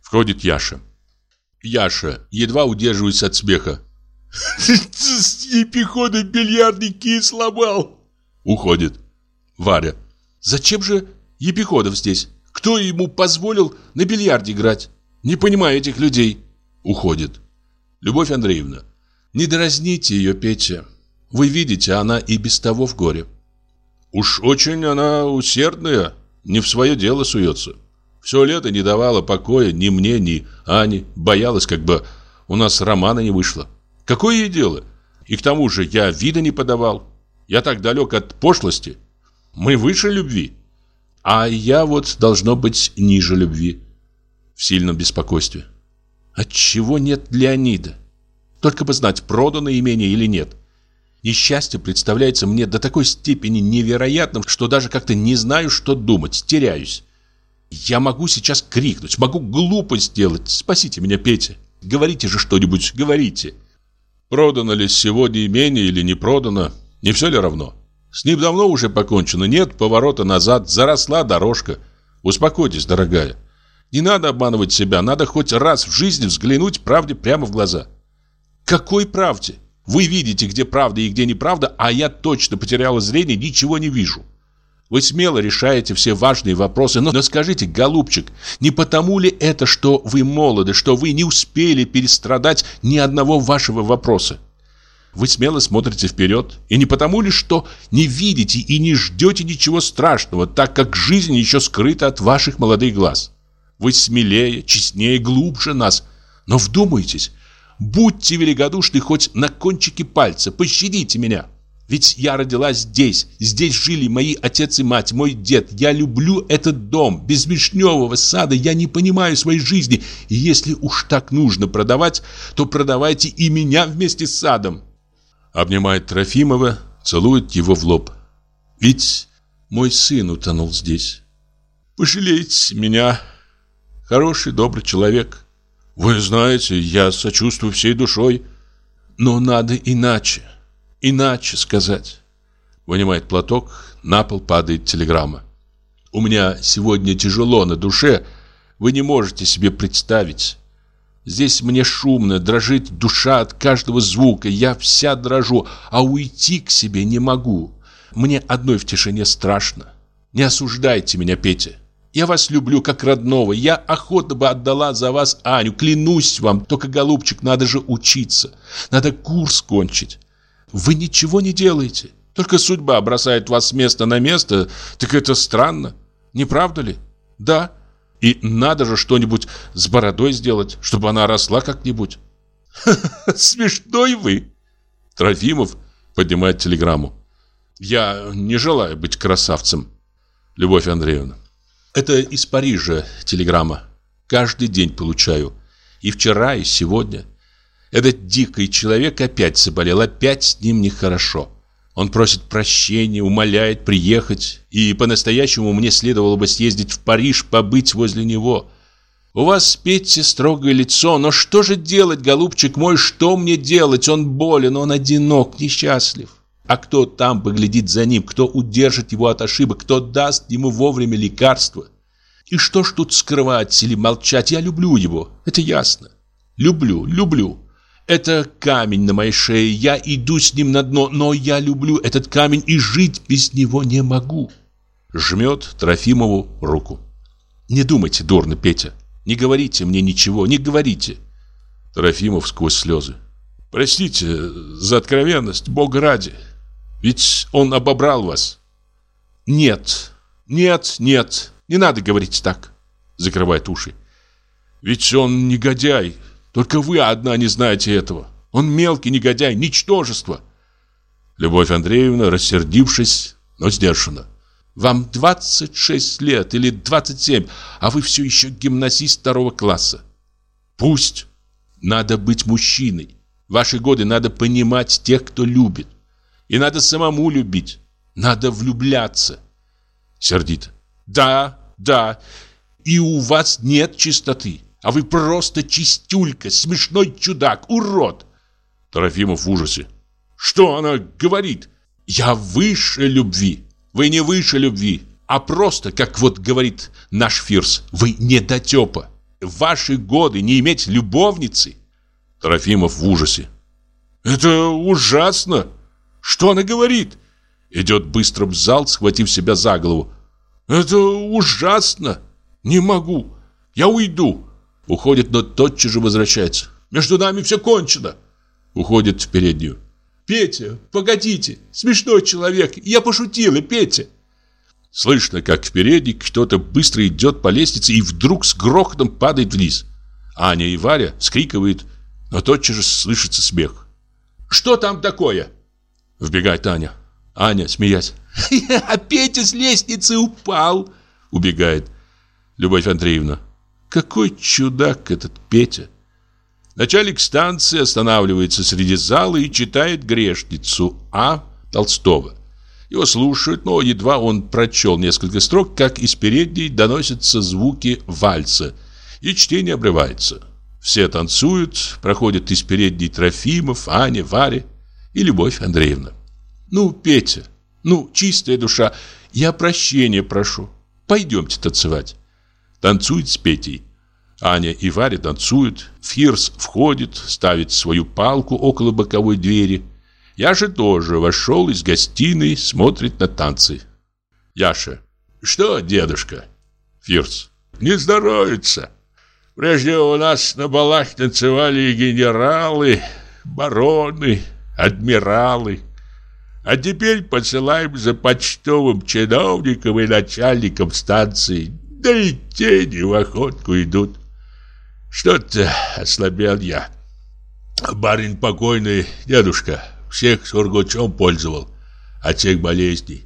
Входит Яша. Яша едва удерживается от смеха. *laughs* Епихода бильярдники сломал. Уходит. Варя. Зачем же Епиходов здесь? Кто ему позволил на бильярде играть? Не понимаю этих людей. Уходит. Любовь Андреевна. Не дразните ее, Петя. Вы видите, она и без того в горе. Уж очень она усердная, не в свое дело суется. Все лето не давала покоя ни мне, ни Ане. Боялась, как бы у нас романа не вышло. Какое ей дело? И к тому же я вида не подавал. Я так далек от пошлости. Мы выше любви. А я вот должно быть ниже любви. В сильном беспокойстве. Отчего нет Леонида? Только бы знать, продано имение или нет. Несчастье представляется мне до такой степени невероятным, что даже как-то не знаю, что думать, теряюсь. Я могу сейчас крикнуть, могу глупость сделать. Спасите меня, Петя. Говорите же что-нибудь, говорите. Продано ли сегодня имение или не продано, не все ли равно? С ним давно уже покончено, нет поворота назад, заросла дорожка. Успокойтесь, дорогая. Не надо обманывать себя, надо хоть раз в жизни взглянуть правде прямо в глаза. Какой правде? Вы видите, где правда и где неправда, а я точно потеряла зрение, ничего не вижу. Вы смело решаете все важные вопросы, но, но скажите, голубчик, не потому ли это, что вы молоды, что вы не успели перестрадать ни одного вашего вопроса? Вы смело смотрите вперед, и не потому ли, что не видите и не ждете ничего страшного, так как жизнь еще скрыта от ваших молодых глаз? Вы смелее, честнее, глубже нас, но вдумайтесь, Будьте великодушны хоть на кончике пальца, пощадите меня. Ведь я родилась здесь, здесь жили мои отец и мать, мой дед. Я люблю этот дом. Без вишневого сада я не понимаю своей жизни. И если уж так нужно продавать, то продавайте и меня вместе с садом. Обнимает Трофимова, целует его в лоб. Ведь мой сын утонул здесь. Пожалейте меня. Хороший, добрый человек. Вы знаете, я сочувствую всей душой. Но надо иначе. Иначе сказать. Вынимает платок, на пол падает телеграмма. У меня сегодня тяжело на душе, вы не можете себе представить. Здесь мне шумно, дрожит душа от каждого звука, я вся дрожу, а уйти к себе не могу. Мне одной в тишине страшно. Не осуждайте меня, Петя. Я вас люблю как родного. Я охотно бы отдала за вас Аню. Клянусь вам. Только, голубчик, надо же учиться. Надо курс кончить. Вы ничего не делаете. Только судьба бросает вас с места на место. Так это странно. Не правда ли? Да. И надо же что-нибудь с бородой сделать, чтобы она росла как-нибудь. *laughs* Смешной вы. Трофимов поднимает телеграмму. Я не желаю быть красавцем. Любовь Андреевна. Это из Парижа телеграмма. Каждый день получаю. И вчера, и сегодня. Этот дикий человек опять заболел, опять с ним нехорошо. Он просит прощения, умоляет приехать, и по-настоящему мне следовало бы съездить в Париж, побыть возле него. У вас, Петя, строгое лицо, но что же делать, голубчик мой, что мне делать? Он болен, он одинок, несчастлив. А кто там поглядит за ним, кто удержит его от ошибок, кто даст ему вовремя лекарства? И что ж тут скрывать или молчать? Я люблю его, это ясно. Люблю, люблю. Это камень на моей шее, я иду с ним на дно, но я люблю этот камень и жить без него не могу. Жмет Трофимову руку. Не думайте дурно, Петя. Не говорите мне ничего, не говорите. Трофимов сквозь слезы. Простите за откровенность, Бога ради. Ведь он обобрал вас. Нет, нет, нет, не надо говорить так. Закрывает уши. Ведь он негодяй. Только вы одна не знаете этого. Он мелкий негодяй, ничтожество. Любовь Андреевна, рассердившись, но сдержанно. Вам 26 лет или 27, а вы все еще гимназист второго класса. Пусть. Надо быть мужчиной. В ваши годы надо понимать тех, кто любит. И надо самому любить. Надо влюбляться. Сердито. Да, да. И у вас нет чистоты. А вы просто чистюлька, смешной чудак, урод. Трофимов в ужасе. Что она говорит? Я выше любви. Вы не выше любви, а просто, как вот говорит наш Фирс, вы недотепа. В ваши годы не иметь любовницы. Трофимов в ужасе. Это ужасно. Что она говорит? Идет быстро в зал, схватив себя за голову. Это ужасно. Не могу. Я уйду. Уходит, но тотчас же возвращается. Между нами все кончено. Уходит в переднюю. Петя, погодите, смешной человек, я пошутила, Петя. Слышно, как в передней кто-то быстро идет по лестнице и вдруг с грохотом падает вниз. Аня и Варя скрикивают, но тотчас же слышится смех. «Что там такое?» Вбегает Аня. Аня, смеясь. *laughs* «А Петя с лестницы упал!» Убегает. Любовь Андреевна. «Какой чудак этот Петя!» Начальник станции останавливается среди зала и читает грешницу А. Толстого. Его слушают, но едва он прочел несколько строк, как из передней доносятся звуки вальса, и чтение обрывается. Все танцуют, проходят из передней Трофимов, Аня, Варя и Любовь Андреевна. «Ну, Петя, ну, чистая душа, я прощения прошу. Пойдемте танцевать». Танцует с Петей. Аня и Варя танцуют. Фирс входит, ставит свою палку около боковой двери. Яша тоже вошел из гостиной, смотрит на танцы. Яша. Что, дедушка? Фирс. Не здоровится. Прежде у нас на балах танцевали генералы, бароны, адмиралы. А теперь посылаем за почтовым чиновником и начальником станции. Да и тени в охотку идут. Что-то ослабел я. Барин покойный, дедушка, всех сургучом пользовал от всех болезней.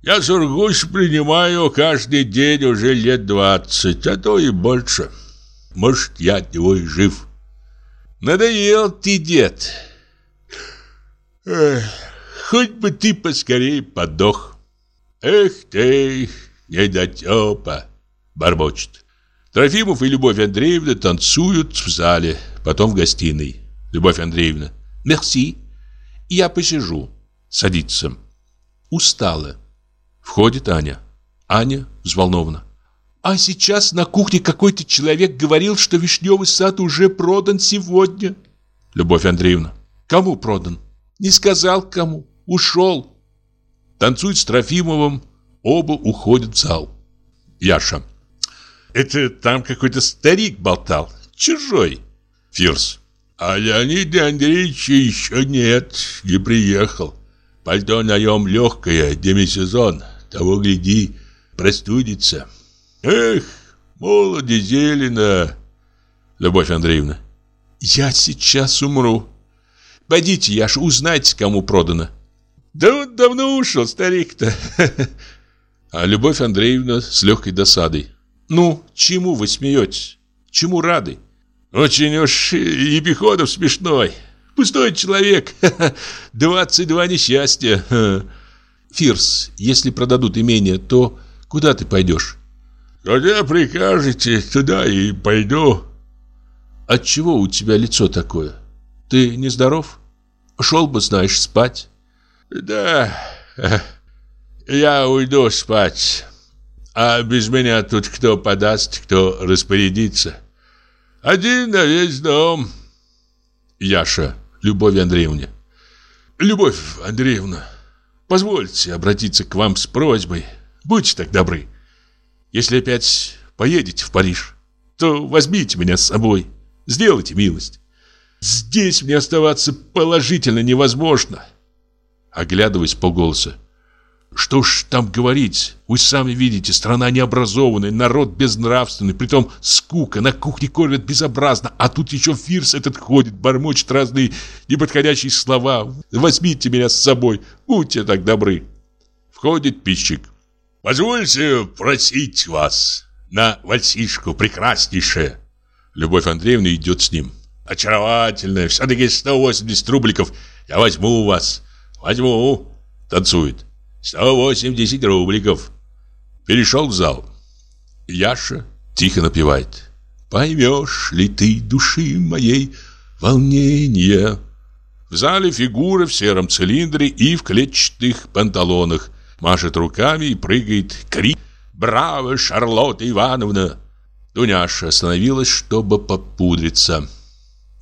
Я сургуч принимаю каждый день уже лет двадцать, а то и больше. Может, я от него и жив. Надоел ты, дед. Эх, хоть бы ты поскорее подох. Эх ты, недотепа, бормочет. Трофимов и Любовь Андреевна танцуют в зале, потом в гостиной. Любовь Андреевна. Мерси. Я посижу. Садится. Устала. Входит Аня. Аня взволнована. А сейчас на кухне какой-то человек говорил, что вишневый сад уже продан сегодня. Любовь Андреевна. Кому продан? Не сказал кому. Ушел. Танцует с Трофимовым. Оба уходят в зал. Яша. Это там какой-то старик болтал. Чужой. Фирс. А Леонида Андреевича еще нет, не приехал. Пальто на нем легкое, демисезон. Того, гляди, простудится. Эх, молоде зелено. Любовь Андреевна. Я сейчас умру. Пойдите, Яша, узнайте, кому продано. Да он давно ушел, старик-то. *laughs* А Любовь Андреевна с легкой досадой. Ну, чему вы смеетесь? Чему рады? Очень уж Епиходов смешной. Пустой человек. *laughs* 22 несчастья. *laughs* Фирс, если продадут имение, то куда ты пойдешь? Куда прикажете, туда и пойду. Отчего у тебя лицо такое? Ты нездоров? Шел бы, знаешь, спать. Да, *laughs* я уйду спать. А без меня тут кто подаст, кто распорядится. Один на весь дом. Яша, Любовь Андреевне. Любовь Андреевна, позвольте обратиться к вам с просьбой. Будьте так добры. Если опять поедете в Париж, то возьмите меня с собой. Сделайте милость. Здесь мне оставаться положительно невозможно. Оглядываясь по голосу. Что ж там говорить? Вы сами видите, страна необразованная, народ безнравственный, притом скука, на кухне кормят безобразно, а тут еще фирс этот ходит, бормочет разные неподходящие слова. Возьмите меня с собой, будьте так добры. Входит пищик. Позвольте просить вас на вальсишку прекраснейшее. Любовь Андреевна идет с ним. Очаровательная, все-таки 180 рубликов. Я возьму у вас. Возьму. Танцует. 180 рубликов. Перешел в зал. Яша тихо напевает. Поймешь ли ты души моей волнение? В зале фигура в сером цилиндре и в клетчатых панталонах. Машет руками и прыгает. Крик. «Браво, Шарлотта Ивановна!» Дуняша остановилась, чтобы попудриться.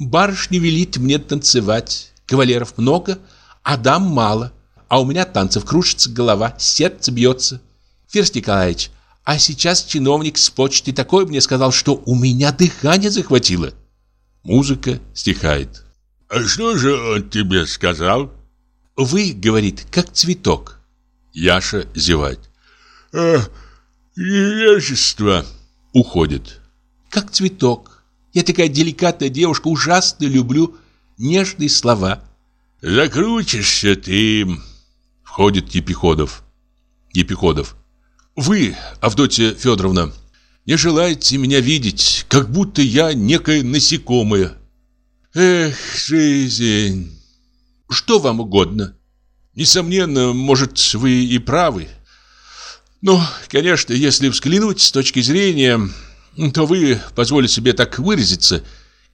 «Барышня велит мне танцевать. Кавалеров много, а дам мало а у меня танцев кружится голова, сердце бьется. Фирс Николаевич, а сейчас чиновник с почты такой мне сказал, что у меня дыхание захватило. Музыка стихает. А что же он тебе сказал? Вы, говорит, как цветок. Яша зевает. А, Величество. Уходит. Как цветок. Я такая деликатная девушка, ужасно люблю нежные слова. Закрутишься ты, Входит Епиходов. Епиходов. Вы, Авдотья Федоровна, не желаете меня видеть, как будто я некое насекомое. Эх, жизнь. Что вам угодно? Несомненно, может, вы и правы. Но, конечно, если взглянуть с точки зрения, то вы, позволите себе так выразиться,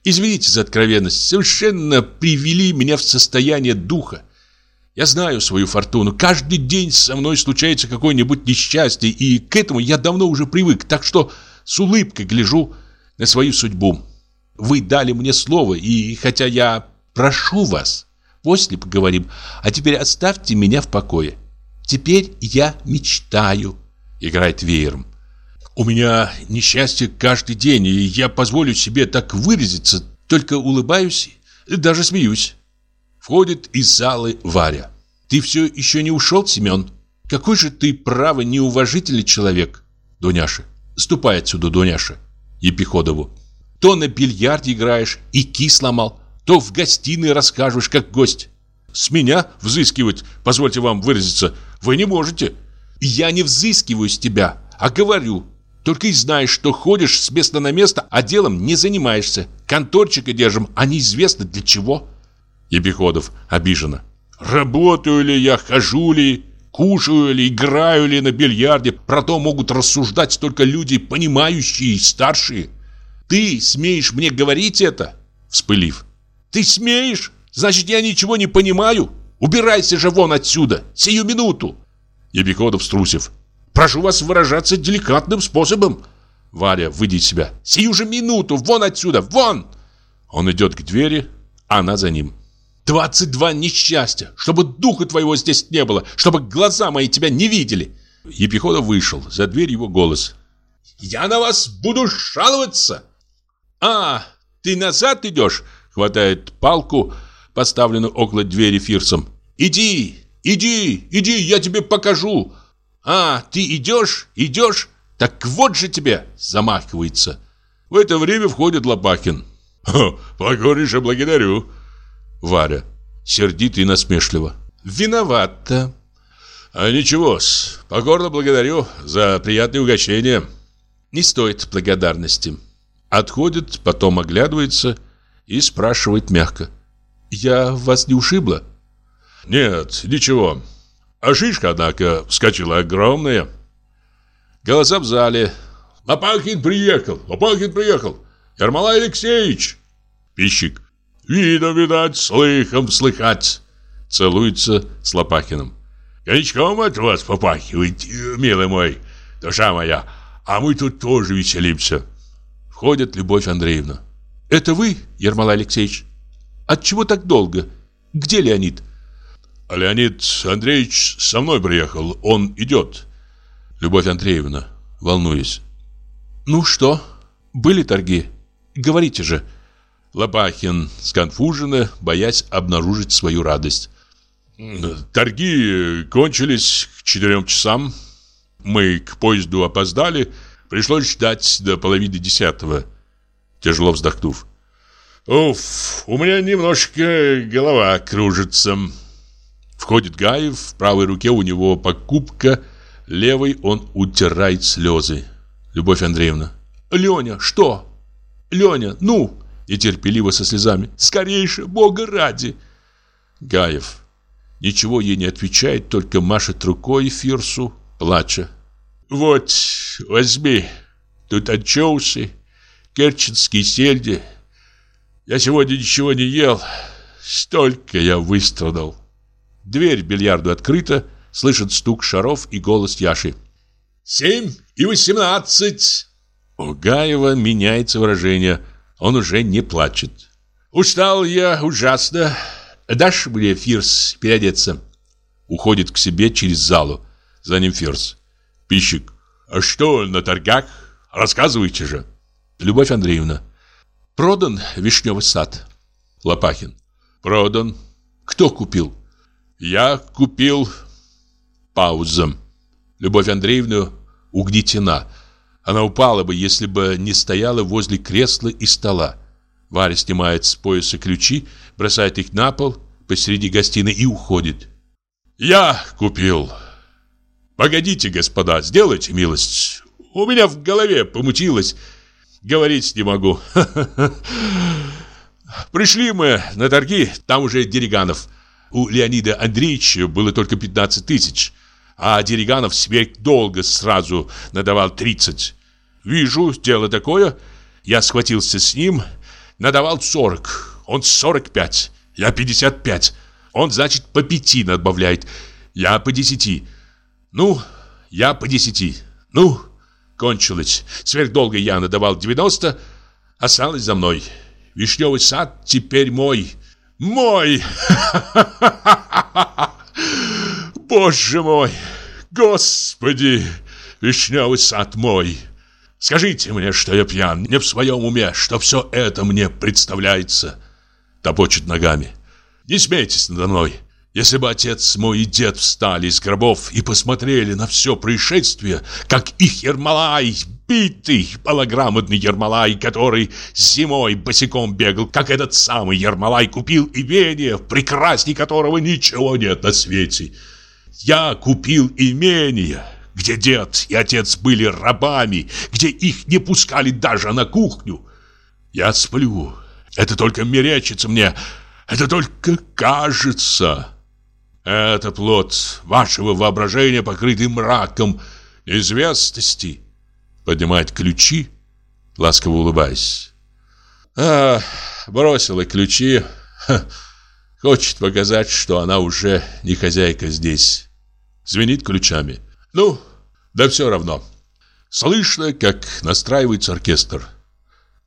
извините за откровенность, совершенно привели меня в состояние духа. Я знаю свою фортуну. Каждый день со мной случается какое-нибудь несчастье, и к этому я давно уже привык, так что с улыбкой гляжу на свою судьбу. Вы дали мне слово, и хотя я прошу вас, после поговорим, а теперь оставьте меня в покое. Теперь я мечтаю. Играет веером. У меня несчастье каждый день, и я позволю себе так выразиться, только улыбаюсь и даже смеюсь. Входит из залы Варя. «Ты все еще не ушел, Семен? Какой же ты, право, неуважительный человек!» Дуняша. «Ступай отсюда, Дуняша!» Епиходову. «То на бильярде играешь и ки сломал, то в гостиной расскажешь, как гость. С меня взыскивать, позвольте вам выразиться, вы не можете. Я не взыскиваю с тебя, а говорю. Только и знаешь, что ходишь с места на место, а делом не занимаешься. Конторчика держим, а неизвестно для чего». Епиходов обиженно. Работаю ли я, хожу ли, кушаю ли, играю ли на бильярде, про то могут рассуждать только люди, понимающие и старшие. Ты смеешь мне говорить это? Вспылив. Ты смеешь? Значит, я ничего не понимаю? Убирайся же вон отсюда, сию минуту. Епиходов струсив. Прошу вас выражаться деликатным способом. Варя, выйди из себя. Сию же минуту, вон отсюда, вон! Он идет к двери, а она за ним. Двадцать два несчастья, чтобы духа твоего здесь не было, чтобы глаза мои тебя не видели. Епиходов вышел, за дверь его голос. Я на вас буду жаловаться. А, ты назад идешь? Хватает палку, поставленную около двери Фирсом. Иди, иди, иди, я тебе покажу. А, ты идешь, идешь? Так вот же тебе, замахивается. В это время входит Лопахин. Покорнейше благодарю. Варя, сердито и насмешливо. Виновата. А ничего-с, покорно благодарю за приятное угощение. Не стоит благодарности. Отходит, потом оглядывается и спрашивает мягко. Я вас не ушибла? Нет, ничего. А шишка, однако, вскочила огромная. Голоса в зале. Лопахин приехал, Лопахин приехал. Ермолай Алексеевич. Пищик. Видом видать, слыхом слыхать. Целуется с Лопахиным. Коньячком от вас попахивает, милый мой, душа моя. А мы тут тоже веселимся. Входит Любовь Андреевна. Это вы, Ермолай Алексеевич? Отчего так долго? Где Леонид? Леонид Андреевич со мной приехал, он идет. Любовь Андреевна, волнуясь. Ну что, были торги? Говорите же. Лопахин сконфуженно, боясь обнаружить свою радость. Торги кончились к четырем часам. Мы к поезду опоздали. Пришлось ждать до половины десятого. Тяжело вздохнув. Уф, у меня немножко голова кружится. Входит Гаев, в правой руке у него покупка, левой он утирает слезы. Любовь Андреевна. Леня, что? Леня, ну! И терпеливо со слезами. Скорейше, Бога ради! Гаев. Ничего ей не отвечает, только машет рукой Фирсу, плача. Вот, возьми. Тут анчоусы, керченские сельди. Я сегодня ничего не ел. Столько я выстрадал. Дверь бильярду открыта, слышит стук шаров и голос Яши. «Семь и восемнадцать!» У Гаева меняется выражение. Он уже не плачет. «Устал я ужасно. Дашь мне, Фирс, переодеться?» Уходит к себе через залу. За ним Фирс. Пищик. «А что на торгах? Рассказывайте же!» Любовь Андреевна. Продан вишневый сад. Лопахин. Продан. Кто купил? Я купил. Пауза. Любовь Андреевна угнетена. Она упала бы, если бы не стояла возле кресла и стола. Варя снимает с пояса ключи, бросает их на пол посреди гостиной и уходит. «Я купил. Погодите, господа, сделайте милость. У меня в голове помутилось. Говорить не могу. *laughs* Пришли мы на торги, там уже Дериганов. У Леонида Андреевича было только 15 тысяч, а Дериганов долго сразу надавал 30. Вижу, дело такое. Я схватился с ним, надавал 40, он 45, я 55. Он, значит, по пяти надбавляет, я по десяти. Ну, я по десяти. Ну, кончилось. Сверхдолго я надавал 90, осталось за мной. Вишневый сад теперь мой. Мой! *laughs* Боже мой! Господи! Вишневый сад мой! Скажите мне, что я пьян, не в своем уме, что все это мне представляется. Топочет ногами. Не смейтесь надо мной. Если бы отец мой и дед встали из гробов и посмотрели на все происшествие, как их Ермолай, битый, малограмотный Ермолай, который зимой босиком бегал, как этот самый Ермолай купил имение, прекрасней которого ничего нет на свете. Я купил имение, где дед и отец были рабами, где их не пускали даже на кухню. Я сплю. Это только мерещится мне, это только кажется. Это плод вашего воображения, покрытый мраком известности. Поднимает ключи, ласково улыбаясь. А, бросила ключи. Ха, хочет показать, что она уже не хозяйка здесь. Звенит ключами. Ну, да все равно. Слышно, как настраивается оркестр.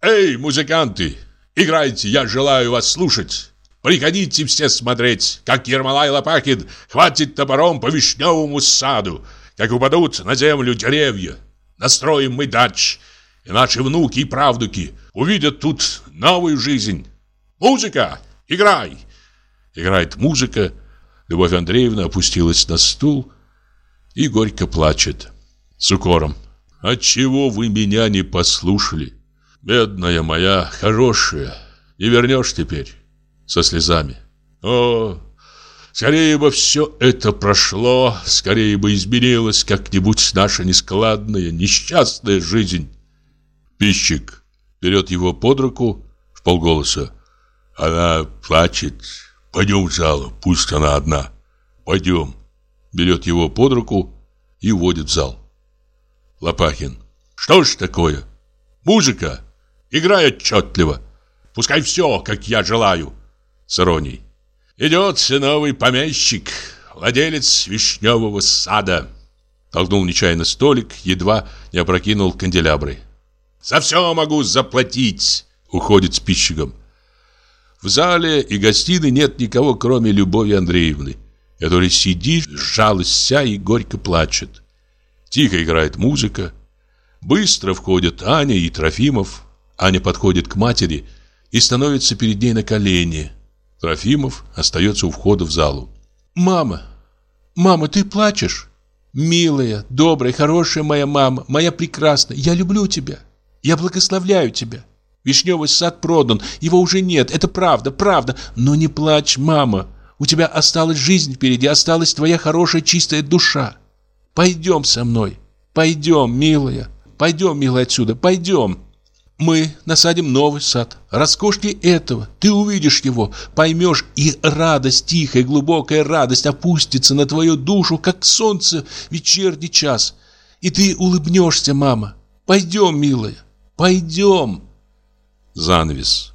«Эй, музыканты, играйте, я желаю вас слушать!» Приходите все смотреть, как Ермолай Лопахин хватит топором по вишневому саду, как упадут на землю деревья. Настроим мы дач, и наши внуки и правнуки увидят тут новую жизнь. Музыка, играй!» Играет музыка. Любовь Андреевна опустилась на стул и горько плачет. С укором. «Отчего вы меня не послушали? Бедная моя, хорошая, не вернешь теперь» со слезами. О, скорее бы все это прошло, скорее бы изменилась как-нибудь наша нескладная, несчастная жизнь. Пищик берет его под руку в полголоса. Она плачет. Пойдем в зал, пусть она одна. Пойдем. Берет его под руку и уводит в зал. Лопахин. Что ж такое? Музыка. Играй отчетливо. Пускай все, как я желаю с иронией. Идет новый помещик, владелец вишневого сада. Толкнул нечаянно столик, едва не опрокинул канделябры. За все могу заплатить. Уходит с пищиком. В зале и гостиной нет никого, кроме Любови Андреевны, которая сидит, сжалась вся и горько плачет. Тихо играет музыка. Быстро входят Аня и Трофимов. Аня подходит к матери и становится перед ней на колени. Трофимов остается у входа в залу. «Мама! Мама, ты плачешь? Милая, добрая, хорошая моя мама, моя прекрасная, я люблю тебя. Я благословляю тебя. Вишневый сад продан, его уже нет, это правда, правда. Но не плачь, мама. У тебя осталась жизнь впереди, осталась твоя хорошая чистая душа. Пойдем со мной, пойдем, милая, пойдем, милая, отсюда, пойдем. Мы насадим новый сад, роскошнее этого. Ты увидишь его, поймешь, и радость, тихая, глубокая радость опустится на твою душу, как солнце в вечерний час. И ты улыбнешься, мама. Пойдем, милая, пойдем. Занавес.